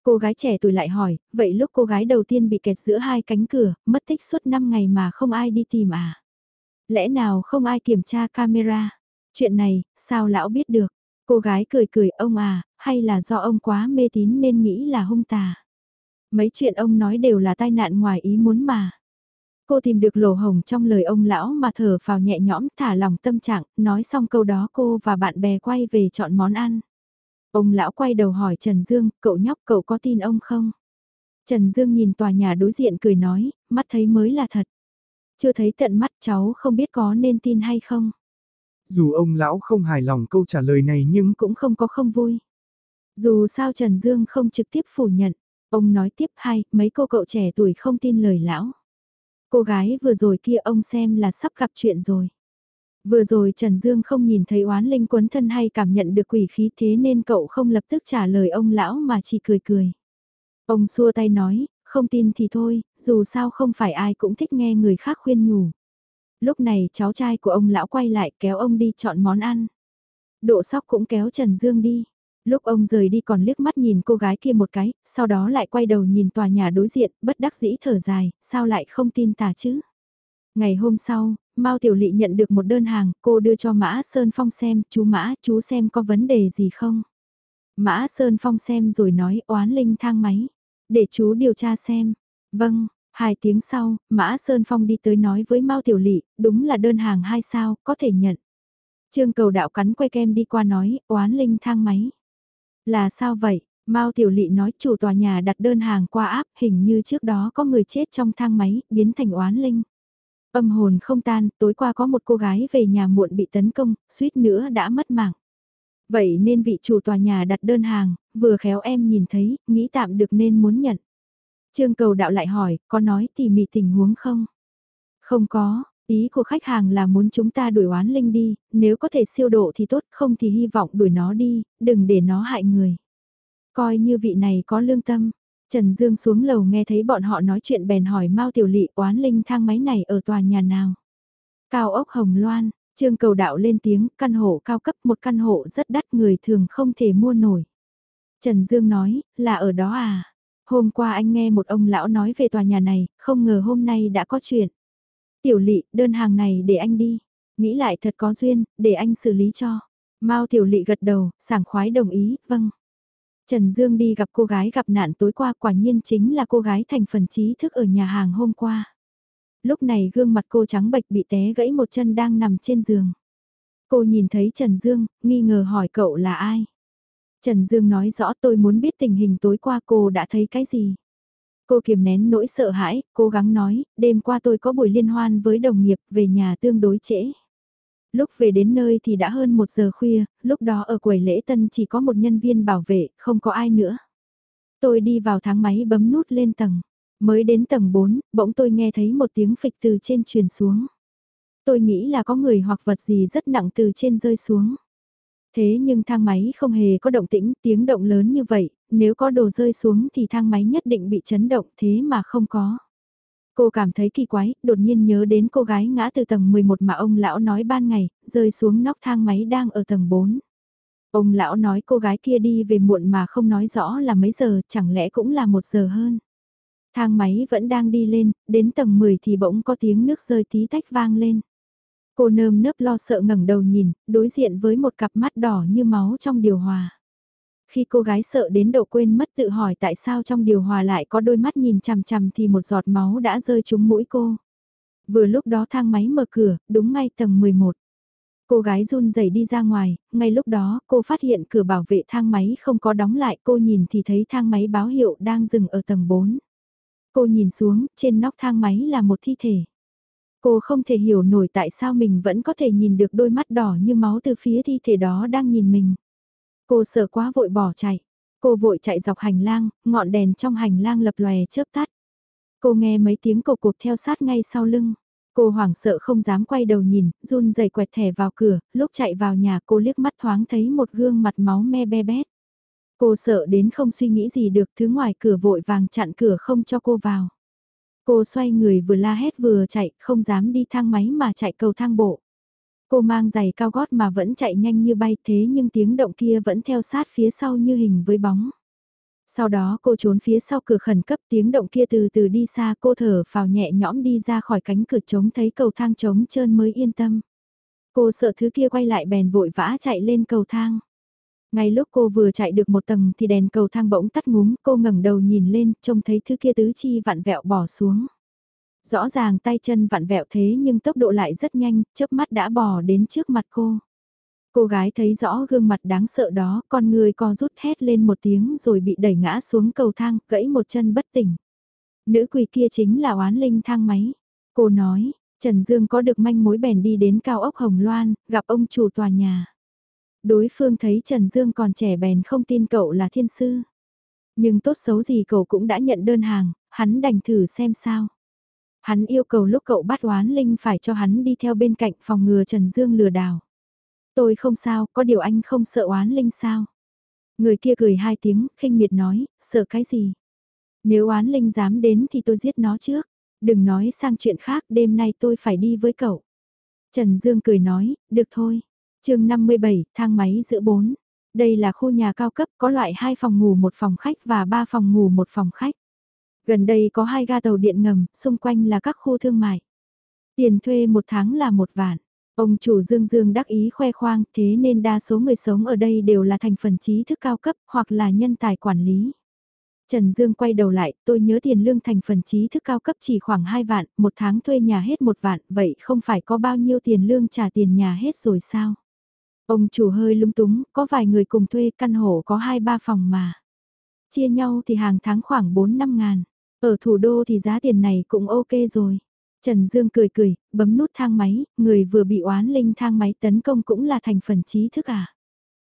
Speaker 1: Cô gái trẻ tuổi lại hỏi, vậy lúc cô gái đầu tiên bị kẹt giữa hai cánh cửa, mất tích suốt 5 ngày mà không ai đi tìm à? Lẽ nào không ai kiểm tra camera? Chuyện này, sao lão biết được? Cô gái cười cười ông à, hay là do ông quá mê tín nên nghĩ là hung tà? Mấy chuyện ông nói đều là tai nạn ngoài ý muốn mà. Cô tìm được lỗ hồng trong lời ông lão mà thở vào nhẹ nhõm thả lòng tâm trạng, nói xong câu đó cô và bạn bè quay về chọn món ăn. Ông lão quay đầu hỏi Trần Dương, cậu nhóc cậu có tin ông không? Trần Dương nhìn tòa nhà đối diện cười nói, mắt thấy mới là thật. Chưa thấy tận mắt cháu không biết có nên tin hay không.
Speaker 2: Dù ông lão không hài lòng câu trả lời này nhưng
Speaker 1: cũng không có không vui. Dù sao Trần Dương không trực tiếp phủ nhận, ông nói tiếp hay, mấy cô cậu trẻ tuổi không tin lời lão. Cô gái vừa rồi kia ông xem là sắp gặp chuyện rồi. Vừa rồi Trần Dương không nhìn thấy oán linh quấn thân hay cảm nhận được quỷ khí thế nên cậu không lập tức trả lời ông lão mà chỉ cười cười. Ông xua tay nói, không tin thì thôi, dù sao không phải ai cũng thích nghe người khác khuyên nhủ. Lúc này cháu trai của ông lão quay lại kéo ông đi chọn món ăn. Độ sóc cũng kéo Trần Dương đi. Lúc ông rời đi còn liếc mắt nhìn cô gái kia một cái, sau đó lại quay đầu nhìn tòa nhà đối diện, bất đắc dĩ thở dài, sao lại không tin tà chứ? Ngày hôm sau, Mao Tiểu Lị nhận được một đơn hàng, cô đưa cho Mã Sơn Phong xem, chú Mã, chú xem có vấn đề gì không? Mã Sơn Phong xem rồi nói oán linh thang máy, để chú điều tra xem. Vâng, hai tiếng sau, Mã Sơn Phong đi tới nói với Mao Tiểu Lị, đúng là đơn hàng hai sao, có thể nhận. Trương cầu đạo cắn quay kem đi qua nói, oán linh thang máy. Là sao vậy? Mao Tiểu Lị nói chủ tòa nhà đặt đơn hàng qua áp, hình như trước đó có người chết trong thang máy, biến thành oán linh. Âm hồn không tan, tối qua có một cô gái về nhà muộn bị tấn công, suýt nữa đã mất mạng. Vậy nên vị chủ tòa nhà đặt đơn hàng, vừa khéo em nhìn thấy, nghĩ tạm được nên muốn nhận. Trương cầu đạo lại hỏi, có nói tỉ mỉ tình huống không? Không có, ý của khách hàng là muốn chúng ta đuổi oán linh đi, nếu có thể siêu độ thì tốt, không thì hy vọng đuổi nó đi, đừng để nó hại người. Coi như vị này có lương tâm. Trần Dương xuống lầu nghe thấy bọn họ nói chuyện bèn hỏi Mao Tiểu Lị oán linh thang máy này ở tòa nhà nào. Cao ốc Hồng Loan, Trương cầu đạo lên tiếng, căn hộ cao cấp một căn hộ rất đắt người thường không thể mua nổi. Trần Dương nói, là ở đó à? Hôm qua anh nghe một ông lão nói về tòa nhà này, không ngờ hôm nay đã có chuyện. Tiểu lị, đơn hàng này để anh đi. Nghĩ lại thật có duyên, để anh xử lý cho. Mao tiểu lị gật đầu, sảng khoái đồng ý, vâng. Trần Dương đi gặp cô gái gặp nạn tối qua quả nhiên chính là cô gái thành phần trí thức ở nhà hàng hôm qua lúc này gương mặt cô trắng bệch bị té gãy một chân đang nằm trên giường. Cô nhìn thấy Trần Dương, nghi ngờ hỏi cậu là ai. Trần Dương nói rõ tôi muốn biết tình hình tối qua cô đã thấy cái gì. Cô kiềm nén nỗi sợ hãi, cố gắng nói, đêm qua tôi có buổi liên hoan với đồng nghiệp về nhà tương đối trễ. Lúc về đến nơi thì đã hơn một giờ khuya, lúc đó ở quầy lễ tân chỉ có một nhân viên bảo vệ, không có ai nữa. Tôi đi vào thang máy bấm nút lên tầng. Mới đến tầng 4, bỗng tôi nghe thấy một tiếng phịch từ trên truyền xuống. Tôi nghĩ là có người hoặc vật gì rất nặng từ trên rơi xuống. Thế nhưng thang máy không hề có động tĩnh, tiếng động lớn như vậy, nếu có đồ rơi xuống thì thang máy nhất định bị chấn động thế mà không có. Cô cảm thấy kỳ quái, đột nhiên nhớ đến cô gái ngã từ tầng 11 mà ông lão nói ban ngày, rơi xuống nóc thang máy đang ở tầng 4. Ông lão nói cô gái kia đi về muộn mà không nói rõ là mấy giờ, chẳng lẽ cũng là một giờ hơn. Thang máy vẫn đang đi lên, đến tầng 10 thì bỗng có tiếng nước rơi tí tách vang lên. Cô nơm nớp lo sợ ngẩng đầu nhìn, đối diện với một cặp mắt đỏ như máu trong điều hòa. Khi cô gái sợ đến độ quên mất tự hỏi tại sao trong điều hòa lại có đôi mắt nhìn chằm chằm thì một giọt máu đã rơi trúng mũi cô. Vừa lúc đó thang máy mở cửa, đúng ngay tầng 11. Cô gái run rẩy đi ra ngoài, ngay lúc đó cô phát hiện cửa bảo vệ thang máy không có đóng lại cô nhìn thì thấy thang máy báo hiệu đang dừng ở tầng 4. Cô nhìn xuống, trên nóc thang máy là một thi thể. Cô không thể hiểu nổi tại sao mình vẫn có thể nhìn được đôi mắt đỏ như máu từ phía thi thể đó đang nhìn mình. Cô sợ quá vội bỏ chạy. Cô vội chạy dọc hành lang, ngọn đèn trong hành lang lập lòe chớp tắt. Cô nghe mấy tiếng cổ cộp theo sát ngay sau lưng. Cô hoảng sợ không dám quay đầu nhìn, run rẩy quẹt thẻ vào cửa, lúc chạy vào nhà cô liếc mắt thoáng thấy một gương mặt máu me be bét. Cô sợ đến không suy nghĩ gì được thứ ngoài cửa vội vàng chặn cửa không cho cô vào. Cô xoay người vừa la hét vừa chạy, không dám đi thang máy mà chạy cầu thang bộ. Cô mang giày cao gót mà vẫn chạy nhanh như bay thế nhưng tiếng động kia vẫn theo sát phía sau như hình với bóng. Sau đó cô trốn phía sau cửa khẩn cấp tiếng động kia từ từ đi xa cô thở phào nhẹ nhõm đi ra khỏi cánh cửa trống thấy cầu thang trống trơn mới yên tâm. Cô sợ thứ kia quay lại bèn vội vã chạy lên cầu thang. Ngay lúc cô vừa chạy được một tầng thì đèn cầu thang bỗng tắt ngúm, cô ngẩng đầu nhìn lên, trông thấy thứ kia tứ chi vặn vẹo bỏ xuống. Rõ ràng tay chân vặn vẹo thế nhưng tốc độ lại rất nhanh, chớp mắt đã bò đến trước mặt cô. Cô gái thấy rõ gương mặt đáng sợ đó, con người co rút hét lên một tiếng rồi bị đẩy ngã xuống cầu thang, gãy một chân bất tỉnh. Nữ quỷ kia chính là oán linh thang máy. Cô nói, Trần Dương có được manh mối bèn đi đến cao ốc Hồng Loan, gặp ông chủ tòa nhà đối phương thấy Trần Dương còn trẻ bèn không tin cậu là thiên sư. Nhưng tốt xấu gì cậu cũng đã nhận đơn hàng, hắn đành thử xem sao. Hắn yêu cầu lúc cậu bắt oán linh phải cho hắn đi theo bên cạnh phòng ngừa Trần Dương lừa đảo. Tôi không sao, có điều anh không sợ oán linh sao? Người kia cười hai tiếng, khinh miệt nói, sợ cái gì? Nếu oán linh dám đến thì tôi giết nó trước. Đừng nói sang chuyện khác, đêm nay tôi phải đi với cậu. Trần Dương cười nói, được thôi. chương 57, thang máy giữa 4. Đây là khu nhà cao cấp có loại 2 phòng ngủ một phòng khách và 3 phòng ngủ một phòng khách. Gần đây có hai ga tàu điện ngầm, xung quanh là các khu thương mại. Tiền thuê một tháng là một vạn. Ông chủ Dương Dương đắc ý khoe khoang, thế nên đa số người sống ở đây đều là thành phần trí thức cao cấp hoặc là nhân tài quản lý. Trần Dương quay đầu lại, tôi nhớ tiền lương thành phần trí thức cao cấp chỉ khoảng 2 vạn, một tháng thuê nhà hết một vạn, vậy không phải có bao nhiêu tiền lương trả tiền nhà hết rồi sao? Ông chủ hơi lung túng, có vài người cùng thuê căn hộ có 2-3 phòng mà. Chia nhau thì hàng tháng khoảng 4-5 ngàn. Ở thủ đô thì giá tiền này cũng ok rồi. Trần Dương cười cười, bấm nút thang máy, người vừa bị oán linh thang máy tấn công cũng là thành phần trí thức à.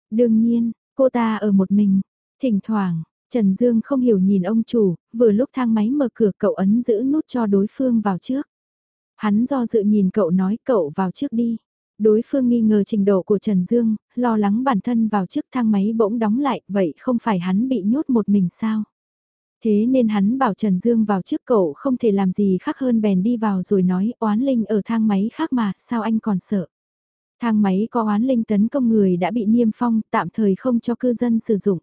Speaker 1: Đương nhiên, cô ta ở một mình, thỉnh thoảng, Trần Dương không hiểu nhìn ông chủ, vừa lúc thang máy mở cửa cậu ấn giữ nút cho đối phương vào trước. Hắn do dự nhìn cậu nói cậu vào trước đi. Đối phương nghi ngờ trình độ của Trần Dương, lo lắng bản thân vào trước thang máy bỗng đóng lại, vậy không phải hắn bị nhốt một mình sao? Thế nên hắn bảo Trần Dương vào trước cậu không thể làm gì khác hơn bèn đi vào rồi nói oán linh ở thang máy khác mà, sao anh còn sợ? Thang máy có oán linh tấn công người đã bị niêm phong, tạm thời không cho cư dân sử dụng.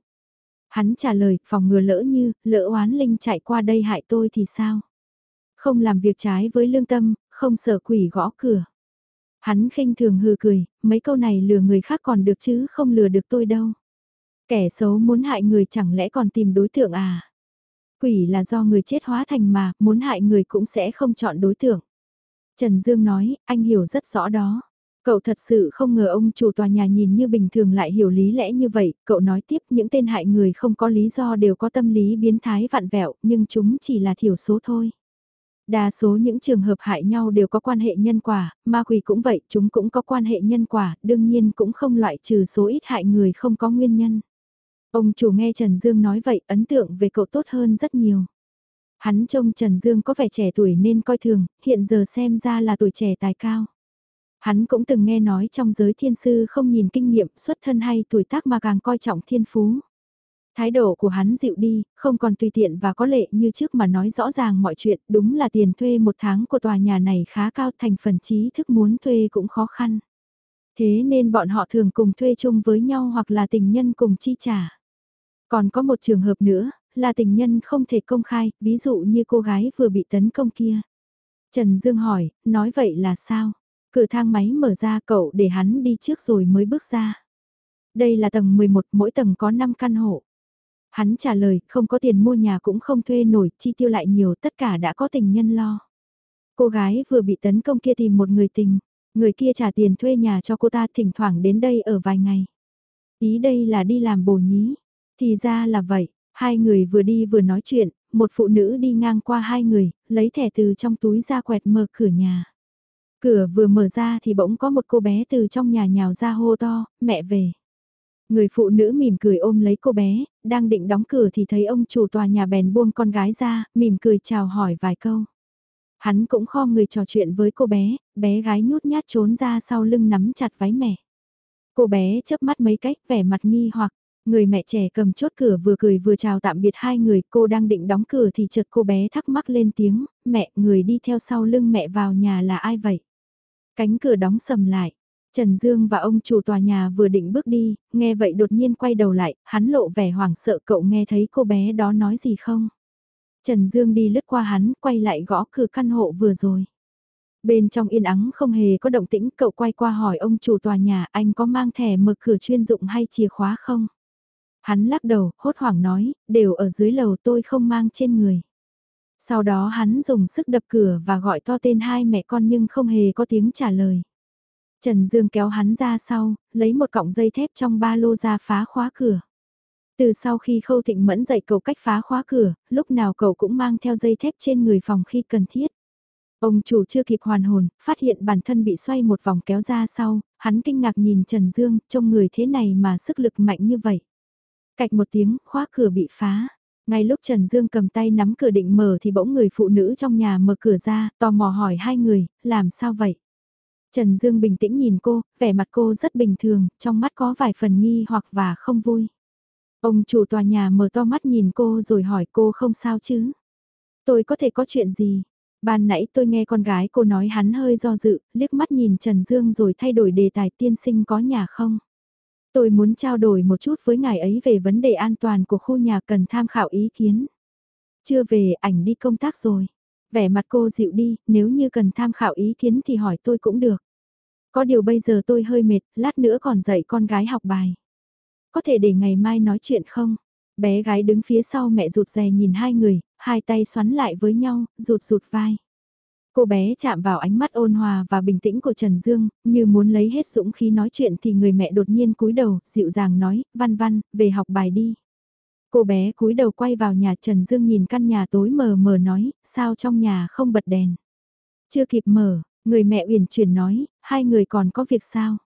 Speaker 1: Hắn trả lời, phòng ngừa lỡ như, lỡ oán linh chạy qua đây hại tôi thì sao? Không làm việc trái với lương tâm, không sợ quỷ gõ cửa. Hắn khinh thường hừ cười, mấy câu này lừa người khác còn được chứ không lừa được tôi đâu. Kẻ xấu muốn hại người chẳng lẽ còn tìm đối tượng à? Quỷ là do người chết hóa thành mà, muốn hại người cũng sẽ không chọn đối tượng. Trần Dương nói, anh hiểu rất rõ đó. Cậu thật sự không ngờ ông chủ tòa nhà nhìn như bình thường lại hiểu lý lẽ như vậy, cậu nói tiếp những tên hại người không có lý do đều có tâm lý biến thái vặn vẹo, nhưng chúng chỉ là thiểu số thôi. Đa số những trường hợp hại nhau đều có quan hệ nhân quả, ma quỷ cũng vậy, chúng cũng có quan hệ nhân quả, đương nhiên cũng không loại trừ số ít hại người không có nguyên nhân. Ông chủ nghe Trần Dương nói vậy, ấn tượng về cậu tốt hơn rất nhiều. Hắn trông Trần Dương có vẻ trẻ tuổi nên coi thường, hiện giờ xem ra là tuổi trẻ tài cao. Hắn cũng từng nghe nói trong giới thiên sư không nhìn kinh nghiệm xuất thân hay tuổi tác mà càng coi trọng thiên phú. Thái độ của hắn dịu đi, không còn tùy tiện và có lệ như trước mà nói rõ ràng mọi chuyện, đúng là tiền thuê một tháng của tòa nhà này khá cao thành phần trí thức muốn thuê cũng khó khăn. Thế nên bọn họ thường cùng thuê chung với nhau hoặc là tình nhân cùng chi trả. Còn có một trường hợp nữa, là tình nhân không thể công khai, ví dụ như cô gái vừa bị tấn công kia. Trần Dương hỏi, nói vậy là sao? Cửa thang máy mở ra cậu để hắn đi trước rồi mới bước ra. Đây là tầng 11, mỗi tầng có 5 căn hộ. Hắn trả lời, không có tiền mua nhà cũng không thuê nổi, chi tiêu lại nhiều, tất cả đã có tình nhân lo. Cô gái vừa bị tấn công kia tìm một người tình, người kia trả tiền thuê nhà cho cô ta thỉnh thoảng đến đây ở vài ngày. Ý đây là đi làm bồ nhí. Thì ra là vậy, hai người vừa đi vừa nói chuyện, một phụ nữ đi ngang qua hai người, lấy thẻ từ trong túi ra quẹt mở cửa nhà. Cửa vừa mở ra thì bỗng có một cô bé từ trong nhà nhào ra hô to, mẹ về. Người phụ nữ mỉm cười ôm lấy cô bé, đang định đóng cửa thì thấy ông chủ tòa nhà bèn buông con gái ra, mỉm cười chào hỏi vài câu. Hắn cũng kho người trò chuyện với cô bé, bé gái nhút nhát trốn ra sau lưng nắm chặt váy mẹ. Cô bé chớp mắt mấy cách vẻ mặt nghi hoặc, người mẹ trẻ cầm chốt cửa vừa cười vừa chào tạm biệt hai người, cô đang định đóng cửa thì chợt cô bé thắc mắc lên tiếng, mẹ, người đi theo sau lưng mẹ vào nhà là ai vậy? Cánh cửa đóng sầm lại. Trần Dương và ông chủ tòa nhà vừa định bước đi, nghe vậy đột nhiên quay đầu lại, hắn lộ vẻ hoảng sợ cậu nghe thấy cô bé đó nói gì không? Trần Dương đi lướt qua hắn, quay lại gõ cửa căn hộ vừa rồi. Bên trong yên ắng không hề có động tĩnh, cậu quay qua hỏi ông chủ tòa nhà anh có mang thẻ mở cửa chuyên dụng hay chìa khóa không? Hắn lắc đầu, hốt hoảng nói, đều ở dưới lầu tôi không mang trên người. Sau đó hắn dùng sức đập cửa và gọi to tên hai mẹ con nhưng không hề có tiếng trả lời. Trần Dương kéo hắn ra sau, lấy một cọng dây thép trong ba lô ra phá khóa cửa. Từ sau khi Khâu Thịnh Mẫn dạy cậu cách phá khóa cửa, lúc nào cậu cũng mang theo dây thép trên người phòng khi cần thiết. Ông chủ chưa kịp hoàn hồn, phát hiện bản thân bị xoay một vòng kéo ra sau, hắn kinh ngạc nhìn Trần Dương, trông người thế này mà sức lực mạnh như vậy. Cạch một tiếng, khóa cửa bị phá. Ngay lúc Trần Dương cầm tay nắm cửa định mở thì bỗng người phụ nữ trong nhà mở cửa ra, tò mò hỏi hai người, làm sao vậy? Trần Dương bình tĩnh nhìn cô, vẻ mặt cô rất bình thường, trong mắt có vài phần nghi hoặc và không vui. Ông chủ tòa nhà mở to mắt nhìn cô rồi hỏi cô không sao chứ. Tôi có thể có chuyện gì? Ban nãy tôi nghe con gái cô nói hắn hơi do dự, liếc mắt nhìn Trần Dương rồi thay đổi đề tài tiên sinh có nhà không? Tôi muốn trao đổi một chút với ngài ấy về vấn đề an toàn của khu nhà cần tham khảo ý kiến. Chưa về ảnh đi công tác rồi. Vẻ mặt cô dịu đi, nếu như cần tham khảo ý kiến thì hỏi tôi cũng được. Có điều bây giờ tôi hơi mệt, lát nữa còn dạy con gái học bài. Có thể để ngày mai nói chuyện không? Bé gái đứng phía sau mẹ rụt rè nhìn hai người, hai tay xoắn lại với nhau, rụt rụt vai. Cô bé chạm vào ánh mắt ôn hòa và bình tĩnh của Trần Dương, như muốn lấy hết dũng khí nói chuyện thì người mẹ đột nhiên cúi đầu, dịu dàng nói, văn văn, về học bài đi. Cô bé cúi đầu quay vào nhà Trần Dương nhìn căn nhà tối mờ mờ nói, sao trong nhà không bật đèn. Chưa kịp mở, người mẹ uyển chuyển nói, hai người còn có việc sao?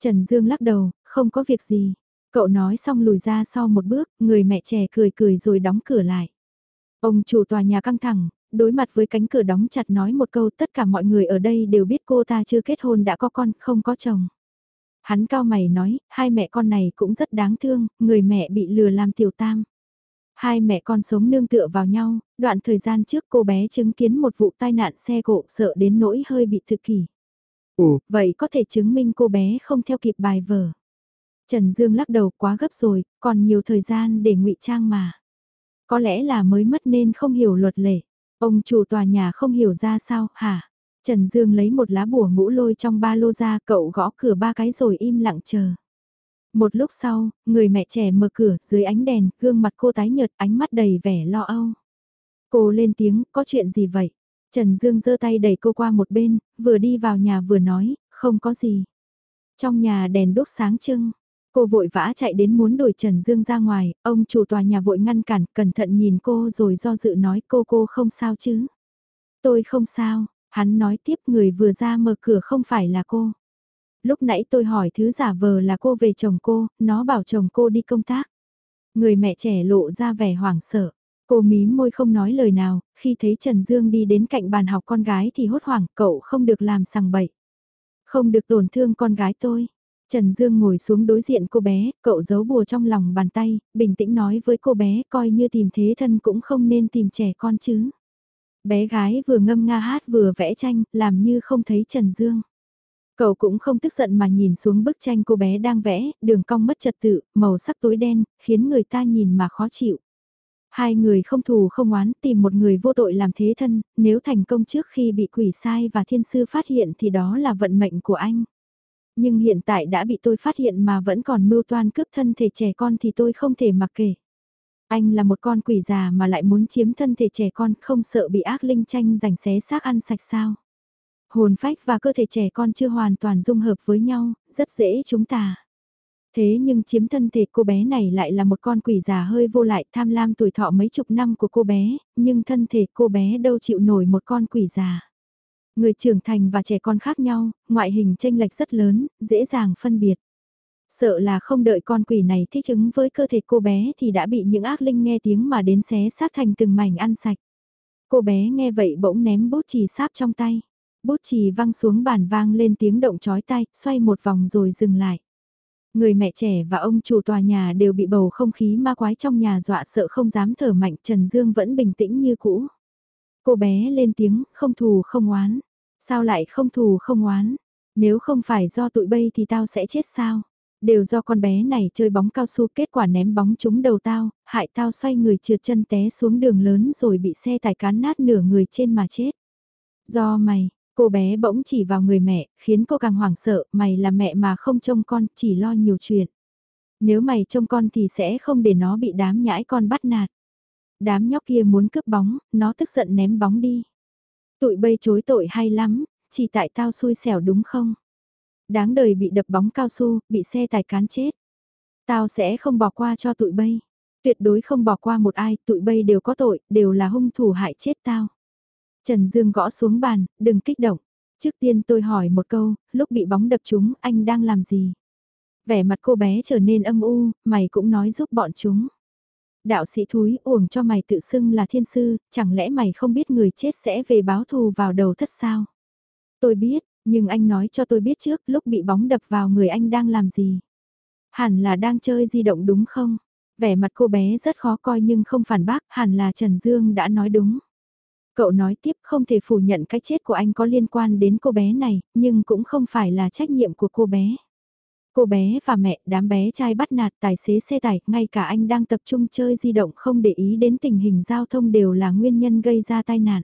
Speaker 1: Trần Dương lắc đầu, không có việc gì. Cậu nói xong lùi ra sau một bước, người mẹ trẻ cười cười rồi đóng cửa lại. Ông chủ tòa nhà căng thẳng, đối mặt với cánh cửa đóng chặt nói một câu tất cả mọi người ở đây đều biết cô ta chưa kết hôn đã có con, không có chồng. Hắn cao mày nói, hai mẹ con này cũng rất đáng thương, người mẹ bị lừa làm tiểu tam. Hai mẹ con sống nương tựa vào nhau, đoạn thời gian trước cô bé chứng kiến một vụ tai nạn xe cộ sợ đến nỗi hơi bị thực kỷ.
Speaker 2: Ồ,
Speaker 1: vậy có thể chứng minh cô bé không theo kịp bài vở. Trần Dương lắc đầu quá gấp rồi, còn nhiều thời gian để ngụy trang mà. Có lẽ là mới mất nên không hiểu luật lệ. Ông chủ tòa nhà không hiểu ra sao, hả? Trần Dương lấy một lá bùa ngũ lôi trong ba lô ra, cậu gõ cửa ba cái rồi im lặng chờ. Một lúc sau, người mẹ trẻ mở cửa, dưới ánh đèn, gương mặt cô tái nhợt, ánh mắt đầy vẻ lo âu. Cô lên tiếng, có chuyện gì vậy? Trần Dương giơ tay đẩy cô qua một bên, vừa đi vào nhà vừa nói, không có gì. Trong nhà đèn đốt sáng trưng, cô vội vã chạy đến muốn đuổi Trần Dương ra ngoài, ông chủ tòa nhà vội ngăn cản, cẩn thận nhìn cô rồi do dự nói cô cô không sao chứ. Tôi không sao, Hắn nói tiếp người vừa ra mở cửa không phải là cô. Lúc nãy tôi hỏi thứ giả vờ là cô về chồng cô, nó bảo chồng cô đi công tác. Người mẹ trẻ lộ ra vẻ hoảng sợ. Cô mí môi không nói lời nào, khi thấy Trần Dương đi đến cạnh bàn học con gái thì hốt hoảng, cậu không được làm sằng bậy. Không được tổn thương con gái tôi. Trần Dương ngồi xuống đối diện cô bé, cậu giấu bùa trong lòng bàn tay, bình tĩnh nói với cô bé coi như tìm thế thân cũng không nên tìm trẻ con chứ. Bé gái vừa ngâm nga hát vừa vẽ tranh, làm như không thấy Trần Dương. Cậu cũng không tức giận mà nhìn xuống bức tranh cô bé đang vẽ, đường cong mất trật tự, màu sắc tối đen, khiến người ta nhìn mà khó chịu. Hai người không thù không oán tìm một người vô tội làm thế thân, nếu thành công trước khi bị quỷ sai và thiên sư phát hiện thì đó là vận mệnh của anh. Nhưng hiện tại đã bị tôi phát hiện mà vẫn còn mưu toan cướp thân thể trẻ con thì tôi không thể mặc kể. Anh là một con quỷ già mà lại muốn chiếm thân thể trẻ con không sợ bị ác linh tranh giành xé xác ăn sạch sao. Hồn phách và cơ thể trẻ con chưa hoàn toàn dung hợp với nhau, rất dễ chúng ta. Thế nhưng chiếm thân thể cô bé này lại là một con quỷ già hơi vô lại tham lam tuổi thọ mấy chục năm của cô bé, nhưng thân thể cô bé đâu chịu nổi một con quỷ già. Người trưởng thành và trẻ con khác nhau, ngoại hình tranh lệch rất lớn, dễ dàng phân biệt. Sợ là không đợi con quỷ này thích ứng với cơ thể cô bé thì đã bị những ác linh nghe tiếng mà đến xé xác thành từng mảnh ăn sạch. Cô bé nghe vậy bỗng ném bút chì sáp trong tay. Bút chì văng xuống bàn vang lên tiếng động chói tay, xoay một vòng rồi dừng lại. Người mẹ trẻ và ông chủ tòa nhà đều bị bầu không khí ma quái trong nhà dọa sợ không dám thở mạnh Trần Dương vẫn bình tĩnh như cũ. Cô bé lên tiếng, không thù không oán. Sao lại không thù không oán? Nếu không phải do tụi bay thì tao sẽ chết sao? Đều do con bé này chơi bóng cao su kết quả ném bóng trúng đầu tao, hại tao xoay người trượt chân té xuống đường lớn rồi bị xe tải cán nát nửa người trên mà chết. Do mày, cô bé bỗng chỉ vào người mẹ, khiến cô càng hoảng sợ, mày là mẹ mà không trông con, chỉ lo nhiều chuyện. Nếu mày trông con thì sẽ không để nó bị đám nhãi con bắt nạt. Đám nhóc kia muốn cướp bóng, nó tức giận ném bóng đi. Tụi bây chối tội hay lắm, chỉ tại tao xui xẻo đúng không? Đáng đời bị đập bóng cao su, bị xe tải cán chết. Tao sẽ không bỏ qua cho tụi bây, Tuyệt đối không bỏ qua một ai, tụi bây đều có tội, đều là hung thủ hại chết tao. Trần Dương gõ xuống bàn, đừng kích động. Trước tiên tôi hỏi một câu, lúc bị bóng đập chúng, anh đang làm gì? Vẻ mặt cô bé trở nên âm u, mày cũng nói giúp bọn chúng. Đạo sĩ thúi uổng cho mày tự xưng là thiên sư, chẳng lẽ mày không biết người chết sẽ về báo thù vào đầu thất sao? Tôi biết, nhưng anh nói cho tôi biết trước lúc bị bóng đập vào người anh đang làm gì. Hẳn là đang chơi di động đúng không? Vẻ mặt cô bé rất khó coi nhưng không phản bác, hẳn là Trần Dương đã nói đúng. Cậu nói tiếp không thể phủ nhận cái chết của anh có liên quan đến cô bé này, nhưng cũng không phải là trách nhiệm của cô bé. Cô bé và mẹ, đám bé trai bắt nạt tài xế xe tải, ngay cả anh đang tập trung chơi di động không để ý đến tình hình giao thông đều là nguyên nhân gây ra tai nạn.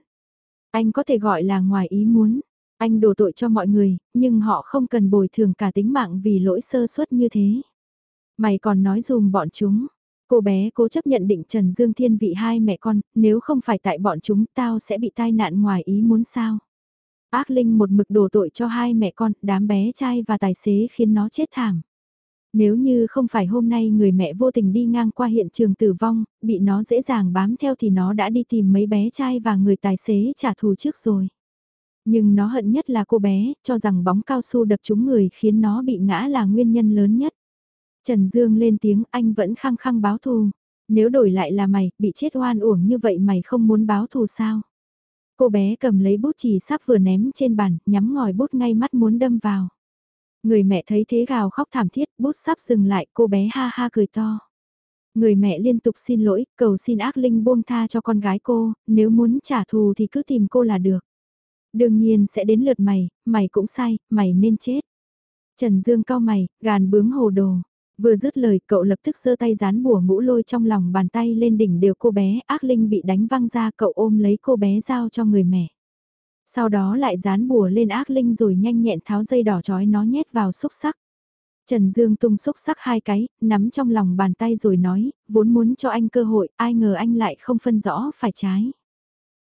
Speaker 1: Anh có thể gọi là ngoài ý muốn. Anh đổ tội cho mọi người, nhưng họ không cần bồi thường cả tính mạng vì lỗi sơ suất như thế. Mày còn nói dùm bọn chúng. Cô bé cố chấp nhận định Trần Dương Thiên vị hai mẹ con, nếu không phải tại bọn chúng tao sẽ bị tai nạn ngoài ý muốn sao. Ác Linh một mực đổ tội cho hai mẹ con, đám bé trai và tài xế khiến nó chết thảm. Nếu như không phải hôm nay người mẹ vô tình đi ngang qua hiện trường tử vong, bị nó dễ dàng bám theo thì nó đã đi tìm mấy bé trai và người tài xế trả thù trước rồi. Nhưng nó hận nhất là cô bé, cho rằng bóng cao su đập trúng người khiến nó bị ngã là nguyên nhân lớn nhất. Trần Dương lên tiếng anh vẫn khăng khăng báo thù. Nếu đổi lại là mày, bị chết oan uổng như vậy mày không muốn báo thù sao? Cô bé cầm lấy bút chỉ sắp vừa ném trên bàn, nhắm ngòi bút ngay mắt muốn đâm vào. Người mẹ thấy thế gào khóc thảm thiết, bút sắp dừng lại, cô bé ha ha cười to. Người mẹ liên tục xin lỗi, cầu xin ác linh buông tha cho con gái cô, nếu muốn trả thù thì cứ tìm cô là được. Đương nhiên sẽ đến lượt mày, mày cũng sai, mày nên chết. Trần Dương cao mày, gàn bướng hồ đồ. Vừa dứt lời cậu lập tức giơ tay dán bùa ngũ lôi trong lòng bàn tay lên đỉnh đều cô bé, ác linh bị đánh văng ra cậu ôm lấy cô bé giao cho người mẹ. Sau đó lại dán bùa lên ác linh rồi nhanh nhẹn tháo dây đỏ chói nó nhét vào xúc sắc. Trần Dương tung xúc sắc hai cái, nắm trong lòng bàn tay rồi nói, vốn muốn cho anh cơ hội, ai ngờ anh lại không phân rõ phải trái.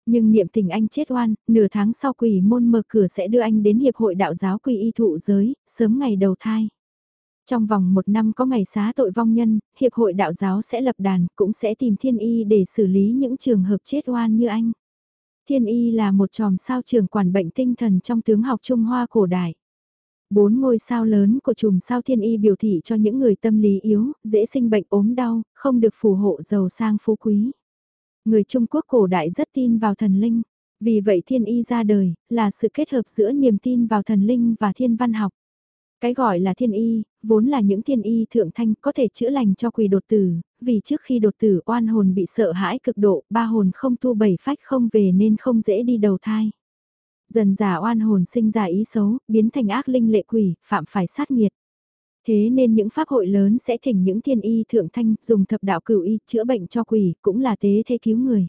Speaker 1: Nhưng niệm tình anh chết oan, nửa tháng sau quỷ môn mở cửa sẽ đưa anh đến Hiệp hội đạo giáo quỷ y thụ giới, sớm ngày đầu thai. Trong vòng một năm có ngày xá tội vong nhân, Hiệp hội đạo giáo sẽ lập đàn, cũng sẽ tìm thiên y để xử lý những trường hợp chết oan như anh. Thiên y là một tròm sao trưởng quản bệnh tinh thần trong tướng học Trung Hoa cổ đại. Bốn ngôi sao lớn của chùm sao thiên y biểu thị cho những người tâm lý yếu, dễ sinh bệnh ốm đau, không được phù hộ giàu sang phú quý. Người Trung Quốc cổ đại rất tin vào thần linh. Vì vậy thiên y ra đời, là sự kết hợp giữa niềm tin vào thần linh và thiên văn học. Cái gọi là thiên y, vốn là những thiên y thượng thanh có thể chữa lành cho quỷ đột tử, vì trước khi đột tử oan hồn bị sợ hãi cực độ, ba hồn không tu bảy phách không về nên không dễ đi đầu thai. Dần già oan hồn sinh ra ý xấu, biến thành ác linh lệ quỷ, phạm phải sát nghiệt. Thế nên những pháp hội lớn sẽ thỉnh những thiên y thượng thanh dùng thập đạo cửu y chữa bệnh cho quỷ cũng là tế thế cứu người.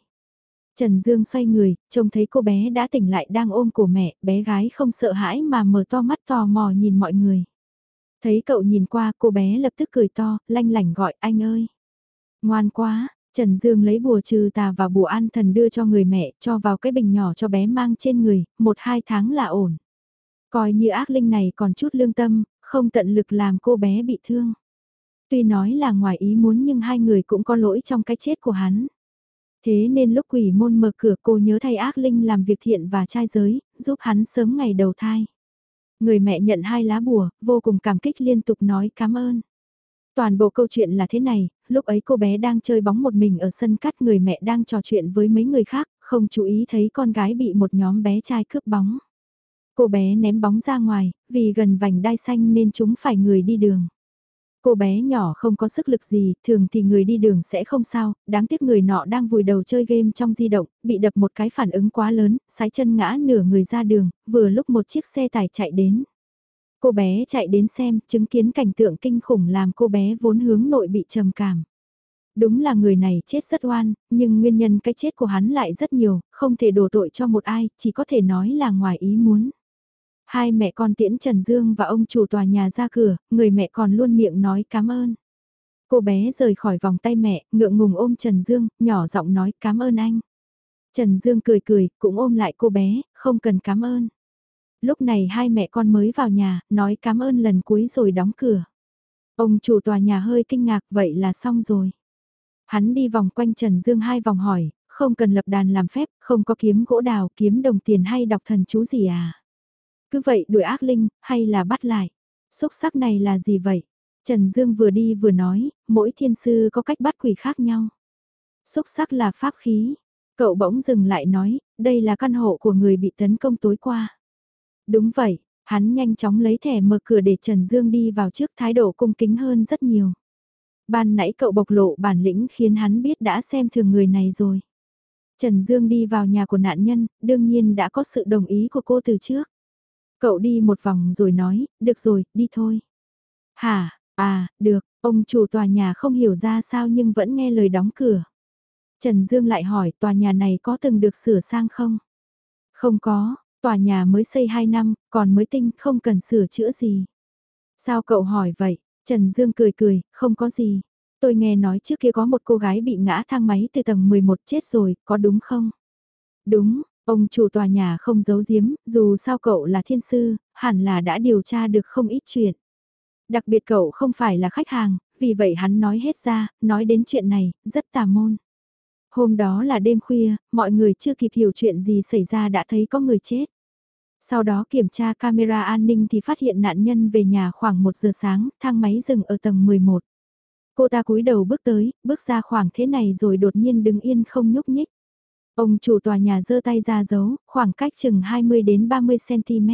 Speaker 1: Trần Dương xoay người, trông thấy cô bé đã tỉnh lại đang ôm cổ mẹ, bé gái không sợ hãi mà mở to mắt tò mò nhìn mọi người. Thấy cậu nhìn qua cô bé lập tức cười to, lanh lảnh gọi anh ơi. Ngoan quá, Trần Dương lấy bùa trừ tà và bùa an thần đưa cho người mẹ, cho vào cái bình nhỏ cho bé mang trên người, một hai tháng là ổn. Coi như ác linh này còn chút lương tâm, không tận lực làm cô bé bị thương. Tuy nói là ngoài ý muốn nhưng hai người cũng có lỗi trong cái chết của hắn. Thế nên lúc quỷ môn mở cửa cô nhớ thay ác linh làm việc thiện và trai giới, giúp hắn sớm ngày đầu thai. Người mẹ nhận hai lá bùa, vô cùng cảm kích liên tục nói cảm ơn. Toàn bộ câu chuyện là thế này, lúc ấy cô bé đang chơi bóng một mình ở sân cắt người mẹ đang trò chuyện với mấy người khác, không chú ý thấy con gái bị một nhóm bé trai cướp bóng. Cô bé ném bóng ra ngoài, vì gần vành đai xanh nên chúng phải người đi đường. Cô bé nhỏ không có sức lực gì, thường thì người đi đường sẽ không sao, đáng tiếc người nọ đang vùi đầu chơi game trong di động, bị đập một cái phản ứng quá lớn, sái chân ngã nửa người ra đường, vừa lúc một chiếc xe tải chạy đến. Cô bé chạy đến xem, chứng kiến cảnh tượng kinh khủng làm cô bé vốn hướng nội bị trầm cảm. Đúng là người này chết rất oan, nhưng nguyên nhân cái chết của hắn lại rất nhiều, không thể đổ tội cho một ai, chỉ có thể nói là ngoài ý muốn. Hai mẹ con tiễn Trần Dương và ông chủ tòa nhà ra cửa, người mẹ còn luôn miệng nói cảm ơn. Cô bé rời khỏi vòng tay mẹ, ngượng ngùng ôm Trần Dương, nhỏ giọng nói cảm ơn anh. Trần Dương cười cười, cũng ôm lại cô bé, không cần cảm ơn. Lúc này hai mẹ con mới vào nhà, nói cảm ơn lần cuối rồi đóng cửa. Ông chủ tòa nhà hơi kinh ngạc vậy là xong rồi. Hắn đi vòng quanh Trần Dương hai vòng hỏi, không cần lập đàn làm phép, không có kiếm gỗ đào, kiếm đồng tiền hay đọc thần chú gì à? Cứ vậy đuổi ác linh, hay là bắt lại? Xúc sắc này là gì vậy? Trần Dương vừa đi vừa nói, mỗi thiên sư có cách bắt quỷ khác nhau. Xúc sắc là pháp khí. Cậu bỗng dừng lại nói, đây là căn hộ của người bị tấn công tối qua. Đúng vậy, hắn nhanh chóng lấy thẻ mở cửa để Trần Dương đi vào trước thái độ cung kính hơn rất nhiều. Ban nãy cậu bộc lộ bản lĩnh khiến hắn biết đã xem thường người này rồi. Trần Dương đi vào nhà của nạn nhân, đương nhiên đã có sự đồng ý của cô từ trước. Cậu đi một vòng rồi nói, được rồi, đi thôi. Hả, à, được, ông chủ tòa nhà không hiểu ra sao nhưng vẫn nghe lời đóng cửa. Trần Dương lại hỏi tòa nhà này có từng được sửa sang không? Không có, tòa nhà mới xây 2 năm, còn mới tinh, không cần sửa chữa gì. Sao cậu hỏi vậy? Trần Dương cười cười, không có gì. Tôi nghe nói trước kia có một cô gái bị ngã thang máy từ tầng 11 chết rồi, có đúng không? Đúng, ông chủ tòa nhà không giấu giếm, dù sao cậu là thiên sư, hẳn là đã điều tra được không ít chuyện. Đặc biệt cậu không phải là khách hàng, vì vậy hắn nói hết ra, nói đến chuyện này, rất tà môn. Hôm đó là đêm khuya, mọi người chưa kịp hiểu chuyện gì xảy ra đã thấy có người chết. Sau đó kiểm tra camera an ninh thì phát hiện nạn nhân về nhà khoảng 1 giờ sáng, thang máy dừng ở tầng 11. Cô ta cúi đầu bước tới, bước ra khoảng thế này rồi đột nhiên đứng yên không nhúc nhích. Ông chủ tòa nhà giơ tay ra giấu, khoảng cách chừng 20 đến 30 cm.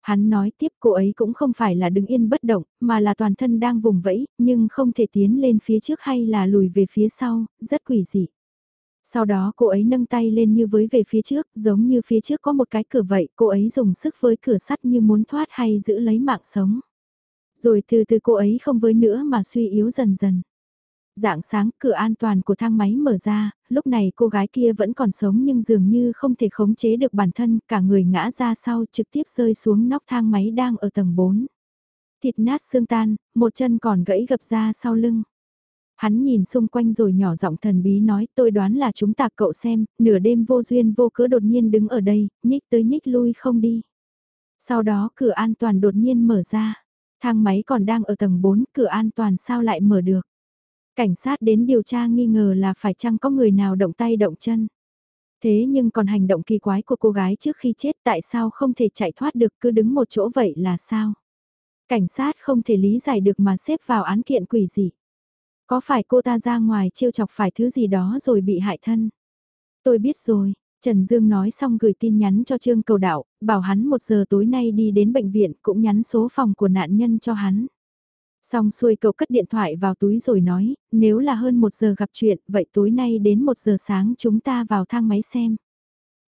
Speaker 1: Hắn nói tiếp cô ấy cũng không phải là đứng yên bất động, mà là toàn thân đang vùng vẫy, nhưng không thể tiến lên phía trước hay là lùi về phía sau, rất quỷ dị. Sau đó cô ấy nâng tay lên như với về phía trước, giống như phía trước có một cái cửa vậy, cô ấy dùng sức với cửa sắt như muốn thoát hay giữ lấy mạng sống. Rồi từ từ cô ấy không với nữa mà suy yếu dần dần. Dạng sáng cửa an toàn của thang máy mở ra, lúc này cô gái kia vẫn còn sống nhưng dường như không thể khống chế được bản thân, cả người ngã ra sau trực tiếp rơi xuống nóc thang máy đang ở tầng 4. Thịt nát xương tan, một chân còn gãy gập ra sau lưng. Hắn nhìn xung quanh rồi nhỏ giọng thần bí nói tôi đoán là chúng ta cậu xem, nửa đêm vô duyên vô cớ đột nhiên đứng ở đây, nhích tới nhích lui không đi. Sau đó cửa an toàn đột nhiên mở ra, thang máy còn đang ở tầng 4, cửa an toàn sao lại mở được. Cảnh sát đến điều tra nghi ngờ là phải chăng có người nào động tay động chân. Thế nhưng còn hành động kỳ quái của cô gái trước khi chết tại sao không thể chạy thoát được cứ đứng một chỗ vậy là sao? Cảnh sát không thể lý giải được mà xếp vào án kiện quỷ gì. Có phải cô ta ra ngoài trêu chọc phải thứ gì đó rồi bị hại thân? Tôi biết rồi, Trần Dương nói xong gửi tin nhắn cho Trương Cầu Đạo, bảo hắn một giờ tối nay đi đến bệnh viện cũng nhắn số phòng của nạn nhân cho hắn. Xong xuôi cậu cất điện thoại vào túi rồi nói, nếu là hơn một giờ gặp chuyện, vậy tối nay đến một giờ sáng chúng ta vào thang máy xem.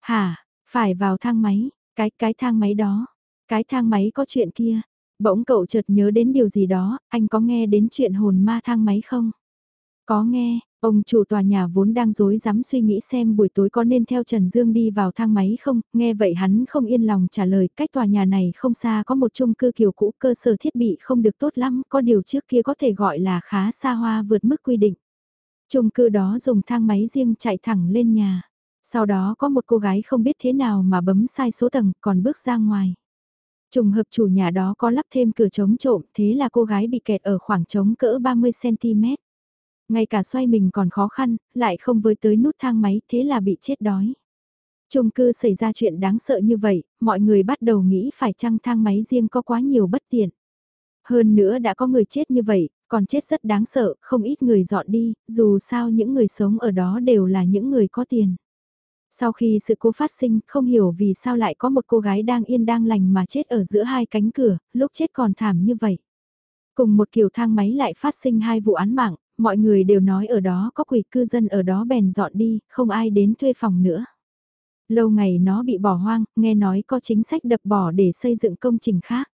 Speaker 1: Hả, phải vào thang máy, cái cái thang máy đó, cái thang máy có chuyện kia, Bỗng cậu chợt nhớ đến điều gì đó, anh có nghe đến chuyện hồn ma thang máy không? Có nghe, ông chủ tòa nhà vốn đang dối dám suy nghĩ xem buổi tối có nên theo Trần Dương đi vào thang máy không, nghe vậy hắn không yên lòng trả lời cách tòa nhà này không xa có một chung cư kiểu cũ cơ sở thiết bị không được tốt lắm, có điều trước kia có thể gọi là khá xa hoa vượt mức quy định. Chung cư đó dùng thang máy riêng chạy thẳng lên nhà. Sau đó có một cô gái không biết thế nào mà bấm sai số tầng còn bước ra ngoài. Trùng hợp chủ nhà đó có lắp thêm cửa chống trộm, thế là cô gái bị kẹt ở khoảng trống cỡ 30cm. Ngay cả xoay mình còn khó khăn, lại không với tới nút thang máy, thế là bị chết đói. Trung cư xảy ra chuyện đáng sợ như vậy, mọi người bắt đầu nghĩ phải chăng thang máy riêng có quá nhiều bất tiện. Hơn nữa đã có người chết như vậy, còn chết rất đáng sợ, không ít người dọn đi, dù sao những người sống ở đó đều là những người có tiền. Sau khi sự cố phát sinh, không hiểu vì sao lại có một cô gái đang yên đang lành mà chết ở giữa hai cánh cửa, lúc chết còn thảm như vậy. Cùng một kiểu thang máy lại phát sinh hai vụ án mạng, mọi người đều nói ở đó có quỷ cư dân ở đó bèn dọn đi, không ai đến thuê phòng nữa. Lâu ngày nó bị bỏ hoang, nghe nói có chính sách đập bỏ để xây dựng công trình khác.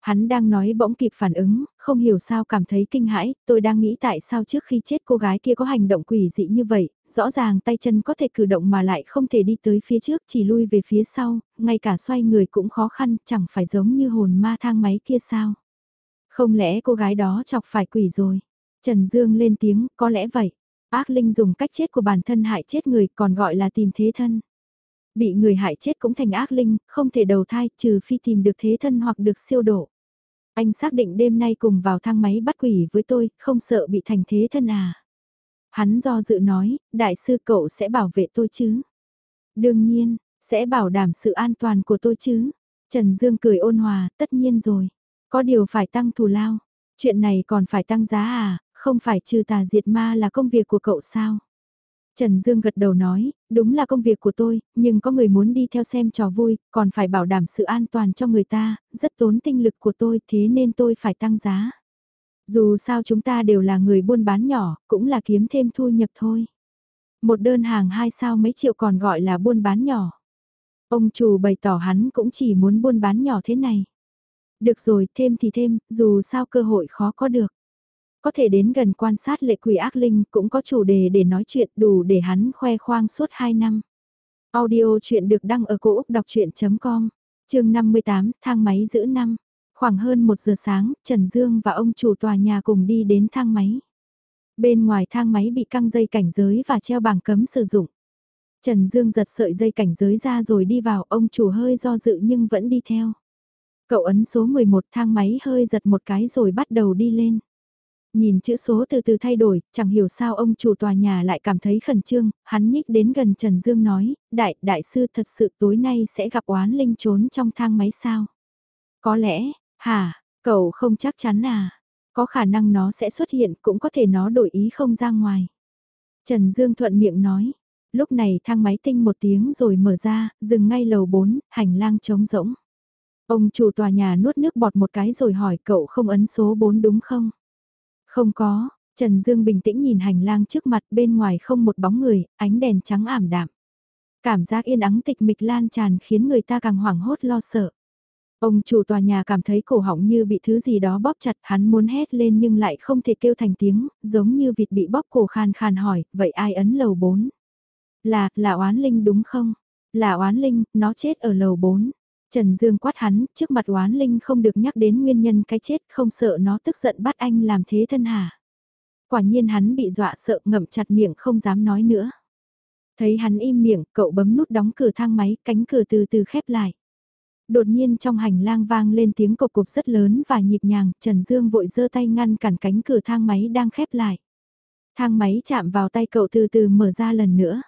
Speaker 1: Hắn đang nói bỗng kịp phản ứng, không hiểu sao cảm thấy kinh hãi, tôi đang nghĩ tại sao trước khi chết cô gái kia có hành động quỷ dị như vậy, rõ ràng tay chân có thể cử động mà lại không thể đi tới phía trước chỉ lui về phía sau, ngay cả xoay người cũng khó khăn, chẳng phải giống như hồn ma thang máy kia sao. Không lẽ cô gái đó chọc phải quỷ rồi? Trần Dương lên tiếng, có lẽ vậy. Ác linh dùng cách chết của bản thân hại chết người còn gọi là tìm thế thân. Bị người hại chết cũng thành ác linh, không thể đầu thai trừ phi tìm được thế thân hoặc được siêu độ. Anh xác định đêm nay cùng vào thang máy bắt quỷ với tôi, không sợ bị thành thế thân à. Hắn do dự nói, đại sư cậu sẽ bảo vệ tôi chứ. Đương nhiên, sẽ bảo đảm sự an toàn của tôi chứ. Trần Dương cười ôn hòa, tất nhiên rồi. Có điều phải tăng thù lao. Chuyện này còn phải tăng giá à, không phải trừ tà diệt ma là công việc của cậu sao? Trần Dương gật đầu nói, đúng là công việc của tôi, nhưng có người muốn đi theo xem trò vui, còn phải bảo đảm sự an toàn cho người ta, rất tốn tinh lực của tôi thế nên tôi phải tăng giá. Dù sao chúng ta đều là người buôn bán nhỏ, cũng là kiếm thêm thu nhập thôi. Một đơn hàng hai sao mấy triệu còn gọi là buôn bán nhỏ. Ông chủ bày tỏ hắn cũng chỉ muốn buôn bán nhỏ thế này. Được rồi, thêm thì thêm, dù sao cơ hội khó có được. Có thể đến gần quan sát lệ quỷ ác linh cũng có chủ đề để nói chuyện đủ để hắn khoe khoang suốt 2 năm. Audio chuyện được đăng ở cổ Úc đọc chuyện.com, chương 58, thang máy giữ năm. Khoảng hơn 1 giờ sáng, Trần Dương và ông chủ tòa nhà cùng đi đến thang máy. Bên ngoài thang máy bị căng dây cảnh giới và treo bảng cấm sử dụng. Trần Dương giật sợi dây cảnh giới ra rồi đi vào, ông chủ hơi do dự nhưng vẫn đi theo. Cậu ấn số 11 thang máy hơi giật một cái rồi bắt đầu đi lên. Nhìn chữ số từ từ thay đổi, chẳng hiểu sao ông chủ tòa nhà lại cảm thấy khẩn trương, hắn nhích đến gần Trần Dương nói, đại, đại sư thật sự tối nay sẽ gặp oán linh trốn trong thang máy sao? Có lẽ, hả, cậu không chắc chắn à? Có khả năng nó sẽ xuất hiện cũng có thể nó đổi ý không ra ngoài. Trần Dương thuận miệng nói, lúc này thang máy tinh một tiếng rồi mở ra, dừng ngay lầu 4, hành lang trống rỗng. Ông chủ tòa nhà nuốt nước bọt một cái rồi hỏi cậu không ấn số 4 đúng không? Không có, Trần Dương bình tĩnh nhìn hành lang trước mặt bên ngoài không một bóng người, ánh đèn trắng ảm đạm. Cảm giác yên ắng tịch mịch lan tràn khiến người ta càng hoảng hốt lo sợ. Ông chủ tòa nhà cảm thấy cổ họng như bị thứ gì đó bóp chặt hắn muốn hét lên nhưng lại không thể kêu thành tiếng, giống như vịt bị bóp cổ khan khan hỏi, vậy ai ấn lầu 4? Là, là oán linh đúng không? Là oán linh, nó chết ở lầu 4. Trần Dương quát hắn, trước mặt oán linh không được nhắc đến nguyên nhân cái chết, không sợ nó tức giận bắt anh làm thế thân hả. Quả nhiên hắn bị dọa sợ ngậm chặt miệng không dám nói nữa. Thấy hắn im miệng, cậu bấm nút đóng cửa thang máy, cánh cửa từ từ khép lại. Đột nhiên trong hành lang vang lên tiếng cộc cục rất lớn và nhịp nhàng, Trần Dương vội giơ tay ngăn cản cánh cửa thang máy đang khép lại. Thang máy chạm vào tay cậu từ từ mở ra lần nữa.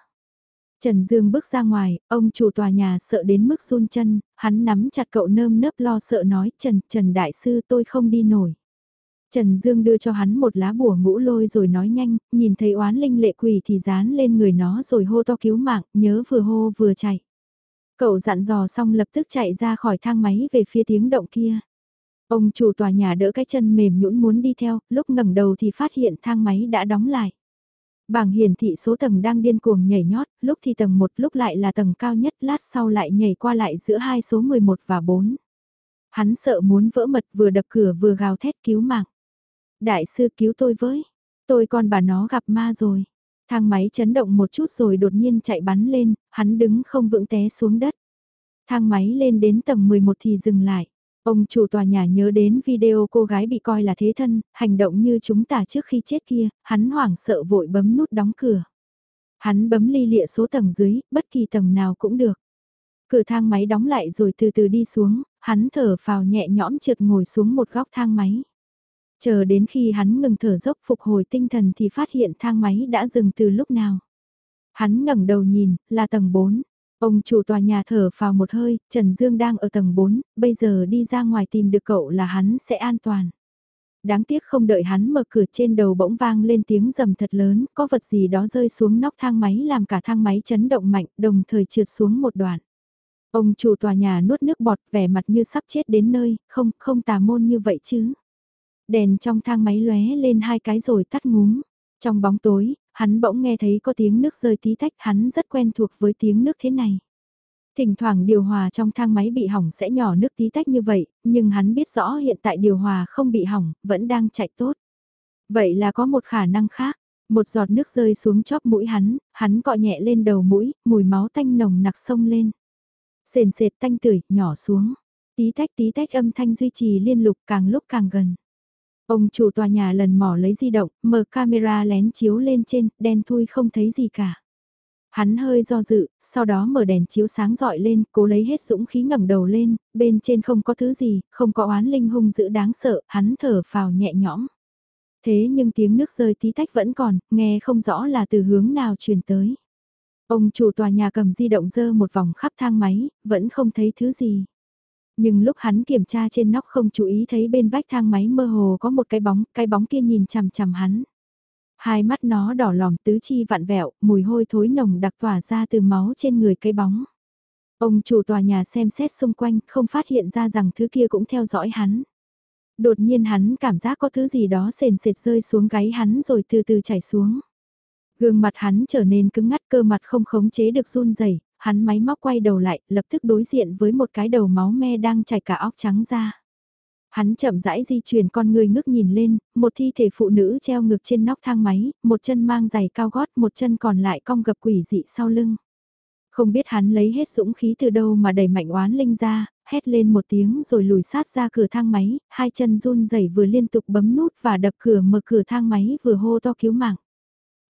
Speaker 1: Trần Dương bước ra ngoài, ông chủ tòa nhà sợ đến mức run chân, hắn nắm chặt cậu nơm nớp lo sợ nói Trần, Trần Đại Sư tôi không đi nổi. Trần Dương đưa cho hắn một lá bùa ngũ lôi rồi nói nhanh, nhìn thấy oán linh lệ quỷ thì dán lên người nó rồi hô to cứu mạng, nhớ vừa hô vừa chạy. Cậu dặn dò xong lập tức chạy ra khỏi thang máy về phía tiếng động kia. Ông chủ tòa nhà đỡ cái chân mềm nhũn muốn đi theo, lúc ngẩng đầu thì phát hiện thang máy đã đóng lại. Bảng hiển thị số tầng đang điên cuồng nhảy nhót, lúc thì tầng 1 lúc lại là tầng cao nhất, lát sau lại nhảy qua lại giữa hai số 11 và 4. Hắn sợ muốn vỡ mật vừa đập cửa vừa gào thét cứu mạng. Đại sư cứu tôi với, tôi con bà nó gặp ma rồi. Thang máy chấn động một chút rồi đột nhiên chạy bắn lên, hắn đứng không vững té xuống đất. Thang máy lên đến tầng 11 thì dừng lại. Ông chủ tòa nhà nhớ đến video cô gái bị coi là thế thân, hành động như chúng ta trước khi chết kia, hắn hoảng sợ vội bấm nút đóng cửa. Hắn bấm ly lịa số tầng dưới, bất kỳ tầng nào cũng được. Cửa thang máy đóng lại rồi từ từ đi xuống, hắn thở phào nhẹ nhõm trượt ngồi xuống một góc thang máy. Chờ đến khi hắn ngừng thở dốc phục hồi tinh thần thì phát hiện thang máy đã dừng từ lúc nào. Hắn ngẩng đầu nhìn, là tầng 4. Ông chủ tòa nhà thở vào một hơi, Trần Dương đang ở tầng 4, bây giờ đi ra ngoài tìm được cậu là hắn sẽ an toàn. Đáng tiếc không đợi hắn mở cửa trên đầu bỗng vang lên tiếng rầm thật lớn, có vật gì đó rơi xuống nóc thang máy làm cả thang máy chấn động mạnh, đồng thời trượt xuống một đoạn. Ông chủ tòa nhà nuốt nước bọt vẻ mặt như sắp chết đến nơi, không, không tà môn như vậy chứ. Đèn trong thang máy lóe lên hai cái rồi tắt ngúm. Trong bóng tối, hắn bỗng nghe thấy có tiếng nước rơi tí tách, hắn rất quen thuộc với tiếng nước thế này. Thỉnh thoảng điều hòa trong thang máy bị hỏng sẽ nhỏ nước tí tách như vậy, nhưng hắn biết rõ hiện tại điều hòa không bị hỏng, vẫn đang chạy tốt. Vậy là có một khả năng khác, một giọt nước rơi xuống chóp mũi hắn, hắn cọ nhẹ lên đầu mũi, mùi máu tanh nồng nặc sông lên. Sền sệt tanh tưởi, nhỏ xuống. Tí tách tí tách âm thanh duy trì liên lục càng lúc càng gần. Ông chủ tòa nhà lần mò lấy di động, mở camera lén chiếu lên trên, đen thui không thấy gì cả. Hắn hơi do dự, sau đó mở đèn chiếu sáng dọi lên, cố lấy hết dũng khí ngẩng đầu lên, bên trên không có thứ gì, không có oán linh hung dữ đáng sợ, hắn thở phào nhẹ nhõm. Thế nhưng tiếng nước rơi tí tách vẫn còn, nghe không rõ là từ hướng nào truyền tới. Ông chủ tòa nhà cầm di động dơ một vòng khắp thang máy, vẫn không thấy thứ gì. Nhưng lúc hắn kiểm tra trên nóc không chú ý thấy bên vách thang máy mơ hồ có một cái bóng, cái bóng kia nhìn chằm chằm hắn. Hai mắt nó đỏ lòm tứ chi vặn vẹo, mùi hôi thối nồng đặc tỏa ra từ máu trên người cái bóng. Ông chủ tòa nhà xem xét xung quanh không phát hiện ra rằng thứ kia cũng theo dõi hắn. Đột nhiên hắn cảm giác có thứ gì đó sền sệt rơi xuống gáy hắn rồi từ từ chảy xuống. Gương mặt hắn trở nên cứng ngắt cơ mặt không khống chế được run rẩy hắn máy móc quay đầu lại, lập tức đối diện với một cái đầu máu me đang chảy cả óc trắng ra. Hắn chậm rãi di chuyển con người ngước nhìn lên, một thi thể phụ nữ treo ngược trên nóc thang máy, một chân mang giày cao gót, một chân còn lại cong gập quỷ dị sau lưng. Không biết hắn lấy hết dũng khí từ đâu mà đẩy mạnh oán linh ra, hét lên một tiếng rồi lùi sát ra cửa thang máy, hai chân run rẩy vừa liên tục bấm nút và đập cửa mở cửa thang máy vừa hô to cứu mạng.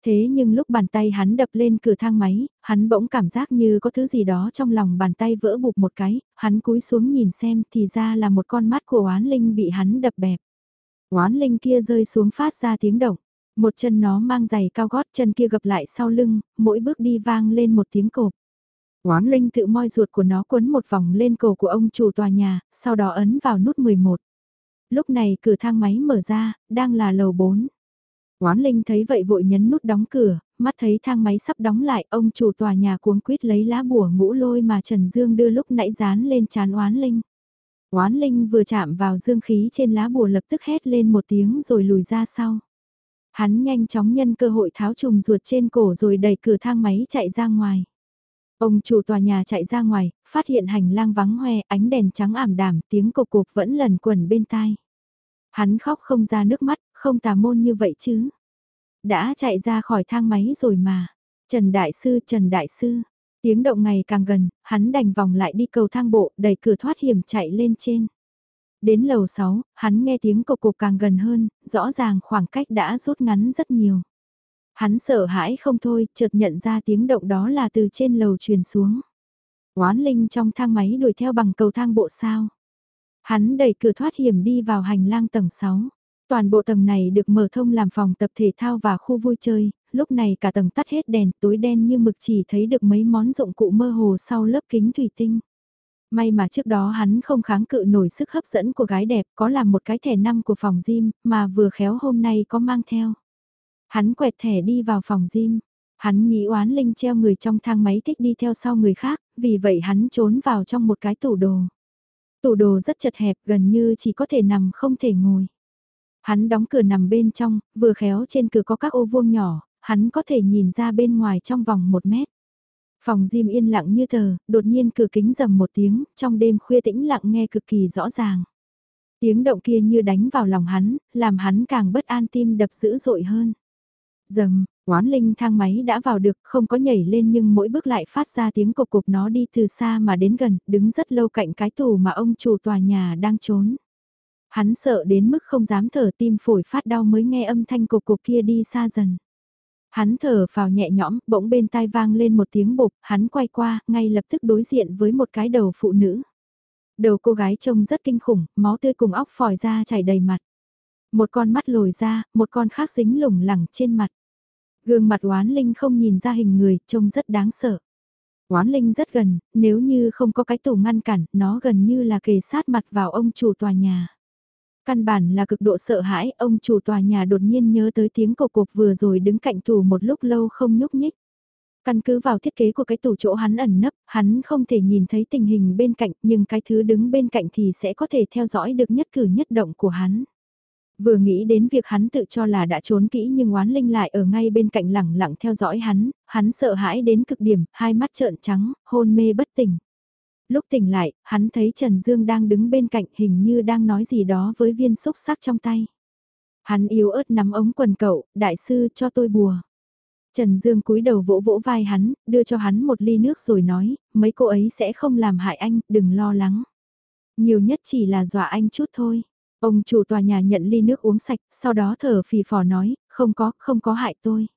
Speaker 1: Thế nhưng lúc bàn tay hắn đập lên cửa thang máy, hắn bỗng cảm giác như có thứ gì đó trong lòng bàn tay vỡ bụp một cái, hắn cúi xuống nhìn xem thì ra là một con mắt của oán linh bị hắn đập bẹp. Oán linh kia rơi xuống phát ra tiếng động, một chân nó mang giày cao gót chân kia gập lại sau lưng, mỗi bước đi vang lên một tiếng cộp. Oán linh tự moi ruột của nó quấn một vòng lên cổ của ông chủ tòa nhà, sau đó ấn vào nút 11. Lúc này cửa thang máy mở ra, đang là lầu 4. Oán Linh thấy vậy vội nhấn nút đóng cửa, mắt thấy thang máy sắp đóng lại, ông chủ tòa nhà cuống quýt lấy lá bùa ngũ lôi mà Trần Dương đưa lúc nãy dán lên chán Oán Linh. Oán Linh vừa chạm vào dương khí trên lá bùa lập tức hét lên một tiếng rồi lùi ra sau. Hắn nhanh chóng nhân cơ hội tháo trùng ruột trên cổ rồi đẩy cửa thang máy chạy ra ngoài. Ông chủ tòa nhà chạy ra ngoài, phát hiện hành lang vắng hoe, ánh đèn trắng ảm đạm, tiếng cục cục vẫn lần quẩn bên tai. Hắn khóc không ra nước mắt, không tà môn như vậy chứ. Đã chạy ra khỏi thang máy rồi mà. Trần Đại Sư, Trần Đại Sư. Tiếng động ngày càng gần, hắn đành vòng lại đi cầu thang bộ, đẩy cửa thoát hiểm chạy lên trên. Đến lầu 6, hắn nghe tiếng cộc cục càng gần hơn, rõ ràng khoảng cách đã rút ngắn rất nhiều. Hắn sợ hãi không thôi, chợt nhận ra tiếng động đó là từ trên lầu truyền xuống. Oán linh trong thang máy đuổi theo bằng cầu thang bộ sao. Hắn đẩy cửa thoát hiểm đi vào hành lang tầng 6. Toàn bộ tầng này được mở thông làm phòng tập thể thao và khu vui chơi, lúc này cả tầng tắt hết đèn tối đen như mực chỉ thấy được mấy món dụng cụ mơ hồ sau lớp kính thủy tinh. May mà trước đó hắn không kháng cự nổi sức hấp dẫn của gái đẹp có làm một cái thẻ năm của phòng gym mà vừa khéo hôm nay có mang theo. Hắn quẹt thẻ đi vào phòng gym. Hắn nghĩ oán linh treo người trong thang máy thích đi theo sau người khác, vì vậy hắn trốn vào trong một cái tủ đồ. Tủ đồ rất chật hẹp gần như chỉ có thể nằm không thể ngồi. Hắn đóng cửa nằm bên trong, vừa khéo trên cửa có các ô vuông nhỏ, hắn có thể nhìn ra bên ngoài trong vòng một mét. Phòng gym yên lặng như tờ, đột nhiên cửa kính rầm một tiếng, trong đêm khuya tĩnh lặng nghe cực kỳ rõ ràng. Tiếng động kia như đánh vào lòng hắn, làm hắn càng bất an tim đập dữ dội hơn. Dầm, oán linh thang máy đã vào được, không có nhảy lên nhưng mỗi bước lại phát ra tiếng cục cục nó đi từ xa mà đến gần, đứng rất lâu cạnh cái tủ mà ông chủ tòa nhà đang trốn. Hắn sợ đến mức không dám thở tim phổi phát đau mới nghe âm thanh cục cục kia đi xa dần. Hắn thở vào nhẹ nhõm, bỗng bên tai vang lên một tiếng bụp hắn quay qua, ngay lập tức đối diện với một cái đầu phụ nữ. Đầu cô gái trông rất kinh khủng, máu tươi cùng óc phòi ra chảy đầy mặt. Một con mắt lồi ra, một con khác dính lủng lẳng trên mặt. Gương mặt oán linh không nhìn ra hình người, trông rất đáng sợ. Oán linh rất gần, nếu như không có cái tủ ngăn cản, nó gần như là kề sát mặt vào ông chủ tòa nhà. Căn bản là cực độ sợ hãi, ông chủ tòa nhà đột nhiên nhớ tới tiếng cộc cộc vừa rồi đứng cạnh tủ một lúc lâu không nhúc nhích. Căn cứ vào thiết kế của cái tủ chỗ hắn ẩn nấp, hắn không thể nhìn thấy tình hình bên cạnh, nhưng cái thứ đứng bên cạnh thì sẽ có thể theo dõi được nhất cử nhất động của hắn. Vừa nghĩ đến việc hắn tự cho là đã trốn kỹ nhưng oán linh lại ở ngay bên cạnh lẳng lặng theo dõi hắn, hắn sợ hãi đến cực điểm, hai mắt trợn trắng, hôn mê bất tỉnh. Lúc tỉnh lại, hắn thấy Trần Dương đang đứng bên cạnh hình như đang nói gì đó với viên xúc sắc trong tay. Hắn yếu ớt nắm ống quần cậu, đại sư cho tôi bùa. Trần Dương cúi đầu vỗ vỗ vai hắn, đưa cho hắn một ly nước rồi nói, mấy cô ấy sẽ không làm hại anh, đừng lo lắng. Nhiều nhất chỉ là dọa anh chút thôi. Ông chủ tòa nhà nhận ly nước uống sạch, sau đó thở phì phò nói, không có, không có hại tôi.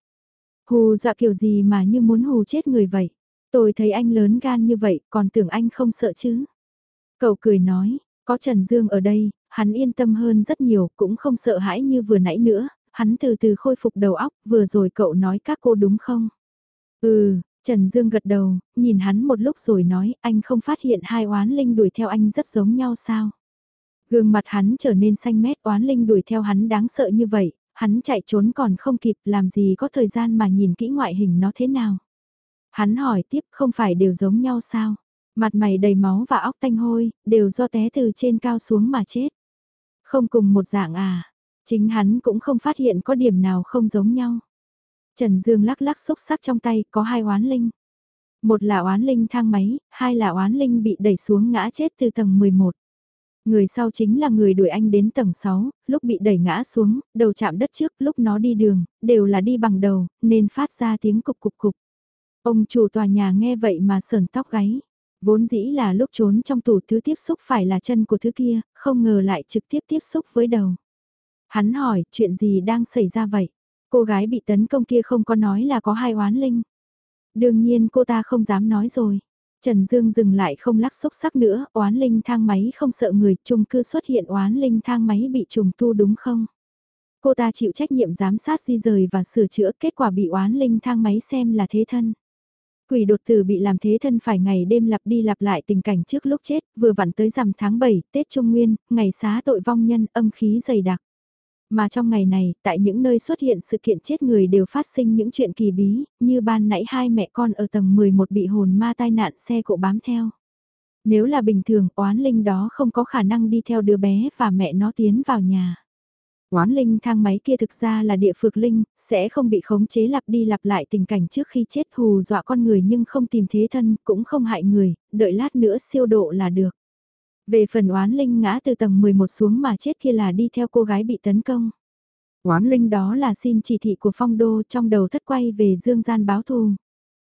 Speaker 1: Hù dọa kiểu gì mà như muốn hù chết người vậy. Tôi thấy anh lớn gan như vậy, còn tưởng anh không sợ chứ. Cậu cười nói, có Trần Dương ở đây, hắn yên tâm hơn rất nhiều, cũng không sợ hãi như vừa nãy nữa, hắn từ từ khôi phục đầu óc, vừa rồi cậu nói các cô đúng không? Ừ, Trần Dương gật đầu, nhìn hắn một lúc rồi nói, anh không phát hiện hai oán linh đuổi theo anh rất giống nhau sao? Gương mặt hắn trở nên xanh mét oán linh đuổi theo hắn đáng sợ như vậy, hắn chạy trốn còn không kịp làm gì có thời gian mà nhìn kỹ ngoại hình nó thế nào. Hắn hỏi tiếp không phải đều giống nhau sao? Mặt mày đầy máu và óc tanh hôi, đều do té từ trên cao xuống mà chết. Không cùng một dạng à, chính hắn cũng không phát hiện có điểm nào không giống nhau. Trần Dương lắc lắc xúc sắc trong tay, có hai oán linh. Một là oán linh thang máy, hai là oán linh bị đẩy xuống ngã chết từ tầng 11. Người sau chính là người đuổi anh đến tầng 6, lúc bị đẩy ngã xuống, đầu chạm đất trước, lúc nó đi đường, đều là đi bằng đầu, nên phát ra tiếng cục cục cục. Ông chủ tòa nhà nghe vậy mà sờn tóc gáy. Vốn dĩ là lúc trốn trong tủ thứ tiếp xúc phải là chân của thứ kia, không ngờ lại trực tiếp tiếp xúc với đầu. Hắn hỏi, chuyện gì đang xảy ra vậy? Cô gái bị tấn công kia không có nói là có hai oán linh. Đương nhiên cô ta không dám nói rồi. Trần Dương dừng lại không lắc xúc sắc nữa, oán linh thang máy không sợ người, chung cư xuất hiện oán linh thang máy bị trùng tu đúng không? Cô ta chịu trách nhiệm giám sát di rời và sửa chữa, kết quả bị oán linh thang máy xem là thế thân. Quỷ đột tử bị làm thế thân phải ngày đêm lặp đi lặp lại tình cảnh trước lúc chết, vừa vặn tới rằm tháng 7, Tết Trung Nguyên, ngày xá tội vong nhân, âm khí dày đặc. Mà trong ngày này, tại những nơi xuất hiện sự kiện chết người đều phát sinh những chuyện kỳ bí, như ban nãy hai mẹ con ở tầng 11 bị hồn ma tai nạn xe cộ bám theo. Nếu là bình thường, oán linh đó không có khả năng đi theo đứa bé và mẹ nó tiến vào nhà. Oán linh thang máy kia thực ra là địa phược linh, sẽ không bị khống chế lặp đi lặp lại tình cảnh trước khi chết hù dọa con người nhưng không tìm thế thân, cũng không hại người, đợi lát nữa siêu độ là được. Về phần oán linh ngã từ tầng 11 xuống mà chết kia là đi theo cô gái bị tấn công. Oán linh đó là xin chỉ thị của phong đô trong đầu thất quay về dương gian báo thù.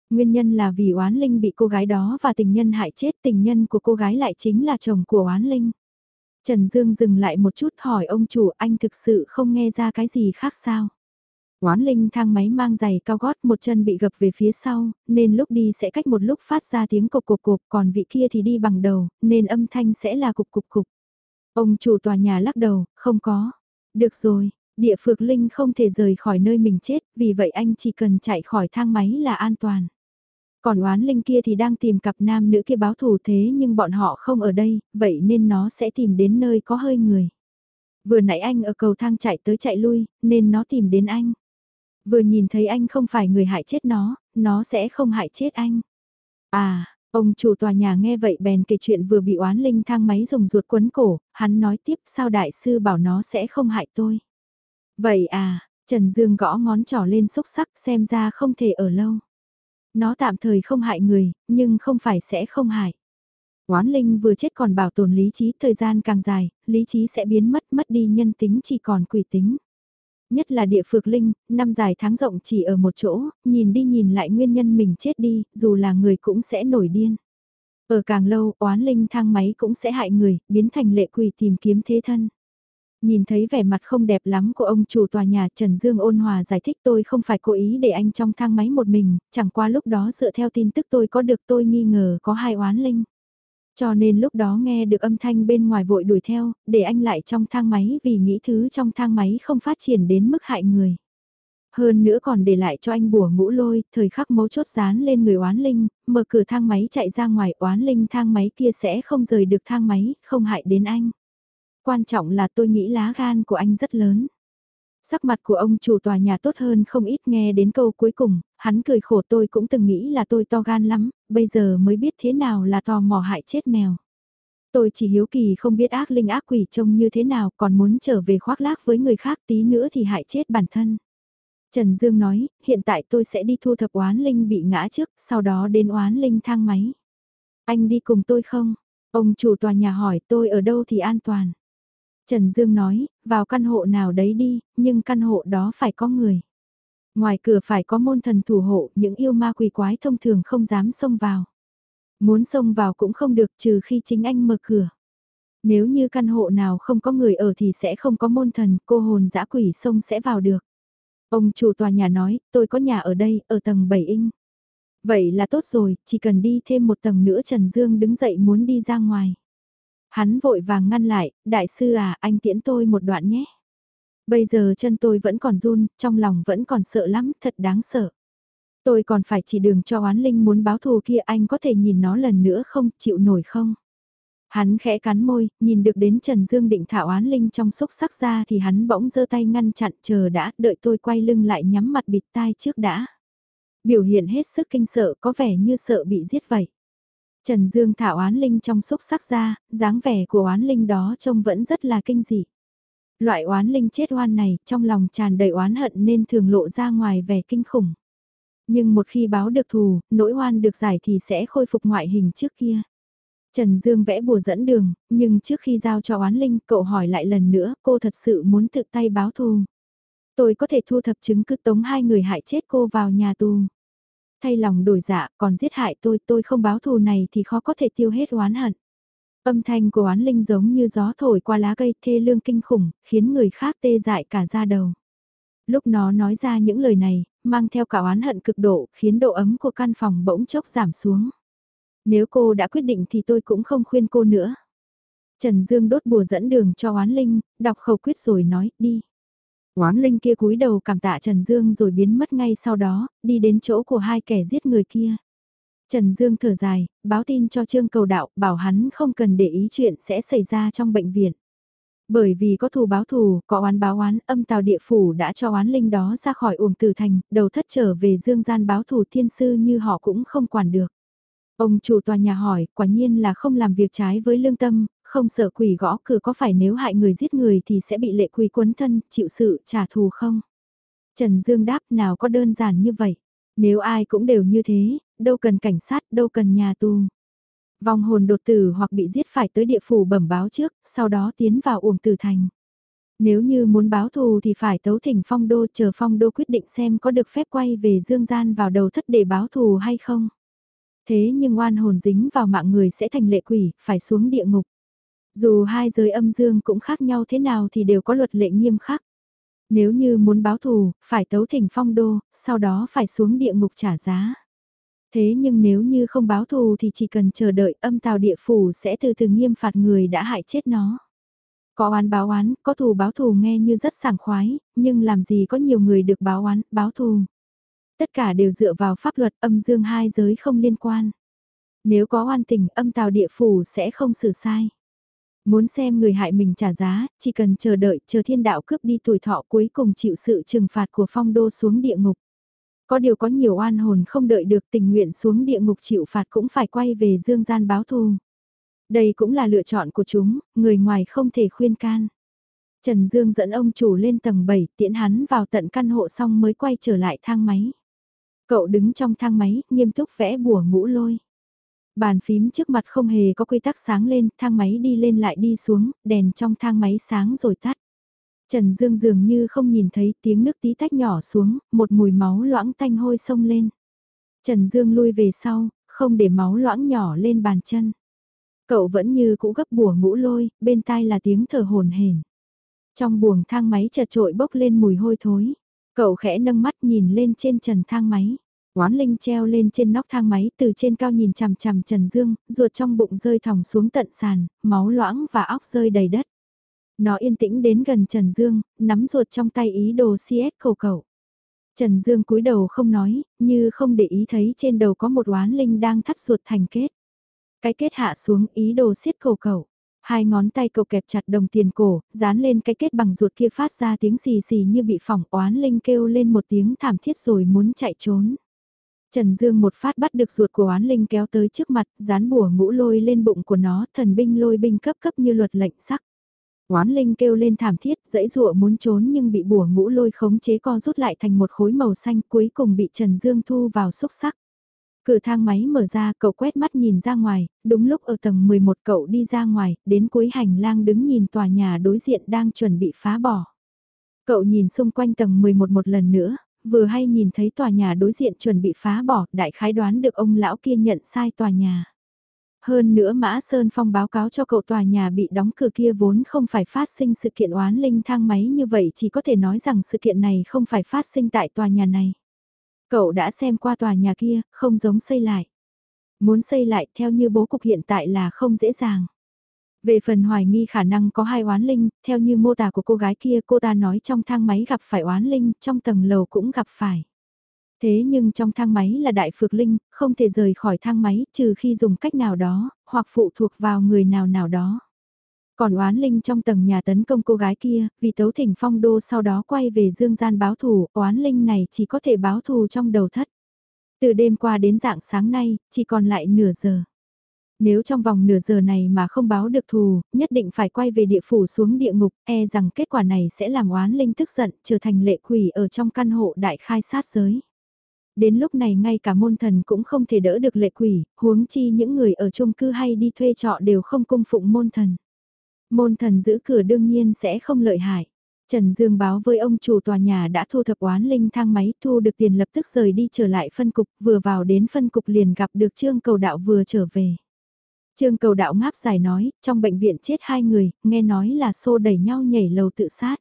Speaker 1: Nguyên nhân là vì oán linh bị cô gái đó và tình nhân hại chết tình nhân của cô gái lại chính là chồng của oán linh. Trần Dương dừng lại một chút hỏi ông chủ anh thực sự không nghe ra cái gì khác sao? Oán linh thang máy mang giày cao gót một chân bị gập về phía sau, nên lúc đi sẽ cách một lúc phát ra tiếng cục cục cục, còn vị kia thì đi bằng đầu, nên âm thanh sẽ là cục cục cục. Ông chủ tòa nhà lắc đầu, không có. Được rồi, địa phược linh không thể rời khỏi nơi mình chết, vì vậy anh chỉ cần chạy khỏi thang máy là an toàn. Còn oán linh kia thì đang tìm cặp nam nữ kia báo thù thế nhưng bọn họ không ở đây, vậy nên nó sẽ tìm đến nơi có hơi người. Vừa nãy anh ở cầu thang chạy tới chạy lui, nên nó tìm đến anh. Vừa nhìn thấy anh không phải người hại chết nó, nó sẽ không hại chết anh. À, ông chủ tòa nhà nghe vậy bèn kể chuyện vừa bị oán linh thang máy dùng ruột quấn cổ, hắn nói tiếp sao đại sư bảo nó sẽ không hại tôi. Vậy à, Trần Dương gõ ngón trỏ lên xúc sắc xem ra không thể ở lâu. Nó tạm thời không hại người, nhưng không phải sẽ không hại. Oán linh vừa chết còn bảo tồn lý trí, thời gian càng dài, lý trí sẽ biến mất, mất đi nhân tính chỉ còn quỷ tính. Nhất là địa phược linh, năm dài tháng rộng chỉ ở một chỗ, nhìn đi nhìn lại nguyên nhân mình chết đi, dù là người cũng sẽ nổi điên. Ở càng lâu, oán linh thang máy cũng sẽ hại người, biến thành lệ quỷ tìm kiếm thế thân. Nhìn thấy vẻ mặt không đẹp lắm của ông chủ tòa nhà Trần Dương ôn hòa giải thích tôi không phải cố ý để anh trong thang máy một mình, chẳng qua lúc đó dựa theo tin tức tôi có được tôi nghi ngờ có hai oán linh. Cho nên lúc đó nghe được âm thanh bên ngoài vội đuổi theo, để anh lại trong thang máy vì nghĩ thứ trong thang máy không phát triển đến mức hại người. Hơn nữa còn để lại cho anh bùa ngũ lôi, thời khắc mấu chốt dán lên người oán linh, mở cửa thang máy chạy ra ngoài oán linh thang máy kia sẽ không rời được thang máy, không hại đến anh. Quan trọng là tôi nghĩ lá gan của anh rất lớn. Sắc mặt của ông chủ tòa nhà tốt hơn không ít nghe đến câu cuối cùng, hắn cười khổ tôi cũng từng nghĩ là tôi to gan lắm, bây giờ mới biết thế nào là tò mò hại chết mèo. Tôi chỉ hiếu kỳ không biết ác linh ác quỷ trông như thế nào còn muốn trở về khoác lác với người khác tí nữa thì hại chết bản thân. Trần Dương nói, hiện tại tôi sẽ đi thu thập oán linh bị ngã trước, sau đó đến oán linh thang máy. Anh đi cùng tôi không? Ông chủ tòa nhà hỏi tôi ở đâu thì an toàn. Trần Dương nói, vào căn hộ nào đấy đi, nhưng căn hộ đó phải có người. Ngoài cửa phải có môn thần thủ hộ, những yêu ma quỷ quái thông thường không dám xông vào. Muốn xông vào cũng không được trừ khi chính anh mở cửa. Nếu như căn hộ nào không có người ở thì sẽ không có môn thần, cô hồn dã quỷ xông sẽ vào được. Ông chủ tòa nhà nói, tôi có nhà ở đây, ở tầng 7 inch. Vậy là tốt rồi, chỉ cần đi thêm một tầng nữa Trần Dương đứng dậy muốn đi ra ngoài. Hắn vội vàng ngăn lại, đại sư à, anh tiễn tôi một đoạn nhé. Bây giờ chân tôi vẫn còn run, trong lòng vẫn còn sợ lắm, thật đáng sợ. Tôi còn phải chỉ đường cho oán linh muốn báo thù kia anh có thể nhìn nó lần nữa không, chịu nổi không? Hắn khẽ cắn môi, nhìn được đến Trần Dương định thảo oán linh trong xúc sắc ra thì hắn bỗng giơ tay ngăn chặn chờ đã, đợi tôi quay lưng lại nhắm mặt bịt tai trước đã. Biểu hiện hết sức kinh sợ có vẻ như sợ bị giết vậy. Trần Dương thảo oán linh trong xúc sắc ra, dáng vẻ của oán linh đó trông vẫn rất là kinh dị. Loại oán linh chết oan này, trong lòng tràn đầy oán hận nên thường lộ ra ngoài vẻ kinh khủng. Nhưng một khi báo được thù, nỗi oan được giải thì sẽ khôi phục ngoại hình trước kia. Trần Dương vẽ bùa dẫn đường, nhưng trước khi giao cho oán linh, cậu hỏi lại lần nữa, cô thật sự muốn tự tay báo thù. Tôi có thể thu thập chứng cứ tống hai người hại chết cô vào nhà tù. Thay lòng đổi dạ, còn giết hại tôi, tôi không báo thù này thì khó có thể tiêu hết oán hận. Âm thanh của oán linh giống như gió thổi qua lá cây thê lương kinh khủng, khiến người khác tê dại cả da đầu. Lúc nó nói ra những lời này, mang theo cả oán hận cực độ, khiến độ ấm của căn phòng bỗng chốc giảm xuống. Nếu cô đã quyết định thì tôi cũng không khuyên cô nữa. Trần Dương đốt bùa dẫn đường cho oán linh, đọc khẩu quyết rồi nói, đi. Oán linh kia cúi đầu cảm tạ Trần Dương rồi biến mất ngay sau đó, đi đến chỗ của hai kẻ giết người kia. Trần Dương thở dài, báo tin cho Trương Cầu Đạo, bảo hắn không cần để ý chuyện sẽ xảy ra trong bệnh viện. Bởi vì có thù báo thù, có oán báo oán, âm tào địa phủ đã cho oán linh đó ra khỏi uổng tử thành, đầu thất trở về dương gian báo thù thiên sư như họ cũng không quản được. Ông chủ tòa nhà hỏi, quả nhiên là không làm việc trái với lương tâm, không sợ quỷ gõ cửa có phải nếu hại người giết người thì sẽ bị lệ quỷ quấn thân, chịu sự trả thù không? Trần Dương đáp nào có đơn giản như vậy. Nếu ai cũng đều như thế, đâu cần cảnh sát, đâu cần nhà tù. Vong hồn đột tử hoặc bị giết phải tới địa phủ bẩm báo trước, sau đó tiến vào uổng tử thành. Nếu như muốn báo thù thì phải tấu thỉnh phong đô chờ phong đô quyết định xem có được phép quay về dương gian vào đầu thất để báo thù hay không. Thế nhưng oan hồn dính vào mạng người sẽ thành lệ quỷ, phải xuống địa ngục. Dù hai giới âm dương cũng khác nhau thế nào thì đều có luật lệ nghiêm khắc. Nếu như muốn báo thù, phải tấu thỉnh phong đô, sau đó phải xuống địa ngục trả giá. Thế nhưng nếu như không báo thù thì chỉ cần chờ đợi âm tào địa phủ sẽ từ từ nghiêm phạt người đã hại chết nó. Có oán báo oán, có thù báo thù nghe như rất sảng khoái, nhưng làm gì có nhiều người được báo oán, báo thù. Tất cả đều dựa vào pháp luật âm dương hai giới không liên quan. Nếu có oan tình âm tào địa phủ sẽ không xử sai. Muốn xem người hại mình trả giá, chỉ cần chờ đợi, chờ thiên đạo cướp đi tuổi thọ cuối cùng chịu sự trừng phạt của phong đô xuống địa ngục. Có điều có nhiều oan hồn không đợi được tình nguyện xuống địa ngục chịu phạt cũng phải quay về dương gian báo thù. Đây cũng là lựa chọn của chúng, người ngoài không thể khuyên can. Trần Dương dẫn ông chủ lên tầng 7 tiễn hắn vào tận căn hộ xong mới quay trở lại thang máy. Cậu đứng trong thang máy, nghiêm túc vẽ bùa ngũ lôi. Bàn phím trước mặt không hề có quy tắc sáng lên, thang máy đi lên lại đi xuống, đèn trong thang máy sáng rồi tắt. Trần Dương dường như không nhìn thấy tiếng nước tí tách nhỏ xuống, một mùi máu loãng tanh hôi sông lên. Trần Dương lui về sau, không để máu loãng nhỏ lên bàn chân. Cậu vẫn như cũ gấp bùa ngũ lôi, bên tai là tiếng thở hồn hển. Trong buồng thang máy chợt trội bốc lên mùi hôi thối. Cậu khẽ nâng mắt nhìn lên trên trần thang máy. Oán Linh treo lên trên nóc thang máy từ trên cao nhìn chằm chằm Trần Dương, ruột trong bụng rơi thòng xuống tận sàn, máu loãng và óc rơi đầy đất. Nó yên tĩnh đến gần Trần Dương, nắm ruột trong tay ý đồ CS cầu cầu. Trần Dương cúi đầu không nói, như không để ý thấy trên đầu có một oán linh đang thắt ruột thành kết. Cái kết hạ xuống ý đồ siết cầu cầu. Hai ngón tay cậu kẹp chặt đồng tiền cổ, dán lên cái kết bằng ruột kia phát ra tiếng xì xì như bị phỏng oán linh kêu lên một tiếng thảm thiết rồi muốn chạy trốn. Trần Dương một phát bắt được ruột của oán linh kéo tới trước mặt, dán bùa ngũ lôi lên bụng của nó, thần binh lôi binh cấp cấp như luật lệnh sắc. Oán linh kêu lên thảm thiết, dãy rụa muốn trốn nhưng bị bùa ngũ lôi khống chế co rút lại thành một khối màu xanh cuối cùng bị Trần Dương thu vào xúc sắc. Cửa thang máy mở ra, cậu quét mắt nhìn ra ngoài, đúng lúc ở tầng 11 cậu đi ra ngoài, đến cuối hành lang đứng nhìn tòa nhà đối diện đang chuẩn bị phá bỏ. Cậu nhìn xung quanh tầng 11 một lần nữa, vừa hay nhìn thấy tòa nhà đối diện chuẩn bị phá bỏ, đại khái đoán được ông lão kia nhận sai tòa nhà. Hơn nữa Mã Sơn Phong báo cáo cho cậu tòa nhà bị đóng cửa kia vốn không phải phát sinh sự kiện oán linh thang máy như vậy chỉ có thể nói rằng sự kiện này không phải phát sinh tại tòa nhà này. Cậu đã xem qua tòa nhà kia, không giống xây lại. Muốn xây lại theo như bố cục hiện tại là không dễ dàng. Về phần hoài nghi khả năng có hai oán linh, theo như mô tả của cô gái kia cô ta nói trong thang máy gặp phải oán linh, trong tầng lầu cũng gặp phải. Thế nhưng trong thang máy là đại phược linh, không thể rời khỏi thang máy trừ khi dùng cách nào đó, hoặc phụ thuộc vào người nào nào đó. Còn oán linh trong tầng nhà tấn công cô gái kia, vì tấu thỉnh phong đô sau đó quay về dương gian báo thù, oán linh này chỉ có thể báo thù trong đầu thất. Từ đêm qua đến dạng sáng nay, chỉ còn lại nửa giờ. Nếu trong vòng nửa giờ này mà không báo được thù, nhất định phải quay về địa phủ xuống địa ngục, e rằng kết quả này sẽ làm oán linh tức giận, trở thành lệ quỷ ở trong căn hộ đại khai sát giới. Đến lúc này ngay cả môn thần cũng không thể đỡ được lệ quỷ, huống chi những người ở chung cư hay đi thuê trọ đều không cung phụng môn thần. Môn thần giữ cửa đương nhiên sẽ không lợi hại. Trần Dương báo với ông chủ tòa nhà đã thu thập oán linh thang máy thu được tiền lập tức rời đi trở lại phân cục, vừa vào đến phân cục liền gặp được Trương Cầu Đạo vừa trở về. Trương Cầu Đạo ngáp dài nói, trong bệnh viện chết hai người, nghe nói là xô đẩy nhau nhảy lầu tự sát.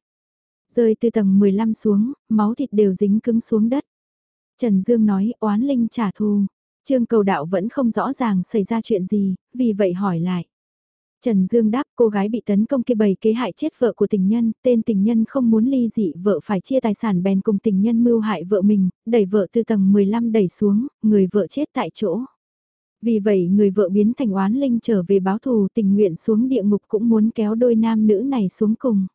Speaker 1: Rơi từ tầng 15 xuống, máu thịt đều dính cứng xuống đất. Trần Dương nói, oán linh trả thù. Trương Cầu Đạo vẫn không rõ ràng xảy ra chuyện gì, vì vậy hỏi lại. Trần Dương đáp cô gái bị tấn công kia bày kế hại chết vợ của tình nhân, tên tình nhân không muốn ly dị vợ phải chia tài sản bèn cùng tình nhân mưu hại vợ mình, đẩy vợ từ tầng 15 đẩy xuống, người vợ chết tại chỗ. Vì vậy người vợ biến thành oán linh trở về báo thù tình nguyện xuống địa ngục cũng muốn kéo đôi nam nữ này xuống cùng.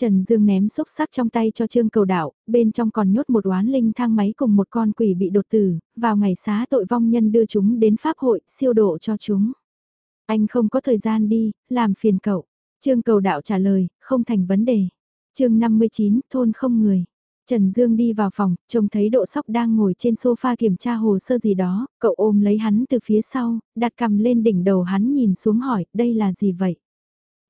Speaker 1: Trần Dương ném xúc sắc trong tay cho Trương Cầu Đạo, bên trong còn nhốt một oán linh thang máy cùng một con quỷ bị đột tử, vào ngày xá tội vong nhân đưa chúng đến Pháp hội, siêu độ cho chúng. Anh không có thời gian đi, làm phiền cậu. Trương Cầu Đạo trả lời, không thành vấn đề. chương 59, thôn không người. Trần Dương đi vào phòng, trông thấy độ sóc đang ngồi trên sofa kiểm tra hồ sơ gì đó, cậu ôm lấy hắn từ phía sau, đặt cầm lên đỉnh đầu hắn nhìn xuống hỏi, đây là gì vậy?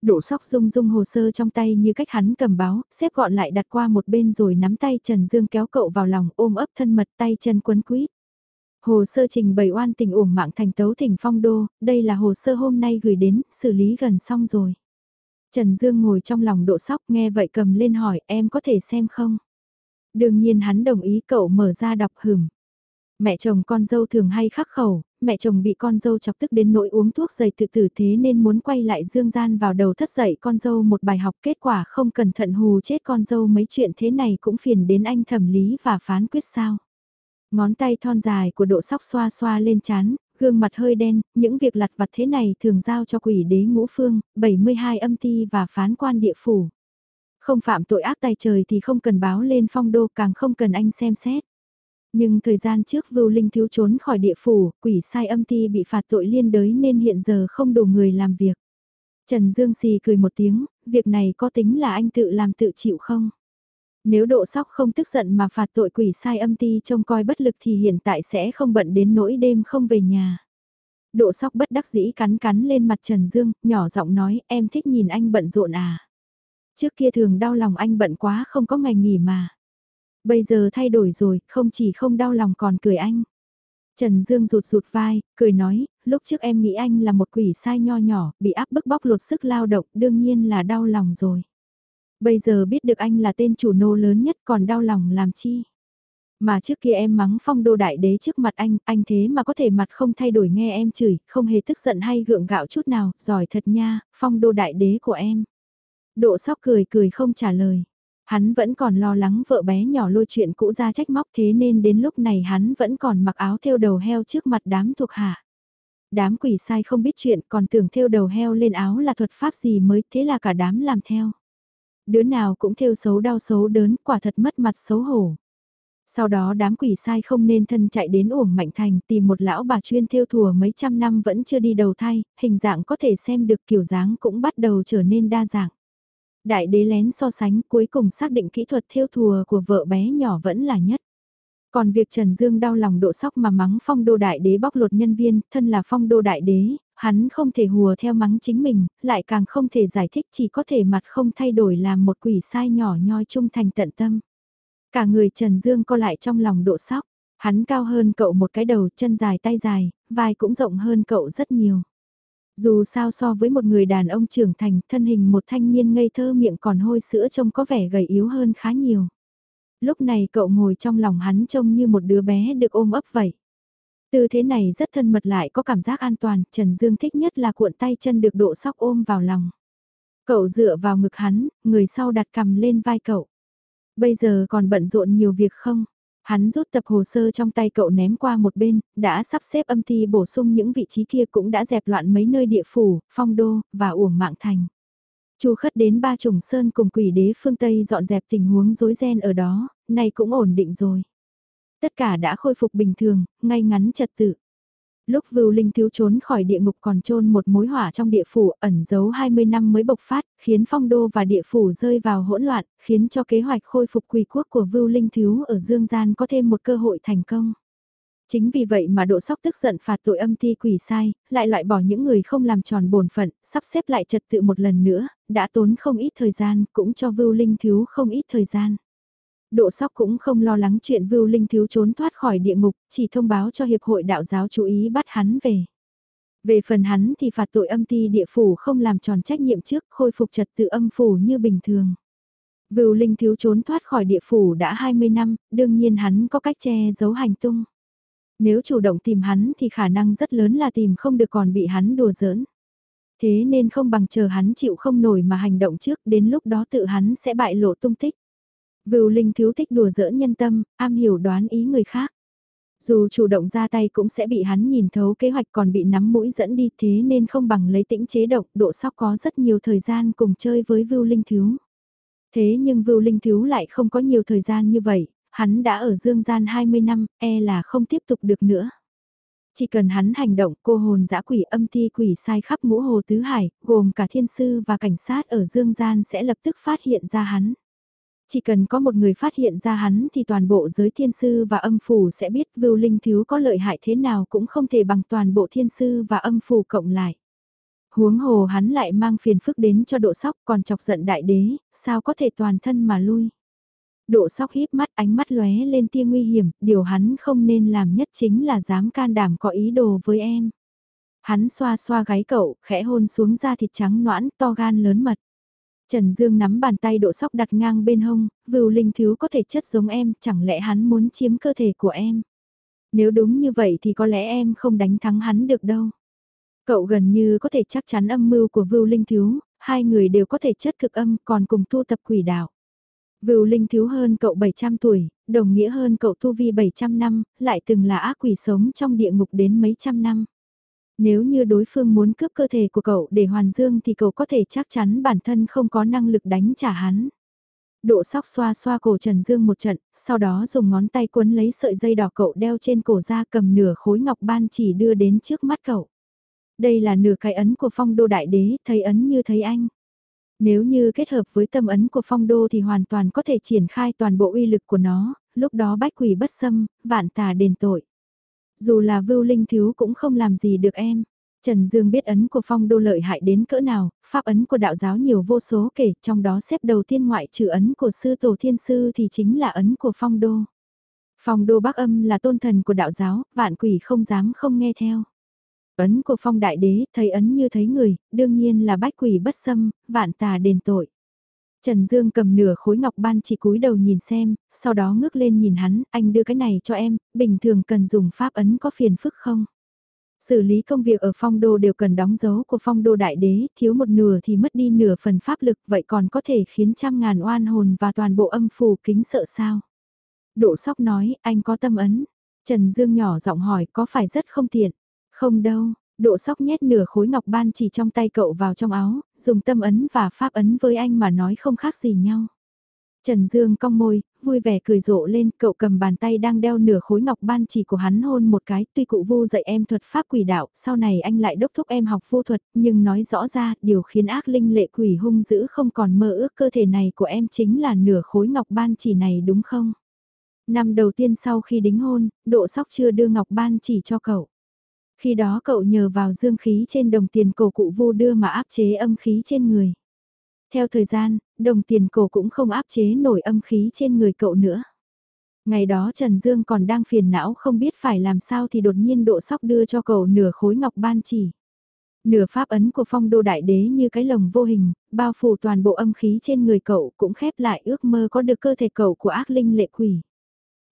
Speaker 1: Độ sóc rung rung hồ sơ trong tay như cách hắn cầm báo, xếp gọn lại đặt qua một bên rồi nắm tay Trần Dương kéo cậu vào lòng ôm ấp thân mật tay chân quấn quýt. Hồ sơ trình bày oan tình uổng mạng thành tấu thỉnh phong đô, đây là hồ sơ hôm nay gửi đến, xử lý gần xong rồi. Trần Dương ngồi trong lòng độ sóc nghe vậy cầm lên hỏi em có thể xem không? Đương nhiên hắn đồng ý cậu mở ra đọc hửm. Mẹ chồng con dâu thường hay khắc khẩu, mẹ chồng bị con dâu chọc tức đến nỗi uống thuốc dày tự tử thế nên muốn quay lại dương gian vào đầu thất dậy con dâu một bài học kết quả không cẩn thận hù chết con dâu mấy chuyện thế này cũng phiền đến anh thẩm lý và phán quyết sao. Ngón tay thon dài của độ sóc xoa xoa lên chán, gương mặt hơi đen, những việc lặt vặt thế này thường giao cho quỷ đế ngũ phương, 72 âm ti và phán quan địa phủ. Không phạm tội ác tay trời thì không cần báo lên phong đô càng không cần anh xem xét. Nhưng thời gian trước Vưu Linh thiếu trốn khỏi địa phủ, quỷ sai âm ti bị phạt tội liên đới nên hiện giờ không đủ người làm việc. Trần Dương Xì cười một tiếng, việc này có tính là anh tự làm tự chịu không? Nếu độ sóc không tức giận mà phạt tội quỷ sai âm ti trông coi bất lực thì hiện tại sẽ không bận đến nỗi đêm không về nhà. Độ sóc bất đắc dĩ cắn cắn lên mặt Trần Dương, nhỏ giọng nói em thích nhìn anh bận rộn à. Trước kia thường đau lòng anh bận quá không có ngày nghỉ mà. Bây giờ thay đổi rồi, không chỉ không đau lòng còn cười anh. Trần Dương rụt rụt vai, cười nói, lúc trước em nghĩ anh là một quỷ sai nho nhỏ, bị áp bức bóc lột sức lao động, đương nhiên là đau lòng rồi. Bây giờ biết được anh là tên chủ nô lớn nhất còn đau lòng làm chi. Mà trước kia em mắng phong đô đại đế trước mặt anh, anh thế mà có thể mặt không thay đổi nghe em chửi, không hề tức giận hay gượng gạo chút nào, giỏi thật nha, phong đô đại đế của em. Độ sóc cười cười không trả lời. Hắn vẫn còn lo lắng vợ bé nhỏ lôi chuyện cũ ra trách móc thế nên đến lúc này hắn vẫn còn mặc áo thêu đầu heo trước mặt đám thuộc hạ. Đám quỷ sai không biết chuyện còn tưởng thêu đầu heo lên áo là thuật pháp gì mới thế là cả đám làm theo. Đứa nào cũng thêu xấu đau xấu đớn quả thật mất mặt xấu hổ. Sau đó đám quỷ sai không nên thân chạy đến uổng mạnh thành tìm một lão bà chuyên thêu thùa mấy trăm năm vẫn chưa đi đầu thai, hình dạng có thể xem được kiểu dáng cũng bắt đầu trở nên đa dạng. Đại đế lén so sánh cuối cùng xác định kỹ thuật thêu thùa của vợ bé nhỏ vẫn là nhất. Còn việc Trần Dương đau lòng độ sóc mà mắng phong đô đại đế bóc lột nhân viên, thân là phong đô đại đế, hắn không thể hùa theo mắng chính mình, lại càng không thể giải thích chỉ có thể mặt không thay đổi làm một quỷ sai nhỏ nhoi trung thành tận tâm. Cả người Trần Dương co lại trong lòng độ sóc, hắn cao hơn cậu một cái đầu chân dài tay dài, vai cũng rộng hơn cậu rất nhiều. Dù sao so với một người đàn ông trưởng thành, thân hình một thanh niên ngây thơ miệng còn hôi sữa trông có vẻ gầy yếu hơn khá nhiều. Lúc này cậu ngồi trong lòng hắn trông như một đứa bé được ôm ấp vậy. Tư thế này rất thân mật lại có cảm giác an toàn, Trần Dương thích nhất là cuộn tay chân được độ sóc ôm vào lòng. Cậu dựa vào ngực hắn, người sau đặt cầm lên vai cậu. Bây giờ còn bận rộn nhiều việc không? Hắn rút tập hồ sơ trong tay cậu ném qua một bên, đã sắp xếp âm thi bổ sung những vị trí kia cũng đã dẹp loạn mấy nơi địa phủ, phong đô, và uổng mạng thành. Chu khất đến ba trùng sơn cùng quỷ đế phương Tây dọn dẹp tình huống rối ren ở đó, nay cũng ổn định rồi. Tất cả đã khôi phục bình thường, ngay ngắn trật tự. Lúc Vưu Linh thiếu trốn khỏi địa ngục còn trôn một mối hỏa trong địa phủ ẩn giấu 20 năm mới bộc phát, khiến phong đô và địa phủ rơi vào hỗn loạn, khiến cho kế hoạch khôi phục quỳ quốc của Vưu Linh thiếu ở Dương Gian có thêm một cơ hội thành công. Chính vì vậy mà độ sóc tức giận phạt tội âm ti quỷ sai, lại loại bỏ những người không làm tròn bổn phận, sắp xếp lại trật tự một lần nữa, đã tốn không ít thời gian, cũng cho Vưu Linh thiếu không ít thời gian. Độ sóc cũng không lo lắng chuyện Vưu Linh Thiếu trốn thoát khỏi địa ngục, chỉ thông báo cho Hiệp hội Đạo giáo chú ý bắt hắn về. Về phần hắn thì phạt tội âm ti địa phủ không làm tròn trách nhiệm trước khôi phục trật tự âm phủ như bình thường. Vưu Linh Thiếu trốn thoát khỏi địa phủ đã 20 năm, đương nhiên hắn có cách che giấu hành tung. Nếu chủ động tìm hắn thì khả năng rất lớn là tìm không được còn bị hắn đùa giỡn. Thế nên không bằng chờ hắn chịu không nổi mà hành động trước đến lúc đó tự hắn sẽ bại lộ tung tích. Vưu Linh thiếu thích đùa giỡn nhân tâm, am hiểu đoán ý người khác. Dù chủ động ra tay cũng sẽ bị hắn nhìn thấu kế hoạch còn bị nắm mũi dẫn đi thế nên không bằng lấy tĩnh chế động độ sóc có rất nhiều thời gian cùng chơi với Vưu Linh Thiếu. Thế nhưng Vưu Linh Thiếu lại không có nhiều thời gian như vậy, hắn đã ở dương gian 20 năm, e là không tiếp tục được nữa. Chỉ cần hắn hành động cô hồn dã quỷ âm ti quỷ sai khắp ngũ hồ tứ hải, gồm cả thiên sư và cảnh sát ở dương gian sẽ lập tức phát hiện ra hắn. Chỉ cần có một người phát hiện ra hắn thì toàn bộ giới thiên sư và âm phủ sẽ biết Vưu Linh Thiếu có lợi hại thế nào cũng không thể bằng toàn bộ thiên sư và âm phủ cộng lại. Huống hồ hắn lại mang phiền phức đến cho độ sóc còn chọc giận đại đế, sao có thể toàn thân mà lui. Độ sóc híp mắt ánh mắt lóe lên tia nguy hiểm, điều hắn không nên làm nhất chính là dám can đảm có ý đồ với em. Hắn xoa xoa gáy cậu, khẽ hôn xuống da thịt trắng noãn, to gan lớn mật. Trần Dương nắm bàn tay độ sóc đặt ngang bên hông, vưu linh thiếu có thể chất giống em, chẳng lẽ hắn muốn chiếm cơ thể của em. Nếu đúng như vậy thì có lẽ em không đánh thắng hắn được đâu. Cậu gần như có thể chắc chắn âm mưu của vưu linh thiếu, hai người đều có thể chất cực âm còn cùng tu tập quỷ đạo. Vưu Linh thiếu hơn cậu 700 tuổi, đồng nghĩa hơn cậu tu vi 700 năm, lại từng là ác quỷ sống trong địa ngục đến mấy trăm năm. Nếu như đối phương muốn cướp cơ thể của cậu để hoàn dương thì cậu có thể chắc chắn bản thân không có năng lực đánh trả hắn. Độ sóc xoa xoa cổ Trần Dương một trận, sau đó dùng ngón tay cuốn lấy sợi dây đỏ cậu đeo trên cổ ra cầm nửa khối ngọc ban chỉ đưa đến trước mắt cậu. Đây là nửa cái ấn của phong đô đại đế, thấy ấn như thấy anh. Nếu như kết hợp với tâm ấn của phong đô thì hoàn toàn có thể triển khai toàn bộ uy lực của nó, lúc đó bách quỷ bất xâm, vạn tà đền tội. Dù là vưu linh thiếu cũng không làm gì được em. Trần Dương biết ấn của phong đô lợi hại đến cỡ nào, pháp ấn của đạo giáo nhiều vô số kể, trong đó xếp đầu tiên ngoại trừ ấn của sư tổ thiên sư thì chính là ấn của phong đô. Phong đô bắc âm là tôn thần của đạo giáo, vạn quỷ không dám không nghe theo. Ấn của phong đại đế, thấy ấn như thấy người, đương nhiên là bách quỷ bất xâm, vạn tà đền tội. Trần Dương cầm nửa khối ngọc ban chỉ cúi đầu nhìn xem, sau đó ngước lên nhìn hắn, anh đưa cái này cho em, bình thường cần dùng pháp ấn có phiền phức không? Xử lý công việc ở phong đô đều cần đóng dấu của phong đô đại đế, thiếu một nửa thì mất đi nửa phần pháp lực, vậy còn có thể khiến trăm ngàn oan hồn và toàn bộ âm phù kính sợ sao? Độ sóc nói, anh có tâm ấn. Trần Dương nhỏ giọng hỏi có phải rất không tiện? Không đâu, độ sóc nhét nửa khối ngọc ban chỉ trong tay cậu vào trong áo, dùng tâm ấn và pháp ấn với anh mà nói không khác gì nhau. Trần Dương cong môi, vui vẻ cười rộ lên, cậu cầm bàn tay đang đeo nửa khối ngọc ban chỉ của hắn hôn một cái, tuy cụ vu dạy em thuật pháp quỷ đạo, sau này anh lại đốc thúc em học vô thuật, nhưng nói rõ ra, điều khiến ác linh lệ quỷ hung dữ không còn mơ ước cơ thể này của em chính là nửa khối ngọc ban chỉ này đúng không? Năm đầu tiên sau khi đính hôn, độ sóc chưa đưa ngọc ban chỉ cho cậu. Khi đó cậu nhờ vào dương khí trên đồng tiền cổ cụ vô đưa mà áp chế âm khí trên người. Theo thời gian, đồng tiền cổ cũng không áp chế nổi âm khí trên người cậu nữa. Ngày đó Trần Dương còn đang phiền não không biết phải làm sao thì đột nhiên độ sóc đưa cho cậu nửa khối ngọc ban chỉ. Nửa pháp ấn của phong đô đại đế như cái lồng vô hình, bao phủ toàn bộ âm khí trên người cậu cũng khép lại ước mơ có được cơ thể cậu của ác linh lệ quỷ.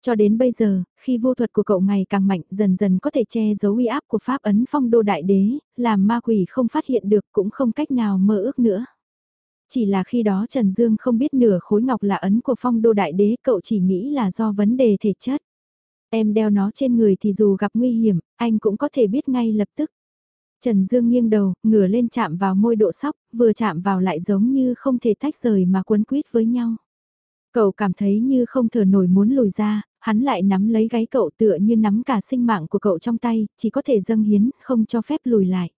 Speaker 1: Cho đến bây giờ, khi vô thuật của cậu ngày càng mạnh dần dần có thể che giấu uy áp của pháp ấn phong đô đại đế, làm ma quỷ không phát hiện được cũng không cách nào mơ ước nữa. Chỉ là khi đó Trần Dương không biết nửa khối ngọc là ấn của phong đô đại đế cậu chỉ nghĩ là do vấn đề thể chất. Em đeo nó trên người thì dù gặp nguy hiểm, anh cũng có thể biết ngay lập tức. Trần Dương nghiêng đầu, ngửa lên chạm vào môi độ sóc, vừa chạm vào lại giống như không thể tách rời mà quấn quýt với nhau. Cậu cảm thấy như không thở nổi muốn lùi ra, hắn lại nắm lấy gáy cậu tựa như nắm cả sinh mạng của cậu trong tay, chỉ có thể dâng hiến, không cho phép lùi lại.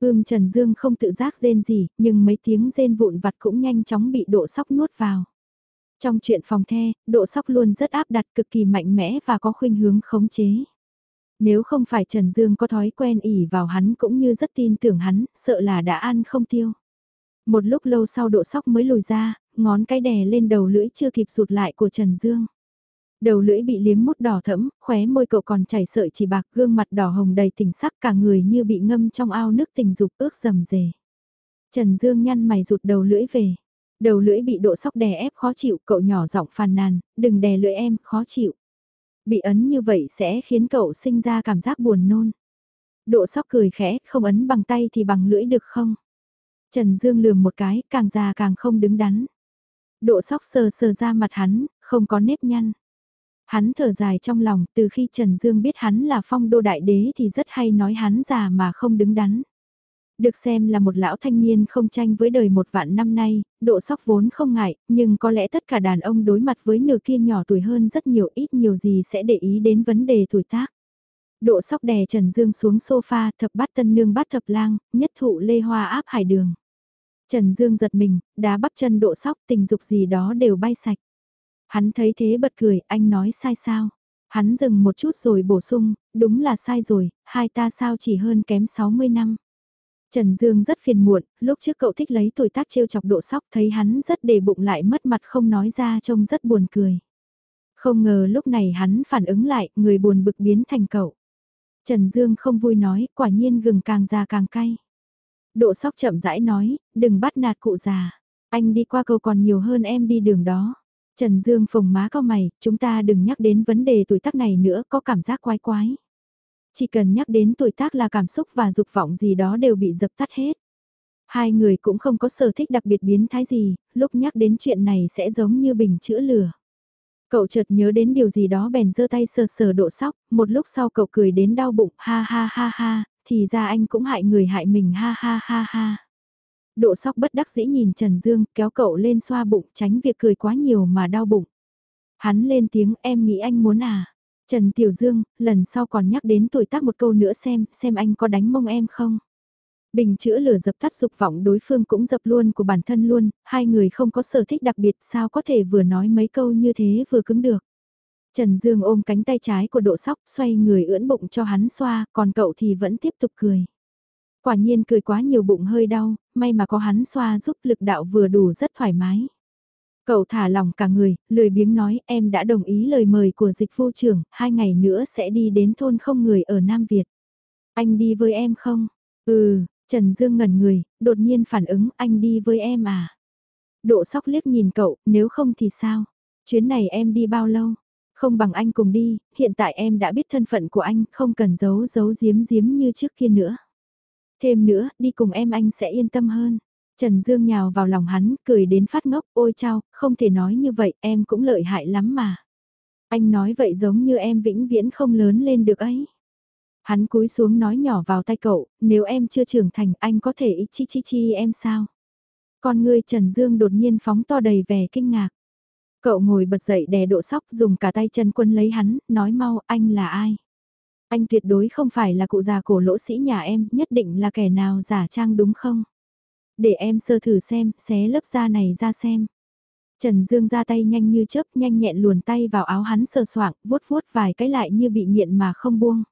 Speaker 1: Ưm Trần Dương không tự giác rên gì, nhưng mấy tiếng rên vụn vặt cũng nhanh chóng bị độ sóc nuốt vào. Trong chuyện phòng the, độ sóc luôn rất áp đặt cực kỳ mạnh mẽ và có khuynh hướng khống chế. Nếu không phải Trần Dương có thói quen ỉ vào hắn cũng như rất tin tưởng hắn, sợ là đã ăn không tiêu. Một lúc lâu sau độ sóc mới lùi ra, ngón cái đè lên đầu lưỡi chưa kịp rụt lại của Trần Dương. Đầu lưỡi bị liếm mút đỏ thẫm, khóe môi cậu còn chảy sợi chỉ bạc gương mặt đỏ hồng đầy tình sắc cả người như bị ngâm trong ao nước tình dục ước rầm rề. Trần Dương nhăn mày rụt đầu lưỡi về. Đầu lưỡi bị độ sóc đè ép khó chịu, cậu nhỏ giọng phàn nàn, đừng đè lưỡi em, khó chịu. Bị ấn như vậy sẽ khiến cậu sinh ra cảm giác buồn nôn. Độ sóc cười khẽ, không ấn bằng tay thì bằng lưỡi được không? Trần Dương lườm một cái, càng già càng không đứng đắn. Độ sóc sờ sờ ra mặt hắn, không có nếp nhăn. Hắn thở dài trong lòng, từ khi Trần Dương biết hắn là phong đô đại đế thì rất hay nói hắn già mà không đứng đắn. Được xem là một lão thanh niên không tranh với đời một vạn năm nay, độ sóc vốn không ngại, nhưng có lẽ tất cả đàn ông đối mặt với nửa kia nhỏ tuổi hơn rất nhiều ít nhiều gì sẽ để ý đến vấn đề tuổi tác. Độ sóc đè Trần Dương xuống sofa thập bát tân nương bát thập lang, nhất thụ lê hoa áp hải đường. Trần Dương giật mình, đá bắp chân độ sóc tình dục gì đó đều bay sạch. Hắn thấy thế bật cười, anh nói sai sao? Hắn dừng một chút rồi bổ sung, đúng là sai rồi, hai ta sao chỉ hơn kém 60 năm. Trần Dương rất phiền muộn, lúc trước cậu thích lấy tuổi tác trêu chọc độ sóc thấy hắn rất để bụng lại mất mặt không nói ra trông rất buồn cười. Không ngờ lúc này hắn phản ứng lại, người buồn bực biến thành cậu. Trần Dương không vui nói, quả nhiên gừng càng già càng cay. Độ sóc chậm rãi nói, đừng bắt nạt cụ già. Anh đi qua cầu còn nhiều hơn em đi đường đó. Trần Dương phồng má cao mày, chúng ta đừng nhắc đến vấn đề tuổi tác này nữa, có cảm giác quái quái. Chỉ cần nhắc đến tuổi tác là cảm xúc và dục vọng gì đó đều bị dập tắt hết. Hai người cũng không có sở thích đặc biệt biến thái gì, lúc nhắc đến chuyện này sẽ giống như bình chữa lửa. Cậu chợt nhớ đến điều gì đó bèn giơ tay sờ sờ độ sóc, một lúc sau cậu cười đến đau bụng, ha ha ha ha, thì ra anh cũng hại người hại mình ha ha ha ha. Độ sóc bất đắc dĩ nhìn Trần Dương kéo cậu lên xoa bụng tránh việc cười quá nhiều mà đau bụng. Hắn lên tiếng em nghĩ anh muốn à. Trần Tiểu Dương, lần sau còn nhắc đến tuổi tác một câu nữa xem, xem anh có đánh mông em không. Bình chữa lửa dập tắt dục vọng đối phương cũng dập luôn của bản thân luôn, hai người không có sở thích đặc biệt sao có thể vừa nói mấy câu như thế vừa cứng được. Trần Dương ôm cánh tay trái của độ sóc xoay người ưỡn bụng cho hắn xoa, còn cậu thì vẫn tiếp tục cười. Quả nhiên cười quá nhiều bụng hơi đau, may mà có hắn xoa giúp lực đạo vừa đủ rất thoải mái. Cậu thả lòng cả người, lười biếng nói em đã đồng ý lời mời của dịch vô trưởng, hai ngày nữa sẽ đi đến thôn không người ở Nam Việt. Anh đi với em không? Ừ, Trần Dương ngẩn người, đột nhiên phản ứng anh đi với em à? Độ sóc liếc nhìn cậu, nếu không thì sao? Chuyến này em đi bao lâu? Không bằng anh cùng đi, hiện tại em đã biết thân phận của anh, không cần giấu giấu giếm giếm như trước kia nữa. Thêm nữa, đi cùng em anh sẽ yên tâm hơn. Trần Dương nhào vào lòng hắn, cười đến phát ngốc, ôi chao, không thể nói như vậy, em cũng lợi hại lắm mà. Anh nói vậy giống như em vĩnh viễn không lớn lên được ấy. Hắn cúi xuống nói nhỏ vào tay cậu, nếu em chưa trưởng thành anh có thể chi chi chi em sao? Con người Trần Dương đột nhiên phóng to đầy vẻ kinh ngạc. Cậu ngồi bật dậy đè độ sóc dùng cả tay chân quân lấy hắn, nói mau anh là ai? Anh tuyệt đối không phải là cụ già cổ lỗ sĩ nhà em, nhất định là kẻ nào giả trang đúng không? Để em sơ thử xem, xé lớp da này ra xem. Trần Dương ra tay nhanh như chớp, nhanh nhẹn luồn tay vào áo hắn sờ soạng, vuốt vuốt vài cái lại như bị nghiện mà không buông.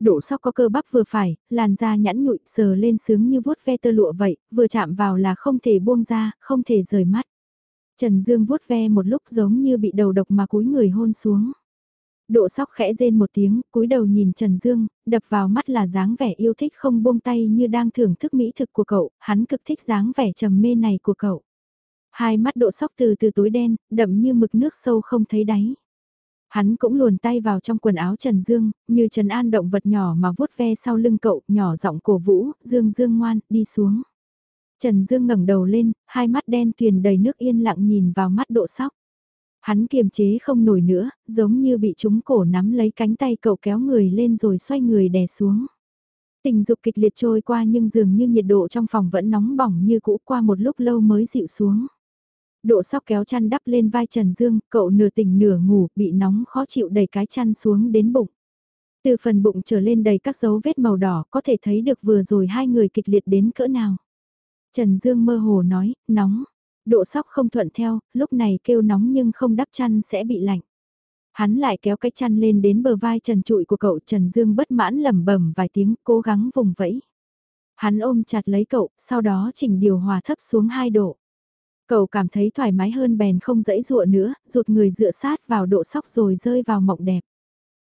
Speaker 1: Độ sóc có cơ bắp vừa phải, làn da nhẵn nhụi sờ lên sướng như vuốt ve tơ lụa vậy, vừa chạm vào là không thể buông ra, không thể rời mắt. Trần Dương vuốt ve một lúc giống như bị đầu độc mà cúi người hôn xuống. Độ sóc khẽ rên một tiếng, cúi đầu nhìn Trần Dương, đập vào mắt là dáng vẻ yêu thích không buông tay như đang thưởng thức mỹ thực của cậu, hắn cực thích dáng vẻ trầm mê này của cậu. Hai mắt độ sóc từ từ tối đen, đậm như mực nước sâu không thấy đáy. Hắn cũng luồn tay vào trong quần áo Trần Dương, như Trần An động vật nhỏ mà vuốt ve sau lưng cậu, nhỏ giọng cổ vũ, Dương Dương ngoan, đi xuống. Trần Dương ngẩng đầu lên, hai mắt đen tuyền đầy nước yên lặng nhìn vào mắt độ sóc. Hắn kiềm chế không nổi nữa, giống như bị chúng cổ nắm lấy cánh tay cậu kéo người lên rồi xoay người đè xuống. Tình dục kịch liệt trôi qua nhưng dường như nhiệt độ trong phòng vẫn nóng bỏng như cũ qua một lúc lâu mới dịu xuống. Độ sóc kéo chăn đắp lên vai Trần Dương, cậu nửa tỉnh nửa ngủ, bị nóng khó chịu đẩy cái chăn xuống đến bụng. Từ phần bụng trở lên đầy các dấu vết màu đỏ có thể thấy được vừa rồi hai người kịch liệt đến cỡ nào. Trần Dương mơ hồ nói, nóng. Độ sóc không thuận theo, lúc này kêu nóng nhưng không đắp chăn sẽ bị lạnh. Hắn lại kéo cái chăn lên đến bờ vai trần trụi của cậu Trần Dương bất mãn lẩm bẩm vài tiếng cố gắng vùng vẫy. Hắn ôm chặt lấy cậu, sau đó chỉnh điều hòa thấp xuống 2 độ. Cậu cảm thấy thoải mái hơn bèn không dẫy dụa nữa, rụt người dựa sát vào độ sóc rồi rơi vào mộng đẹp.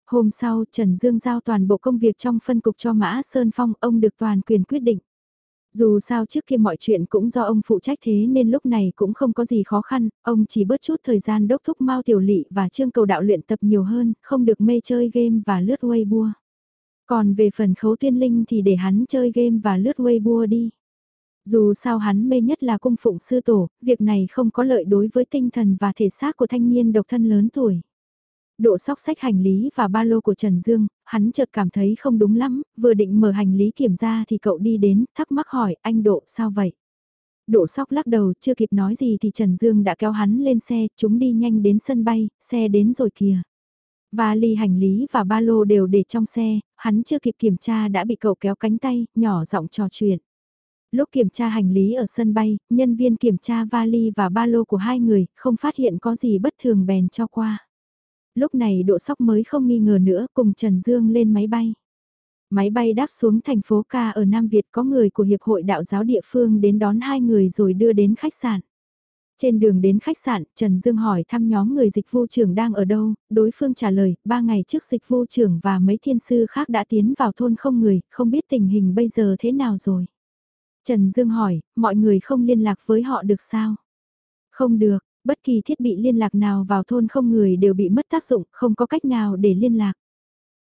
Speaker 1: Hôm sau, Trần Dương giao toàn bộ công việc trong phân cục cho Mã Sơn Phong, ông được toàn quyền quyết định. Dù sao trước kia mọi chuyện cũng do ông phụ trách thế nên lúc này cũng không có gì khó khăn, ông chỉ bớt chút thời gian đốc thúc Mao Tiểu Lị và Trương Cầu Đạo luyện tập nhiều hơn, không được mê chơi game và lướt Weibo. Còn về phần khấu tiên linh thì để hắn chơi game và lướt Weibo đi. Dù sao hắn mê nhất là cung phụng sư tổ, việc này không có lợi đối với tinh thần và thể xác của thanh niên độc thân lớn tuổi. Độ sóc sách hành lý và ba lô của Trần Dương, hắn chợt cảm thấy không đúng lắm, vừa định mở hành lý kiểm ra thì cậu đi đến, thắc mắc hỏi, anh Độ, sao vậy? Độ sóc lắc đầu, chưa kịp nói gì thì Trần Dương đã kéo hắn lên xe, chúng đi nhanh đến sân bay, xe đến rồi kìa. Và ly hành lý và ba lô đều để trong xe, hắn chưa kịp kiểm tra đã bị cậu kéo cánh tay, nhỏ giọng trò chuyện. Lúc kiểm tra hành lý ở sân bay, nhân viên kiểm tra vali và ba lô của hai người, không phát hiện có gì bất thường bèn cho qua. Lúc này độ sóc mới không nghi ngờ nữa cùng Trần Dương lên máy bay. Máy bay đáp xuống thành phố Ca ở Nam Việt có người của Hiệp hội Đạo giáo địa phương đến đón hai người rồi đưa đến khách sạn. Trên đường đến khách sạn, Trần Dương hỏi thăm nhóm người dịch vụ trưởng đang ở đâu, đối phương trả lời, ba ngày trước dịch vụ trưởng và mấy thiên sư khác đã tiến vào thôn không người, không biết tình hình bây giờ thế nào rồi. Trần Dương hỏi, mọi người không liên lạc với họ được sao? Không được, bất kỳ thiết bị liên lạc nào vào thôn không người đều bị mất tác dụng, không có cách nào để liên lạc.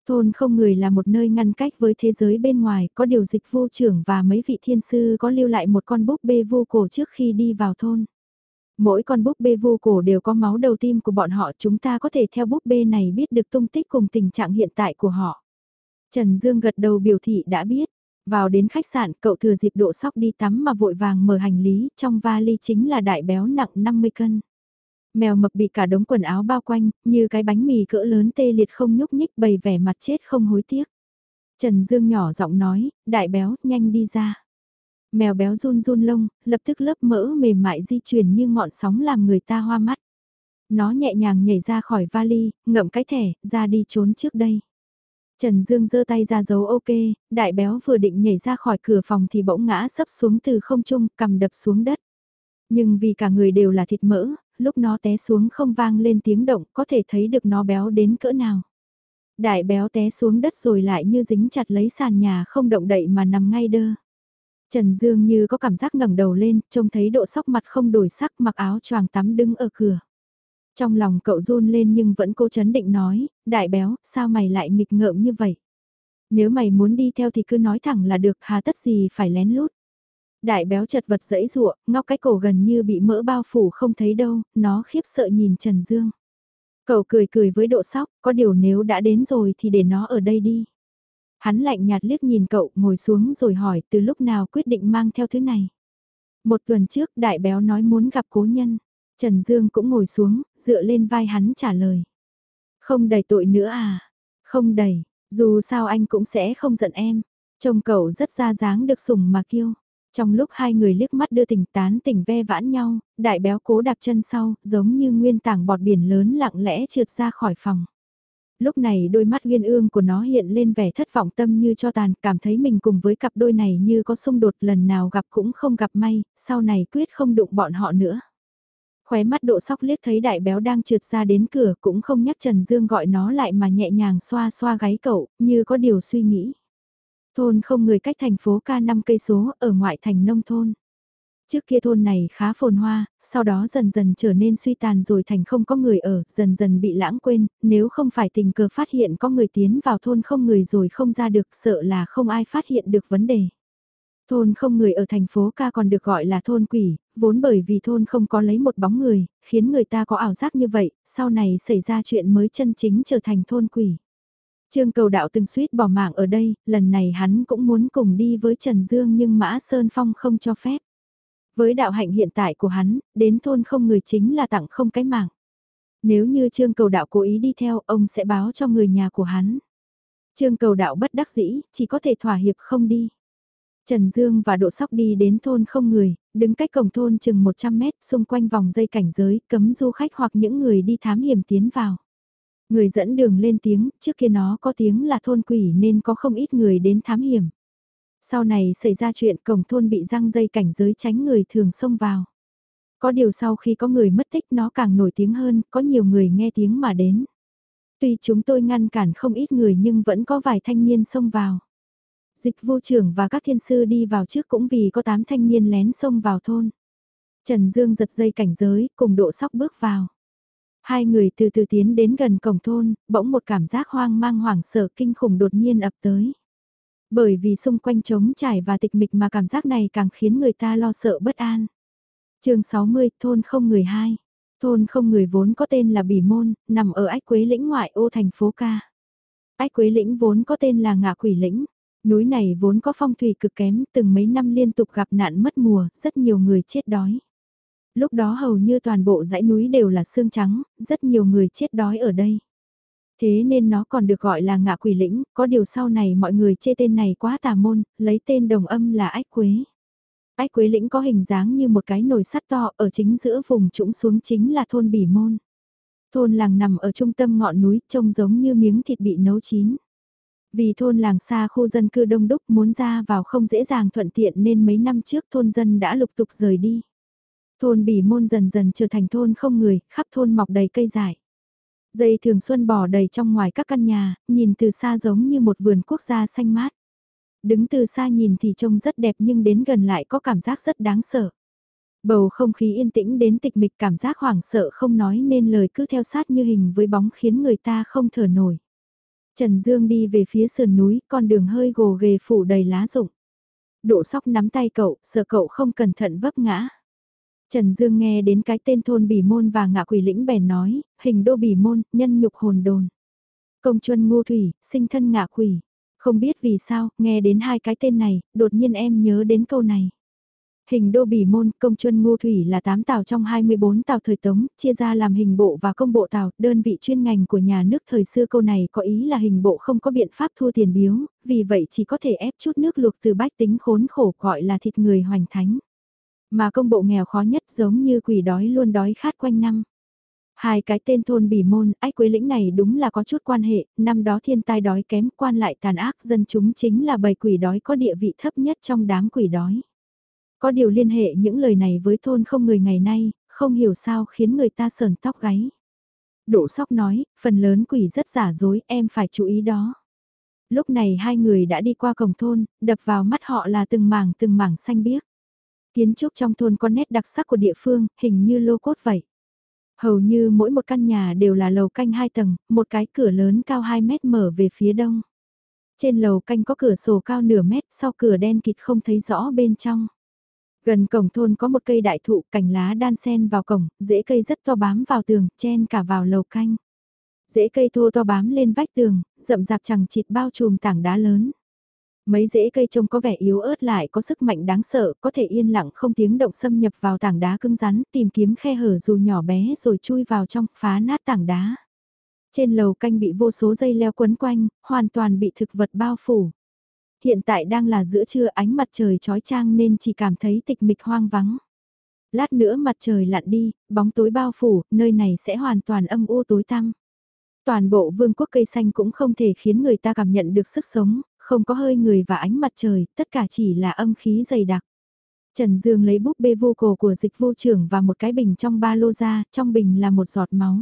Speaker 1: Thôn không người là một nơi ngăn cách với thế giới bên ngoài, có điều dịch vô trưởng và mấy vị thiên sư có lưu lại một con búp bê vô cổ trước khi đi vào thôn. Mỗi con búp bê vô cổ đều có máu đầu tim của bọn họ chúng ta có thể theo búp bê này biết được tung tích cùng tình trạng hiện tại của họ. Trần Dương gật đầu biểu thị đã biết. Vào đến khách sạn, cậu thừa dịp độ sóc đi tắm mà vội vàng mở hành lý, trong vali chính là đại béo nặng 50 cân. Mèo mập bị cả đống quần áo bao quanh, như cái bánh mì cỡ lớn tê liệt không nhúc nhích bày vẻ mặt chết không hối tiếc. Trần Dương nhỏ giọng nói, đại béo, nhanh đi ra. Mèo béo run run lông, lập tức lớp mỡ mềm mại di chuyển như ngọn sóng làm người ta hoa mắt. Nó nhẹ nhàng nhảy ra khỏi vali, ngậm cái thẻ, ra đi trốn trước đây. Trần Dương giơ tay ra dấu ok, đại béo vừa định nhảy ra khỏi cửa phòng thì bỗng ngã sấp xuống từ không trung, cầm đập xuống đất. Nhưng vì cả người đều là thịt mỡ, lúc nó té xuống không vang lên tiếng động, có thể thấy được nó béo đến cỡ nào. Đại béo té xuống đất rồi lại như dính chặt lấy sàn nhà không động đậy mà nằm ngay đơ. Trần Dương như có cảm giác ngẩng đầu lên, trông thấy độ sóc mặt không đổi sắc mặc áo choàng tắm đứng ở cửa. Trong lòng cậu run lên nhưng vẫn cố chấn định nói, đại béo, sao mày lại nghịch ngợm như vậy? Nếu mày muốn đi theo thì cứ nói thẳng là được, hà tất gì phải lén lút. Đại béo chật vật dẫy rụa, ngóc cái cổ gần như bị mỡ bao phủ không thấy đâu, nó khiếp sợ nhìn Trần Dương. Cậu cười cười với độ sóc, có điều nếu đã đến rồi thì để nó ở đây đi. Hắn lạnh nhạt liếc nhìn cậu ngồi xuống rồi hỏi từ lúc nào quyết định mang theo thứ này. Một tuần trước đại béo nói muốn gặp cố nhân. Trần Dương cũng ngồi xuống, dựa lên vai hắn trả lời. Không đầy tội nữa à? Không đầy, dù sao anh cũng sẽ không giận em. Trông cậu rất ra dáng được sủng mà kiêu. Trong lúc hai người liếc mắt đưa tình tán tỉnh ve vãn nhau, đại béo cố đạp chân sau, giống như nguyên tảng bọt biển lớn lặng lẽ trượt ra khỏi phòng. Lúc này đôi mắt nguyên ương của nó hiện lên vẻ thất vọng tâm như cho tàn, cảm thấy mình cùng với cặp đôi này như có xung đột lần nào gặp cũng không gặp may, sau này quyết không đụng bọn họ nữa. Khóe mắt độ sóc liếc thấy đại béo đang trượt ra đến cửa cũng không nhắc Trần Dương gọi nó lại mà nhẹ nhàng xoa xoa gáy cậu, như có điều suy nghĩ. Thôn không người cách thành phố ca 5 cây số ở ngoại thành nông thôn. Trước kia thôn này khá phồn hoa, sau đó dần dần trở nên suy tàn rồi thành không có người ở, dần dần bị lãng quên, nếu không phải tình cờ phát hiện có người tiến vào thôn không người rồi không ra được sợ là không ai phát hiện được vấn đề. Thôn không người ở thành phố ca còn được gọi là thôn quỷ, vốn bởi vì thôn không có lấy một bóng người, khiến người ta có ảo giác như vậy, sau này xảy ra chuyện mới chân chính trở thành thôn quỷ. Trương cầu đạo từng suýt bỏ mạng ở đây, lần này hắn cũng muốn cùng đi với Trần Dương nhưng Mã Sơn Phong không cho phép. Với đạo hạnh hiện tại của hắn, đến thôn không người chính là tặng không cái mạng. Nếu như trương cầu đạo cố ý đi theo, ông sẽ báo cho người nhà của hắn. Trương cầu đạo bất đắc dĩ, chỉ có thể thỏa hiệp không đi. Trần Dương và Độ Sóc đi đến thôn không người, đứng cách cổng thôn chừng 100 mét xung quanh vòng dây cảnh giới, cấm du khách hoặc những người đi thám hiểm tiến vào. Người dẫn đường lên tiếng, trước kia nó có tiếng là thôn quỷ nên có không ít người đến thám hiểm. Sau này xảy ra chuyện cổng thôn bị răng dây cảnh giới tránh người thường xông vào. Có điều sau khi có người mất tích nó càng nổi tiếng hơn, có nhiều người nghe tiếng mà đến. Tuy chúng tôi ngăn cản không ít người nhưng vẫn có vài thanh niên xông vào. Dịch vô trưởng và các thiên sư đi vào trước cũng vì có 8 thanh niên lén xông vào thôn. Trần Dương giật dây cảnh giới, cùng độ sóc bước vào. Hai người từ từ tiến đến gần cổng thôn, bỗng một cảm giác hoang mang hoảng sợ kinh khủng đột nhiên ập tới. Bởi vì xung quanh trống trải và tịch mịch mà cảm giác này càng khiến người ta lo sợ bất an. chương 60, thôn không người hai. Thôn không người vốn có tên là Bỉ Môn, nằm ở ách quế lĩnh ngoại ô thành phố Ca. Ách quế lĩnh vốn có tên là Ngạ Quỷ lĩnh. Núi này vốn có phong thủy cực kém, từng mấy năm liên tục gặp nạn mất mùa, rất nhiều người chết đói. Lúc đó hầu như toàn bộ dãy núi đều là xương trắng, rất nhiều người chết đói ở đây. Thế nên nó còn được gọi là ngạ quỷ lĩnh, có điều sau này mọi người chê tên này quá tà môn, lấy tên đồng âm là ách quế. Ách quế lĩnh có hình dáng như một cái nồi sắt to ở chính giữa vùng trũng xuống chính là thôn bỉ môn. Thôn làng nằm ở trung tâm ngọn núi trông giống như miếng thịt bị nấu chín. Vì thôn làng xa khu dân cư đông đúc muốn ra vào không dễ dàng thuận tiện nên mấy năm trước thôn dân đã lục tục rời đi. Thôn bỉ môn dần dần trở thành thôn không người, khắp thôn mọc đầy cây dại. Dây thường xuân bò đầy trong ngoài các căn nhà, nhìn từ xa giống như một vườn quốc gia xanh mát. Đứng từ xa nhìn thì trông rất đẹp nhưng đến gần lại có cảm giác rất đáng sợ. Bầu không khí yên tĩnh đến tịch mịch cảm giác hoảng sợ không nói nên lời cứ theo sát như hình với bóng khiến người ta không thở nổi. Trần Dương đi về phía sườn núi, con đường hơi gồ ghề phủ đầy lá rụng. Độ sóc nắm tay cậu, sợ cậu không cẩn thận vấp ngã. Trần Dương nghe đến cái tên thôn bỉ môn và ngạ quỷ lĩnh bèn nói, hình đô bỉ môn, nhân nhục hồn đồn. Công chuân ngu thủy, sinh thân ngạ quỷ. Không biết vì sao, nghe đến hai cái tên này, đột nhiên em nhớ đến câu này. Hình đô bỉ môn, công chuân ngu thủy là 8 tàu trong 24 tàu thời tống, chia ra làm hình bộ và công bộ tàu, đơn vị chuyên ngành của nhà nước thời xưa câu này có ý là hình bộ không có biện pháp thu tiền biếu, vì vậy chỉ có thể ép chút nước luộc từ bách tính khốn khổ gọi là thịt người hoành thánh. Mà công bộ nghèo khó nhất giống như quỷ đói luôn đói khát quanh năm. Hai cái tên thôn bỉ môn, ách quế lĩnh này đúng là có chút quan hệ, năm đó thiên tai đói kém quan lại tàn ác dân chúng chính là bầy quỷ đói có địa vị thấp nhất trong đám quỷ đói. Có điều liên hệ những lời này với thôn không người ngày nay, không hiểu sao khiến người ta sờn tóc gáy. Đỗ sóc nói, phần lớn quỷ rất giả dối, em phải chú ý đó. Lúc này hai người đã đi qua cổng thôn, đập vào mắt họ là từng mảng từng mảng xanh biếc. Kiến trúc trong thôn có nét đặc sắc của địa phương, hình như lô cốt vậy. Hầu như mỗi một căn nhà đều là lầu canh hai tầng, một cái cửa lớn cao 2 mét mở về phía đông. Trên lầu canh có cửa sổ cao nửa mét, sau cửa đen kịt không thấy rõ bên trong. Gần cổng thôn có một cây đại thụ cành lá đan sen vào cổng, rễ cây rất to bám vào tường, chen cả vào lầu canh. Rễ cây thô to bám lên vách tường, rậm rạp chẳng chịt bao trùm tảng đá lớn. Mấy rễ cây trông có vẻ yếu ớt lại có sức mạnh đáng sợ, có thể yên lặng không tiếng động xâm nhập vào tảng đá cứng rắn, tìm kiếm khe hở dù nhỏ bé rồi chui vào trong, phá nát tảng đá. Trên lầu canh bị vô số dây leo quấn quanh, hoàn toàn bị thực vật bao phủ. Hiện tại đang là giữa trưa ánh mặt trời trói trang nên chỉ cảm thấy tịch mịch hoang vắng. Lát nữa mặt trời lặn đi, bóng tối bao phủ, nơi này sẽ hoàn toàn âm u tối tăm. Toàn bộ vương quốc cây xanh cũng không thể khiến người ta cảm nhận được sức sống, không có hơi người và ánh mặt trời, tất cả chỉ là âm khí dày đặc. Trần Dương lấy búp bê vô cổ của dịch vô trưởng và một cái bình trong ba lô ra, trong bình là một giọt máu.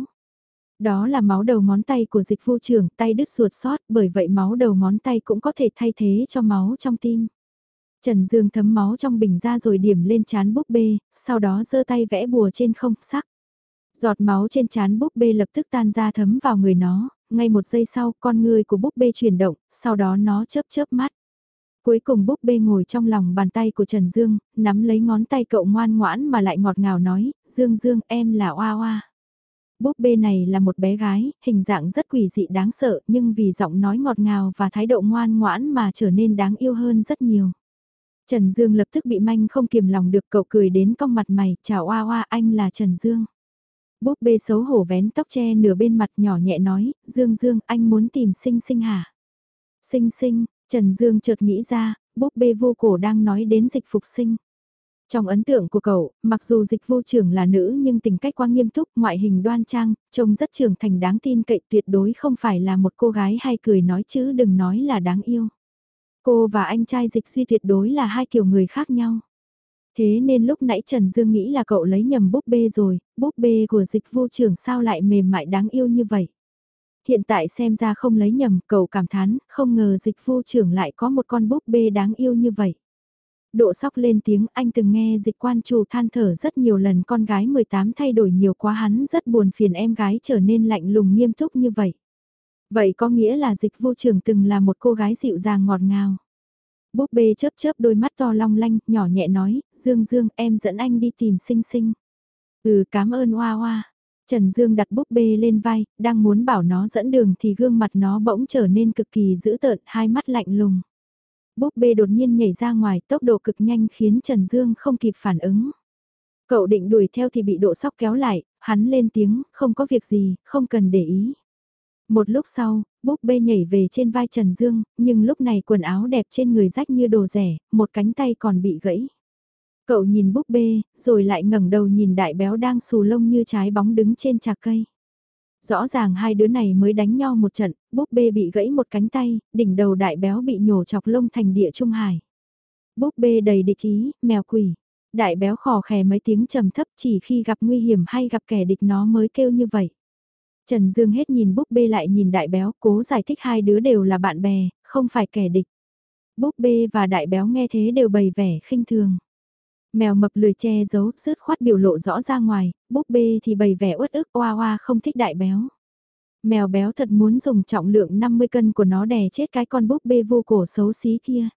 Speaker 1: Đó là máu đầu ngón tay của dịch vô trưởng, tay đứt ruột sót, bởi vậy máu đầu ngón tay cũng có thể thay thế cho máu trong tim. Trần Dương thấm máu trong bình ra rồi điểm lên chán búp bê, sau đó giơ tay vẽ bùa trên không sắc. Giọt máu trên chán búp bê lập tức tan ra thấm vào người nó, ngay một giây sau con người của búp bê chuyển động, sau đó nó chớp chớp mắt. Cuối cùng búp bê ngồi trong lòng bàn tay của Trần Dương, nắm lấy ngón tay cậu ngoan ngoãn mà lại ngọt ngào nói, Dương Dương em là Oa Oa. Búp bê này là một bé gái, hình dạng rất quỷ dị đáng sợ nhưng vì giọng nói ngọt ngào và thái độ ngoan ngoãn mà trở nên đáng yêu hơn rất nhiều. Trần Dương lập tức bị manh không kiềm lòng được cậu cười đến cong mặt mày, chào oa oa anh là Trần Dương. Búp bê xấu hổ vén tóc che nửa bên mặt nhỏ nhẹ nói, Dương Dương anh muốn tìm sinh sinh hả? Sinh sinh, Trần Dương chợt nghĩ ra, búp bê vô cổ đang nói đến dịch phục sinh. Trong ấn tượng của cậu, mặc dù dịch vô trưởng là nữ nhưng tình cách quá nghiêm túc, ngoại hình đoan trang, trông rất trưởng thành đáng tin cậy tuyệt đối không phải là một cô gái hay cười nói chứ đừng nói là đáng yêu. Cô và anh trai dịch suy tuyệt đối là hai kiểu người khác nhau. Thế nên lúc nãy Trần Dương nghĩ là cậu lấy nhầm búp bê rồi, búp bê của dịch vô trưởng sao lại mềm mại đáng yêu như vậy. Hiện tại xem ra không lấy nhầm, cậu cảm thán, không ngờ dịch vô trưởng lại có một con búp bê đáng yêu như vậy. Độ sóc lên tiếng anh từng nghe dịch quan chủ than thở rất nhiều lần con gái 18 thay đổi nhiều quá hắn rất buồn phiền em gái trở nên lạnh lùng nghiêm túc như vậy. Vậy có nghĩa là dịch vô trường từng là một cô gái dịu dàng ngọt ngào. Búp bê chớp chớp đôi mắt to long lanh, nhỏ nhẹ nói, Dương Dương em dẫn anh đi tìm sinh sinh. Ừ cảm ơn Hoa Hoa. Trần Dương đặt búp bê lên vai, đang muốn bảo nó dẫn đường thì gương mặt nó bỗng trở nên cực kỳ dữ tợn, hai mắt lạnh lùng. Búp bê đột nhiên nhảy ra ngoài tốc độ cực nhanh khiến Trần Dương không kịp phản ứng. Cậu định đuổi theo thì bị độ sóc kéo lại, hắn lên tiếng, không có việc gì, không cần để ý. Một lúc sau, búp bê nhảy về trên vai Trần Dương, nhưng lúc này quần áo đẹp trên người rách như đồ rẻ, một cánh tay còn bị gãy. Cậu nhìn búp bê, rồi lại ngẩng đầu nhìn đại béo đang xù lông như trái bóng đứng trên trà cây. Rõ ràng hai đứa này mới đánh nhau một trận, búp bê bị gãy một cánh tay, đỉnh đầu đại béo bị nhổ chọc lông thành địa trung hải. Búp bê đầy địch ý, mèo quỷ. Đại béo khò khè mấy tiếng trầm thấp chỉ khi gặp nguy hiểm hay gặp kẻ địch nó mới kêu như vậy. Trần Dương hết nhìn búp bê lại nhìn đại béo cố giải thích hai đứa đều là bạn bè, không phải kẻ địch. Búp bê và đại béo nghe thế đều bày vẻ khinh thường. Mèo mập lười che giấu, rớt khoát biểu lộ rõ ra ngoài, búp bê thì bày vẻ uất ức oa oa không thích đại béo. Mèo béo thật muốn dùng trọng lượng 50 cân của nó đè chết cái con búp bê vô cổ xấu xí kia.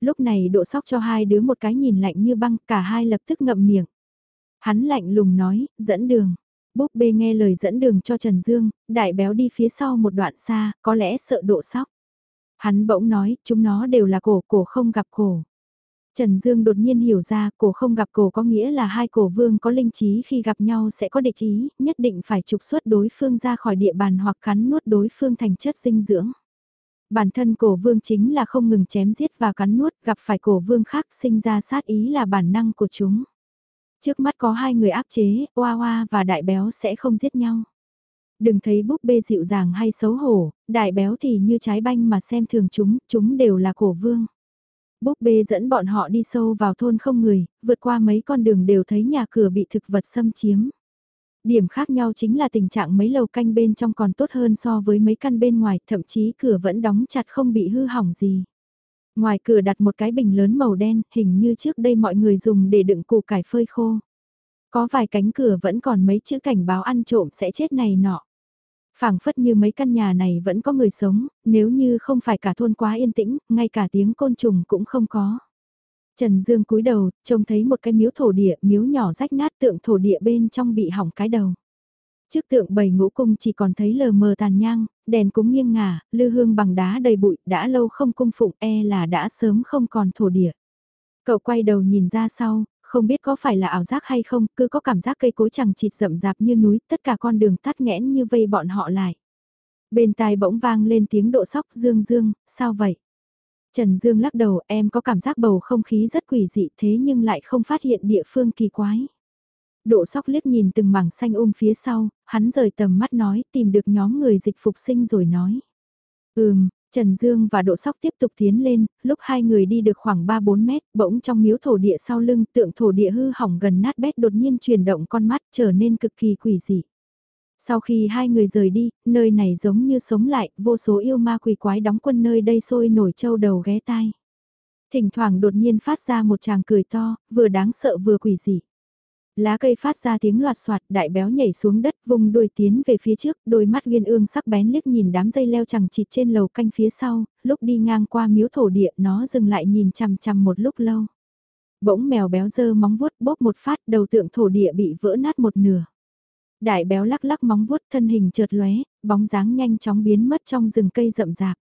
Speaker 1: Lúc này độ sóc cho hai đứa một cái nhìn lạnh như băng, cả hai lập tức ngậm miệng. Hắn lạnh lùng nói, dẫn đường. Búp bê nghe lời dẫn đường cho Trần Dương, đại béo đi phía sau một đoạn xa, có lẽ sợ độ sóc. Hắn bỗng nói, chúng nó đều là cổ, cổ không gặp cổ. Trần Dương đột nhiên hiểu ra cổ không gặp cổ có nghĩa là hai cổ vương có linh trí khi gặp nhau sẽ có địch ý, nhất định phải trục xuất đối phương ra khỏi địa bàn hoặc cắn nuốt đối phương thành chất dinh dưỡng. Bản thân cổ vương chính là không ngừng chém giết và cắn nuốt, gặp phải cổ vương khác sinh ra sát ý là bản năng của chúng. Trước mắt có hai người áp chế, Hoa Hoa và Đại Béo sẽ không giết nhau. Đừng thấy búp bê dịu dàng hay xấu hổ, Đại Béo thì như trái banh mà xem thường chúng, chúng đều là cổ vương. Búp bê dẫn bọn họ đi sâu vào thôn không người, vượt qua mấy con đường đều thấy nhà cửa bị thực vật xâm chiếm. Điểm khác nhau chính là tình trạng mấy lầu canh bên trong còn tốt hơn so với mấy căn bên ngoài, thậm chí cửa vẫn đóng chặt không bị hư hỏng gì. Ngoài cửa đặt một cái bình lớn màu đen, hình như trước đây mọi người dùng để đựng củ cải phơi khô. Có vài cánh cửa vẫn còn mấy chữ cảnh báo ăn trộm sẽ chết này nọ phảng phất như mấy căn nhà này vẫn có người sống, nếu như không phải cả thôn quá yên tĩnh, ngay cả tiếng côn trùng cũng không có. Trần Dương cúi đầu, trông thấy một cái miếu thổ địa, miếu nhỏ rách nát tượng thổ địa bên trong bị hỏng cái đầu. Trước tượng bầy ngũ cung chỉ còn thấy lờ mờ tàn nhang, đèn cúng nghiêng ngả, lư hương bằng đá đầy bụi, đã lâu không cung phụng e là đã sớm không còn thổ địa. Cậu quay đầu nhìn ra sau, không biết có phải là ảo giác hay không, cứ có cảm giác cây cối chẳng chịt rậm rạp như núi, tất cả con đường tắt nghẽn như vây bọn họ lại. Bên tai bỗng vang lên tiếng độ sóc dương dương, sao vậy? Trần Dương lắc đầu em có cảm giác bầu không khí rất quỷ dị thế nhưng lại không phát hiện địa phương kỳ quái. Độ sóc liếc nhìn từng mảng xanh ôm um phía sau, hắn rời tầm mắt nói tìm được nhóm người dịch phục sinh rồi nói. Ừm, Trần Dương và Độ Sóc tiếp tục tiến lên, lúc hai người đi được khoảng 3-4 mét, bỗng trong miếu thổ địa sau lưng tượng thổ địa hư hỏng gần nát bét đột nhiên chuyển động con mắt trở nên cực kỳ quỷ dị. Sau khi hai người rời đi, nơi này giống như sống lại, vô số yêu ma quỷ quái đóng quân nơi đây sôi nổi châu đầu ghé tai. Thỉnh thoảng đột nhiên phát ra một chàng cười to, vừa đáng sợ vừa quỷ dị. Lá cây phát ra tiếng loạt soạt, đại béo nhảy xuống đất, vùng đuôi tiến về phía trước, đôi mắt viên ương sắc bén liếc nhìn đám dây leo chẳng chịt trên lầu canh phía sau, lúc đi ngang qua miếu thổ địa nó dừng lại nhìn chằm chằm một lúc lâu. Bỗng mèo béo dơ móng vuốt bóp một phát đầu tượng thổ địa bị vỡ nát một nửa. Đại béo lắc lắc móng vuốt thân hình trượt lóe, bóng dáng nhanh chóng biến mất trong rừng cây rậm rạp.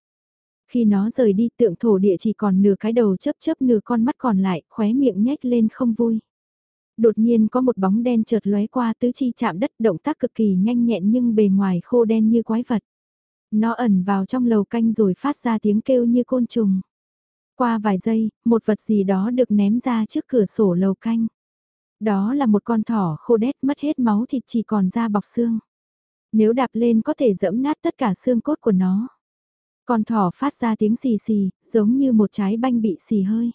Speaker 1: Khi nó rời đi tượng thổ địa chỉ còn nửa cái đầu chớp chớp nửa con mắt còn lại, khóe miệng nhếch lên không vui. Đột nhiên có một bóng đen chợt lóe qua tứ chi chạm đất động tác cực kỳ nhanh nhẹn nhưng bề ngoài khô đen như quái vật. Nó ẩn vào trong lầu canh rồi phát ra tiếng kêu như côn trùng. Qua vài giây, một vật gì đó được ném ra trước cửa sổ lầu canh. Đó là một con thỏ khô đét mất hết máu thịt chỉ còn da bọc xương. Nếu đạp lên có thể dẫm nát tất cả xương cốt của nó. Con thỏ phát ra tiếng xì xì, giống như một trái banh bị xì hơi.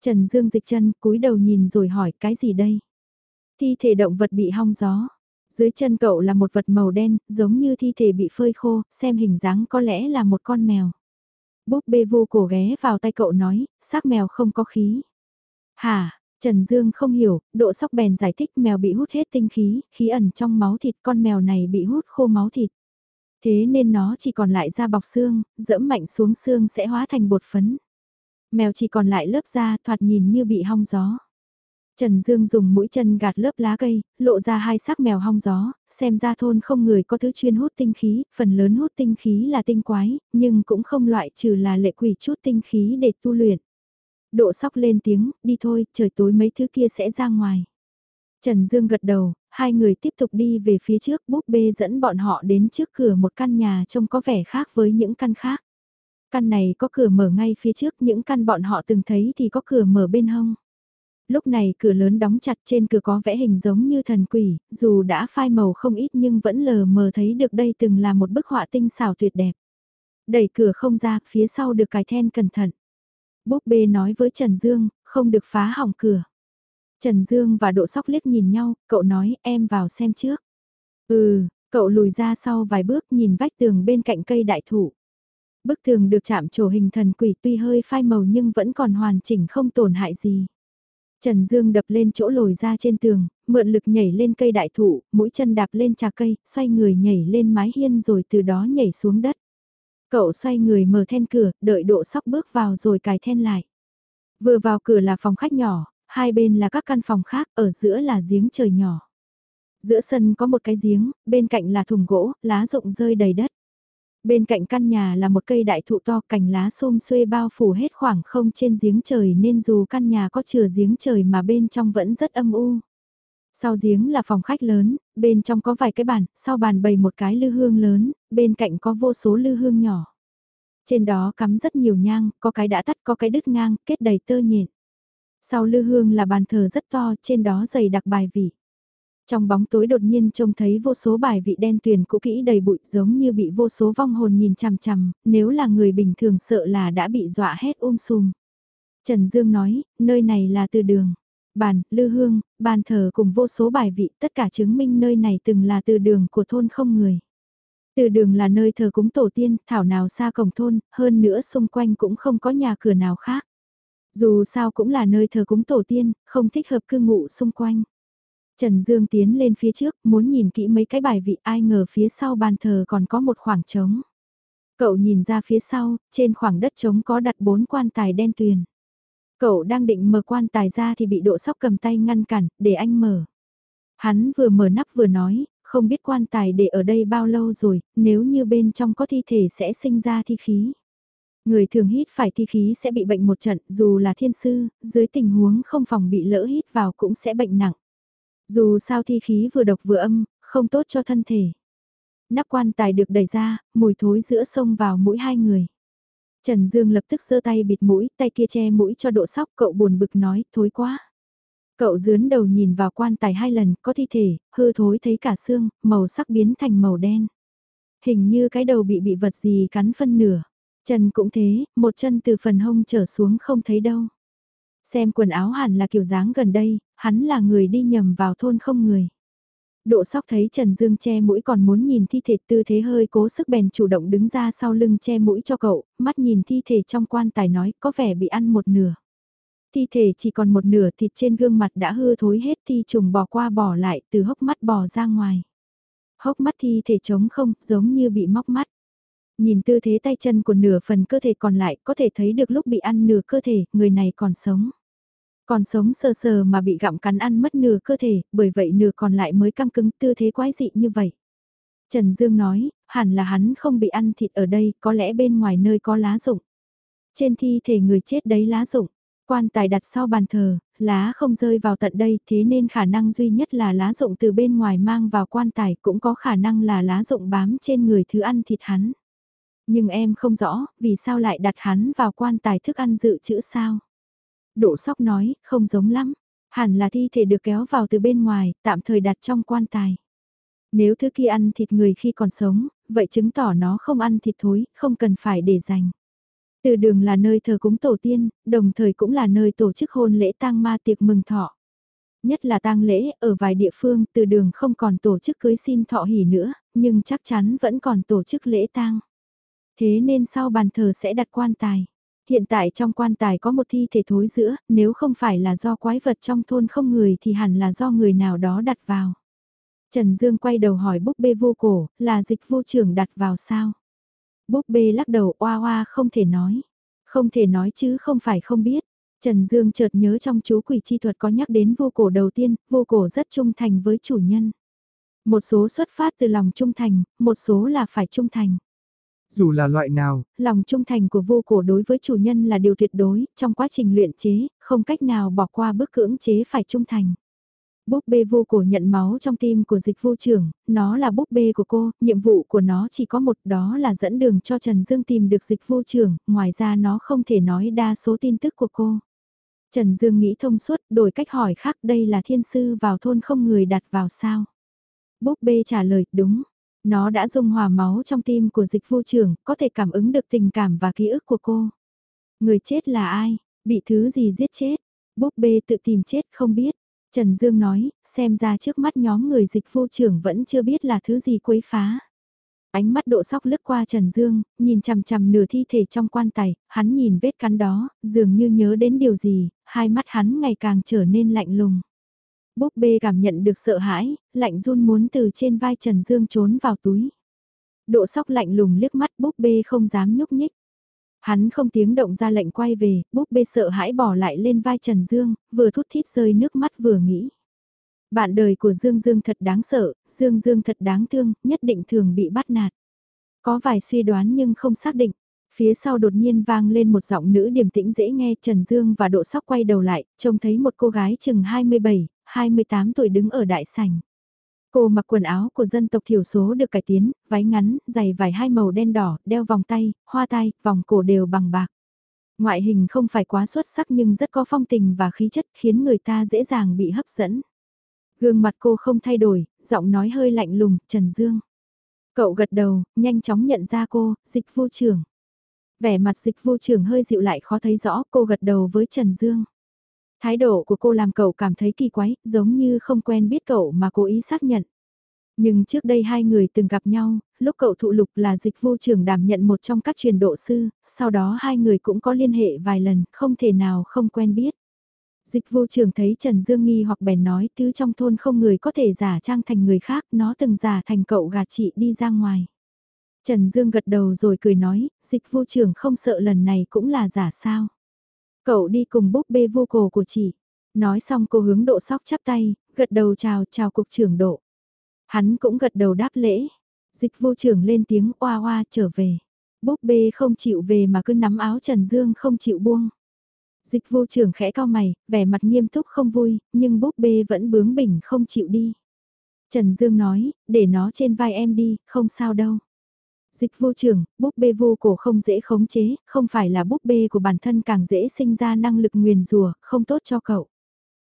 Speaker 1: Trần Dương dịch chân cúi đầu nhìn rồi hỏi cái gì đây? Thi thể động vật bị hong gió. Dưới chân cậu là một vật màu đen, giống như thi thể bị phơi khô, xem hình dáng có lẽ là một con mèo. Búp bê vô cổ ghé vào tay cậu nói, xác mèo không có khí. Hả, Trần Dương không hiểu, độ sóc bèn giải thích mèo bị hút hết tinh khí, khí ẩn trong máu thịt con mèo này bị hút khô máu thịt. Thế nên nó chỉ còn lại da bọc xương, dẫm mạnh xuống xương sẽ hóa thành bột phấn. Mèo chỉ còn lại lớp da thoạt nhìn như bị hong gió. Trần Dương dùng mũi chân gạt lớp lá cây, lộ ra hai xác mèo hong gió, xem ra thôn không người có thứ chuyên hút tinh khí, phần lớn hút tinh khí là tinh quái, nhưng cũng không loại trừ là lệ quỷ chút tinh khí để tu luyện. Độ sóc lên tiếng, đi thôi, trời tối mấy thứ kia sẽ ra ngoài. Trần Dương gật đầu, hai người tiếp tục đi về phía trước búp bê dẫn bọn họ đến trước cửa một căn nhà trông có vẻ khác với những căn khác. Căn này có cửa mở ngay phía trước những căn bọn họ từng thấy thì có cửa mở bên hông. Lúc này cửa lớn đóng chặt trên cửa có vẽ hình giống như thần quỷ, dù đã phai màu không ít nhưng vẫn lờ mờ thấy được đây từng là một bức họa tinh xảo tuyệt đẹp. Đẩy cửa không ra, phía sau được cài then cẩn thận. Búp bê nói với Trần Dương, không được phá hỏng cửa. Trần Dương và Độ Sóc liếc nhìn nhau, cậu nói em vào xem trước. Ừ, cậu lùi ra sau vài bước nhìn vách tường bên cạnh cây đại thụ. Bức tường được chạm trổ hình thần quỷ tuy hơi phai màu nhưng vẫn còn hoàn chỉnh không tổn hại gì. Trần Dương đập lên chỗ lồi ra trên tường, mượn lực nhảy lên cây đại thụ, mũi chân đạp lên trà cây, xoay người nhảy lên mái hiên rồi từ đó nhảy xuống đất. Cậu xoay người mở then cửa, đợi độ sóc bước vào rồi cài then lại. Vừa vào cửa là phòng khách nhỏ, hai bên là các căn phòng khác, ở giữa là giếng trời nhỏ. Giữa sân có một cái giếng, bên cạnh là thùng gỗ, lá rụng rơi đầy đất. Bên cạnh căn nhà là một cây đại thụ to cành lá xôm xuê bao phủ hết khoảng không trên giếng trời nên dù căn nhà có chừa giếng trời mà bên trong vẫn rất âm u. Sau giếng là phòng khách lớn, bên trong có vài cái bàn, sau bàn bày một cái lư hương lớn, bên cạnh có vô số lư hương nhỏ. Trên đó cắm rất nhiều nhang, có cái đã tắt có cái đứt ngang, kết đầy tơ nhện. Sau lư hương là bàn thờ rất to, trên đó dày đặc bài vị. Trong bóng tối đột nhiên trông thấy vô số bài vị đen tuyền cũ kỹ đầy bụi giống như bị vô số vong hồn nhìn chằm chằm, nếu là người bình thường sợ là đã bị dọa hết um sùm. Trần Dương nói, nơi này là từ đường. Bàn, lư hương, bàn thờ cùng vô số bài vị tất cả chứng minh nơi này từng là từ đường của thôn không người. Từ đường là nơi thờ cúng tổ tiên, thảo nào xa cổng thôn, hơn nữa xung quanh cũng không có nhà cửa nào khác. Dù sao cũng là nơi thờ cúng tổ tiên, không thích hợp cư ngụ xung quanh. Trần Dương tiến lên phía trước, muốn nhìn kỹ mấy cái bài vị ai ngờ phía sau bàn thờ còn có một khoảng trống. Cậu nhìn ra phía sau, trên khoảng đất trống có đặt bốn quan tài đen tuyền. Cậu đang định mở quan tài ra thì bị độ sóc cầm tay ngăn cản, để anh mở. Hắn vừa mở nắp vừa nói, không biết quan tài để ở đây bao lâu rồi, nếu như bên trong có thi thể sẽ sinh ra thi khí. Người thường hít phải thi khí sẽ bị bệnh một trận, dù là thiên sư, dưới tình huống không phòng bị lỡ hít vào cũng sẽ bệnh nặng. Dù sao thi khí vừa độc vừa âm, không tốt cho thân thể. Nắp quan tài được đẩy ra, mùi thối giữa sông vào mũi hai người. Trần Dương lập tức giơ tay bịt mũi, tay kia che mũi cho độ sóc, cậu buồn bực nói, thối quá. Cậu dướn đầu nhìn vào quan tài hai lần, có thi thể, hư thối thấy cả xương, màu sắc biến thành màu đen. Hình như cái đầu bị bị vật gì cắn phân nửa. Chân cũng thế, một chân từ phần hông trở xuống không thấy đâu. Xem quần áo hẳn là kiểu dáng gần đây, hắn là người đi nhầm vào thôn không người. Độ sóc thấy Trần Dương che mũi còn muốn nhìn thi thể tư thế hơi cố sức bèn chủ động đứng ra sau lưng che mũi cho cậu, mắt nhìn thi thể trong quan tài nói có vẻ bị ăn một nửa. Thi thể chỉ còn một nửa thịt trên gương mặt đã hư thối hết thi trùng bỏ qua bỏ lại từ hốc mắt bò ra ngoài. Hốc mắt thi thể trống không, giống như bị móc mắt. Nhìn tư thế tay chân của nửa phần cơ thể còn lại có thể thấy được lúc bị ăn nửa cơ thể, người này còn sống. Còn sống sờ sờ mà bị gặm cắn ăn mất nửa cơ thể, bởi vậy nửa còn lại mới căng cứng tư thế quái dị như vậy. Trần Dương nói, hẳn là hắn không bị ăn thịt ở đây, có lẽ bên ngoài nơi có lá rụng. Trên thi thể người chết đấy lá rụng, quan tài đặt sau bàn thờ, lá không rơi vào tận đây thế nên khả năng duy nhất là lá rụng từ bên ngoài mang vào quan tài cũng có khả năng là lá rụng bám trên người thứ ăn thịt hắn. Nhưng em không rõ, vì sao lại đặt hắn vào quan tài thức ăn dự trữ sao? Độ sóc nói, không giống lắm. Hẳn là thi thể được kéo vào từ bên ngoài, tạm thời đặt trong quan tài. Nếu thứ kia ăn thịt người khi còn sống, vậy chứng tỏ nó không ăn thịt thối, không cần phải để dành. Từ đường là nơi thờ cúng tổ tiên, đồng thời cũng là nơi tổ chức hôn lễ tang ma tiệc mừng thọ. Nhất là tang lễ, ở vài địa phương từ đường không còn tổ chức cưới xin thọ hỉ nữa, nhưng chắc chắn vẫn còn tổ chức lễ tang. Thế nên sau bàn thờ sẽ đặt quan tài. Hiện tại trong quan tài có một thi thể thối giữa, nếu không phải là do quái vật trong thôn không người thì hẳn là do người nào đó đặt vào. Trần Dương quay đầu hỏi búp bê vô cổ, là dịch vô trưởng đặt vào sao? Búp bê lắc đầu oa oa không thể nói. Không thể nói chứ không phải không biết. Trần Dương chợt nhớ trong chú quỷ chi thuật có nhắc đến vô cổ đầu tiên, vô cổ rất trung thành với chủ nhân. Một số xuất phát từ lòng trung thành, một số là phải trung thành.
Speaker 2: Dù là loại nào,
Speaker 1: lòng trung thành của vô cổ đối với chủ nhân là điều tuyệt đối, trong quá trình luyện chế, không cách nào bỏ qua bước cưỡng chế phải trung thành. Búp bê vô cổ nhận máu trong tim của dịch vô trưởng, nó là búp bê của cô, nhiệm vụ của nó chỉ có một đó là dẫn đường cho Trần Dương tìm được dịch vô trưởng, ngoài ra nó không thể nói đa số tin tức của cô. Trần Dương nghĩ thông suốt, đổi cách hỏi khác đây là thiên sư vào thôn không người đặt vào sao. Búp bê trả lời, đúng, nó đã dung hòa máu trong tim của dịch vô trưởng, có thể cảm ứng được tình cảm và ký ức của cô. Người chết là ai? Bị thứ gì giết chết? Búp bê tự tìm chết không biết. Trần Dương nói, xem ra trước mắt nhóm người dịch vô trưởng vẫn chưa biết là thứ gì quấy phá. Ánh mắt độ sóc lướt qua Trần Dương, nhìn chằm chằm nửa thi thể trong quan tài, hắn nhìn vết cắn đó, dường như nhớ đến điều gì, hai mắt hắn ngày càng trở nên lạnh lùng. Búp bê cảm nhận được sợ hãi, lạnh run muốn từ trên vai Trần Dương trốn vào túi. Độ sóc lạnh lùng liếc mắt búp bê không dám nhúc nhích. Hắn không tiếng động ra lệnh quay về, búp bê sợ hãi bỏ lại lên vai Trần Dương, vừa thút thít rơi nước mắt vừa nghĩ. Bạn đời của Dương Dương thật đáng sợ, Dương Dương thật đáng thương, nhất định thường bị bắt nạt. Có vài suy đoán nhưng không xác định. Phía sau đột nhiên vang lên một giọng nữ điềm tĩnh dễ nghe Trần Dương và Độ Sóc quay đầu lại, trông thấy một cô gái chừng 27, 28 tuổi đứng ở đại sảnh. Cô mặc quần áo của dân tộc thiểu số được cải tiến, váy ngắn, giày vải hai màu đen đỏ, đeo vòng tay, hoa tai, vòng cổ đều bằng bạc. Ngoại hình không phải quá xuất sắc nhưng rất có phong tình và khí chất khiến người ta dễ dàng bị hấp dẫn. Gương mặt cô không thay đổi, giọng nói hơi lạnh lùng, Trần Dương. Cậu gật đầu, nhanh chóng nhận ra cô, dịch vô trưởng. Vẻ mặt dịch vô trưởng hơi dịu lại khó thấy rõ, cô gật đầu với Trần Dương. Thái độ của cô làm cậu cảm thấy kỳ quái, giống như không quen biết cậu mà cố ý xác nhận. Nhưng trước đây hai người từng gặp nhau, lúc cậu thụ lục là dịch vô trưởng đảm nhận một trong các truyền độ sư, sau đó hai người cũng có liên hệ vài lần, không thể nào không quen biết. Dịch vô trưởng thấy Trần Dương nghi hoặc bèn nói tứ trong thôn không người có thể giả trang thành người khác, nó từng giả thành cậu gạt chị đi ra ngoài. Trần Dương gật đầu rồi cười nói, dịch vô trưởng không sợ lần này cũng là giả sao. Cậu đi cùng búp bê vô cổ của chị. Nói xong cô hướng độ sóc chắp tay, gật đầu chào chào cục trưởng độ. Hắn cũng gật đầu đáp lễ. Dịch vô trưởng lên tiếng oa oa trở về. Búp bê không chịu về mà cứ nắm áo Trần Dương không chịu buông. Dịch vô trưởng khẽ cao mày, vẻ mặt nghiêm túc không vui, nhưng búp bê vẫn bướng bỉnh không chịu đi. Trần Dương nói, để nó trên vai em đi, không sao đâu. Dịch vô trưởng, búp bê vô cổ không dễ khống chế, không phải là búp bê của bản thân càng dễ sinh ra năng lực nguyền rùa, không tốt cho cậu.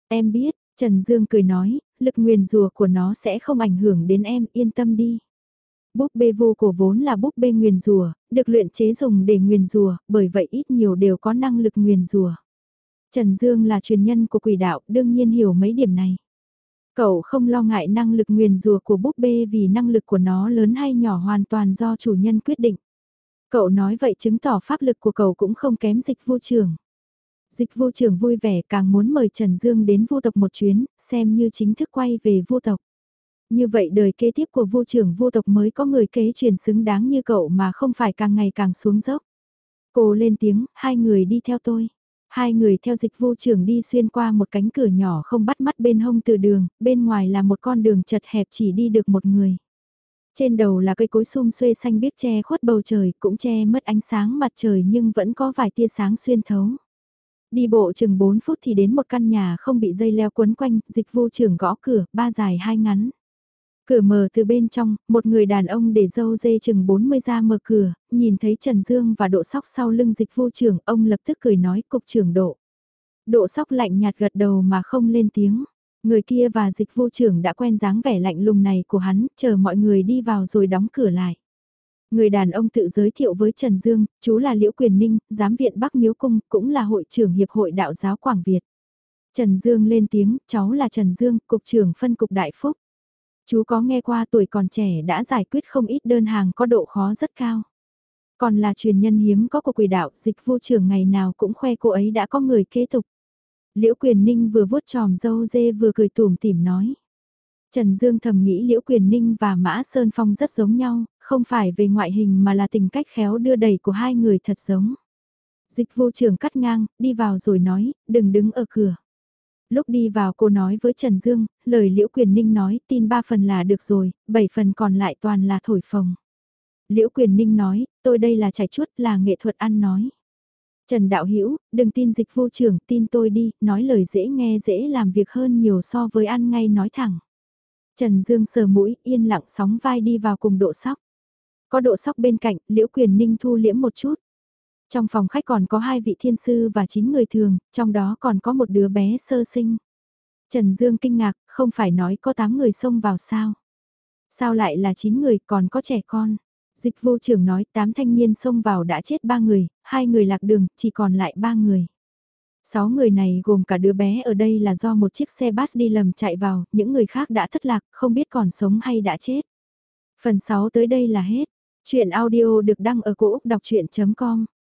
Speaker 1: Em biết, Trần Dương cười nói, lực nguyền rùa của nó sẽ không ảnh hưởng đến em, yên tâm đi. Búp bê vô cổ vốn là búp bê nguyền rùa, được luyện chế dùng để nguyền rùa, bởi vậy ít nhiều đều có năng lực nguyền rùa. Trần Dương là truyền nhân của quỷ đạo, đương nhiên hiểu mấy điểm này. Cậu không lo ngại năng lực nguyền rùa của búp bê vì năng lực của nó lớn hay nhỏ hoàn toàn do chủ nhân quyết định. Cậu nói vậy chứng tỏ pháp lực của cậu cũng không kém dịch vô trường. Dịch vô trường vui vẻ càng muốn mời Trần Dương đến vô tộc một chuyến, xem như chính thức quay về vô tộc. Như vậy đời kế tiếp của vô trưởng vô tộc mới có người kế truyền xứng đáng như cậu mà không phải càng ngày càng xuống dốc. Cô lên tiếng, hai người đi theo tôi. Hai người theo dịch vô trưởng đi xuyên qua một cánh cửa nhỏ không bắt mắt bên hông từ đường, bên ngoài là một con đường chật hẹp chỉ đi được một người. Trên đầu là cây cối sum xuê xanh biếc che khuất bầu trời, cũng che mất ánh sáng mặt trời nhưng vẫn có vài tia sáng xuyên thấu. Đi bộ chừng 4 phút thì đến một căn nhà không bị dây leo quấn quanh, dịch vu trưởng gõ cửa, ba dài hai ngắn. Cửa mở từ bên trong, một người đàn ông để dâu dê chừng 40 ra mở cửa, nhìn thấy Trần Dương và độ sóc sau lưng dịch vu trưởng, ông lập tức cười nói cục trưởng độ. Độ sóc lạnh nhạt gật đầu mà không lên tiếng. Người kia và dịch vô trưởng đã quen dáng vẻ lạnh lùng này của hắn, chờ mọi người đi vào rồi đóng cửa lại. Người đàn ông tự giới thiệu với Trần Dương, chú là Liễu Quyền Ninh, giám viện Bắc Miếu Cung, cũng là hội trưởng Hiệp hội Đạo giáo Quảng Việt. Trần Dương lên tiếng, cháu là Trần Dương, cục trưởng phân cục Đại Phúc. Chú có nghe qua tuổi còn trẻ đã giải quyết không ít đơn hàng có độ khó rất cao. Còn là truyền nhân hiếm có của quỷ đạo, dịch vô trưởng ngày nào cũng khoe cô ấy đã có người kế tục. Liễu Quyền Ninh vừa vuốt tròm dâu dê vừa cười tủm tỉm nói. Trần Dương thầm nghĩ Liễu Quyền Ninh và Mã Sơn Phong rất giống nhau, không phải về ngoại hình mà là tình cách khéo đưa đẩy của hai người thật giống. Dịch vô trường cắt ngang, đi vào rồi nói, đừng đứng ở cửa. Lúc đi vào cô nói với Trần Dương, lời Liễu Quyền Ninh nói tin ba phần là được rồi, bảy phần còn lại toàn là thổi phồng. Liễu Quyền Ninh nói, tôi đây là trải chuốt là nghệ thuật ăn nói. Trần Đạo Hữu đừng tin dịch vô trưởng, tin tôi đi, nói lời dễ nghe dễ làm việc hơn nhiều so với ăn ngay nói thẳng. Trần Dương sờ mũi, yên lặng sóng vai đi vào cùng độ sóc. Có độ sóc bên cạnh, Liễu Quyền Ninh thu liễm một chút. Trong phòng khách còn có hai vị thiên sư và chín người thường, trong đó còn có một đứa bé sơ sinh. Trần Dương kinh ngạc, không phải nói có 8 người xông vào sao? Sao lại là 9 người còn có trẻ con? Dịch vô trưởng nói 8 thanh niên xông vào đã chết 3 người, hai người lạc đường, chỉ còn lại 3 người. 6 người này gồm cả đứa bé ở đây là do một chiếc xe bus đi lầm chạy vào, những người khác đã thất lạc, không biết còn sống hay đã chết. Phần 6 tới đây là hết. Chuyện audio được đăng ở cổ Úc đọc chuyện.com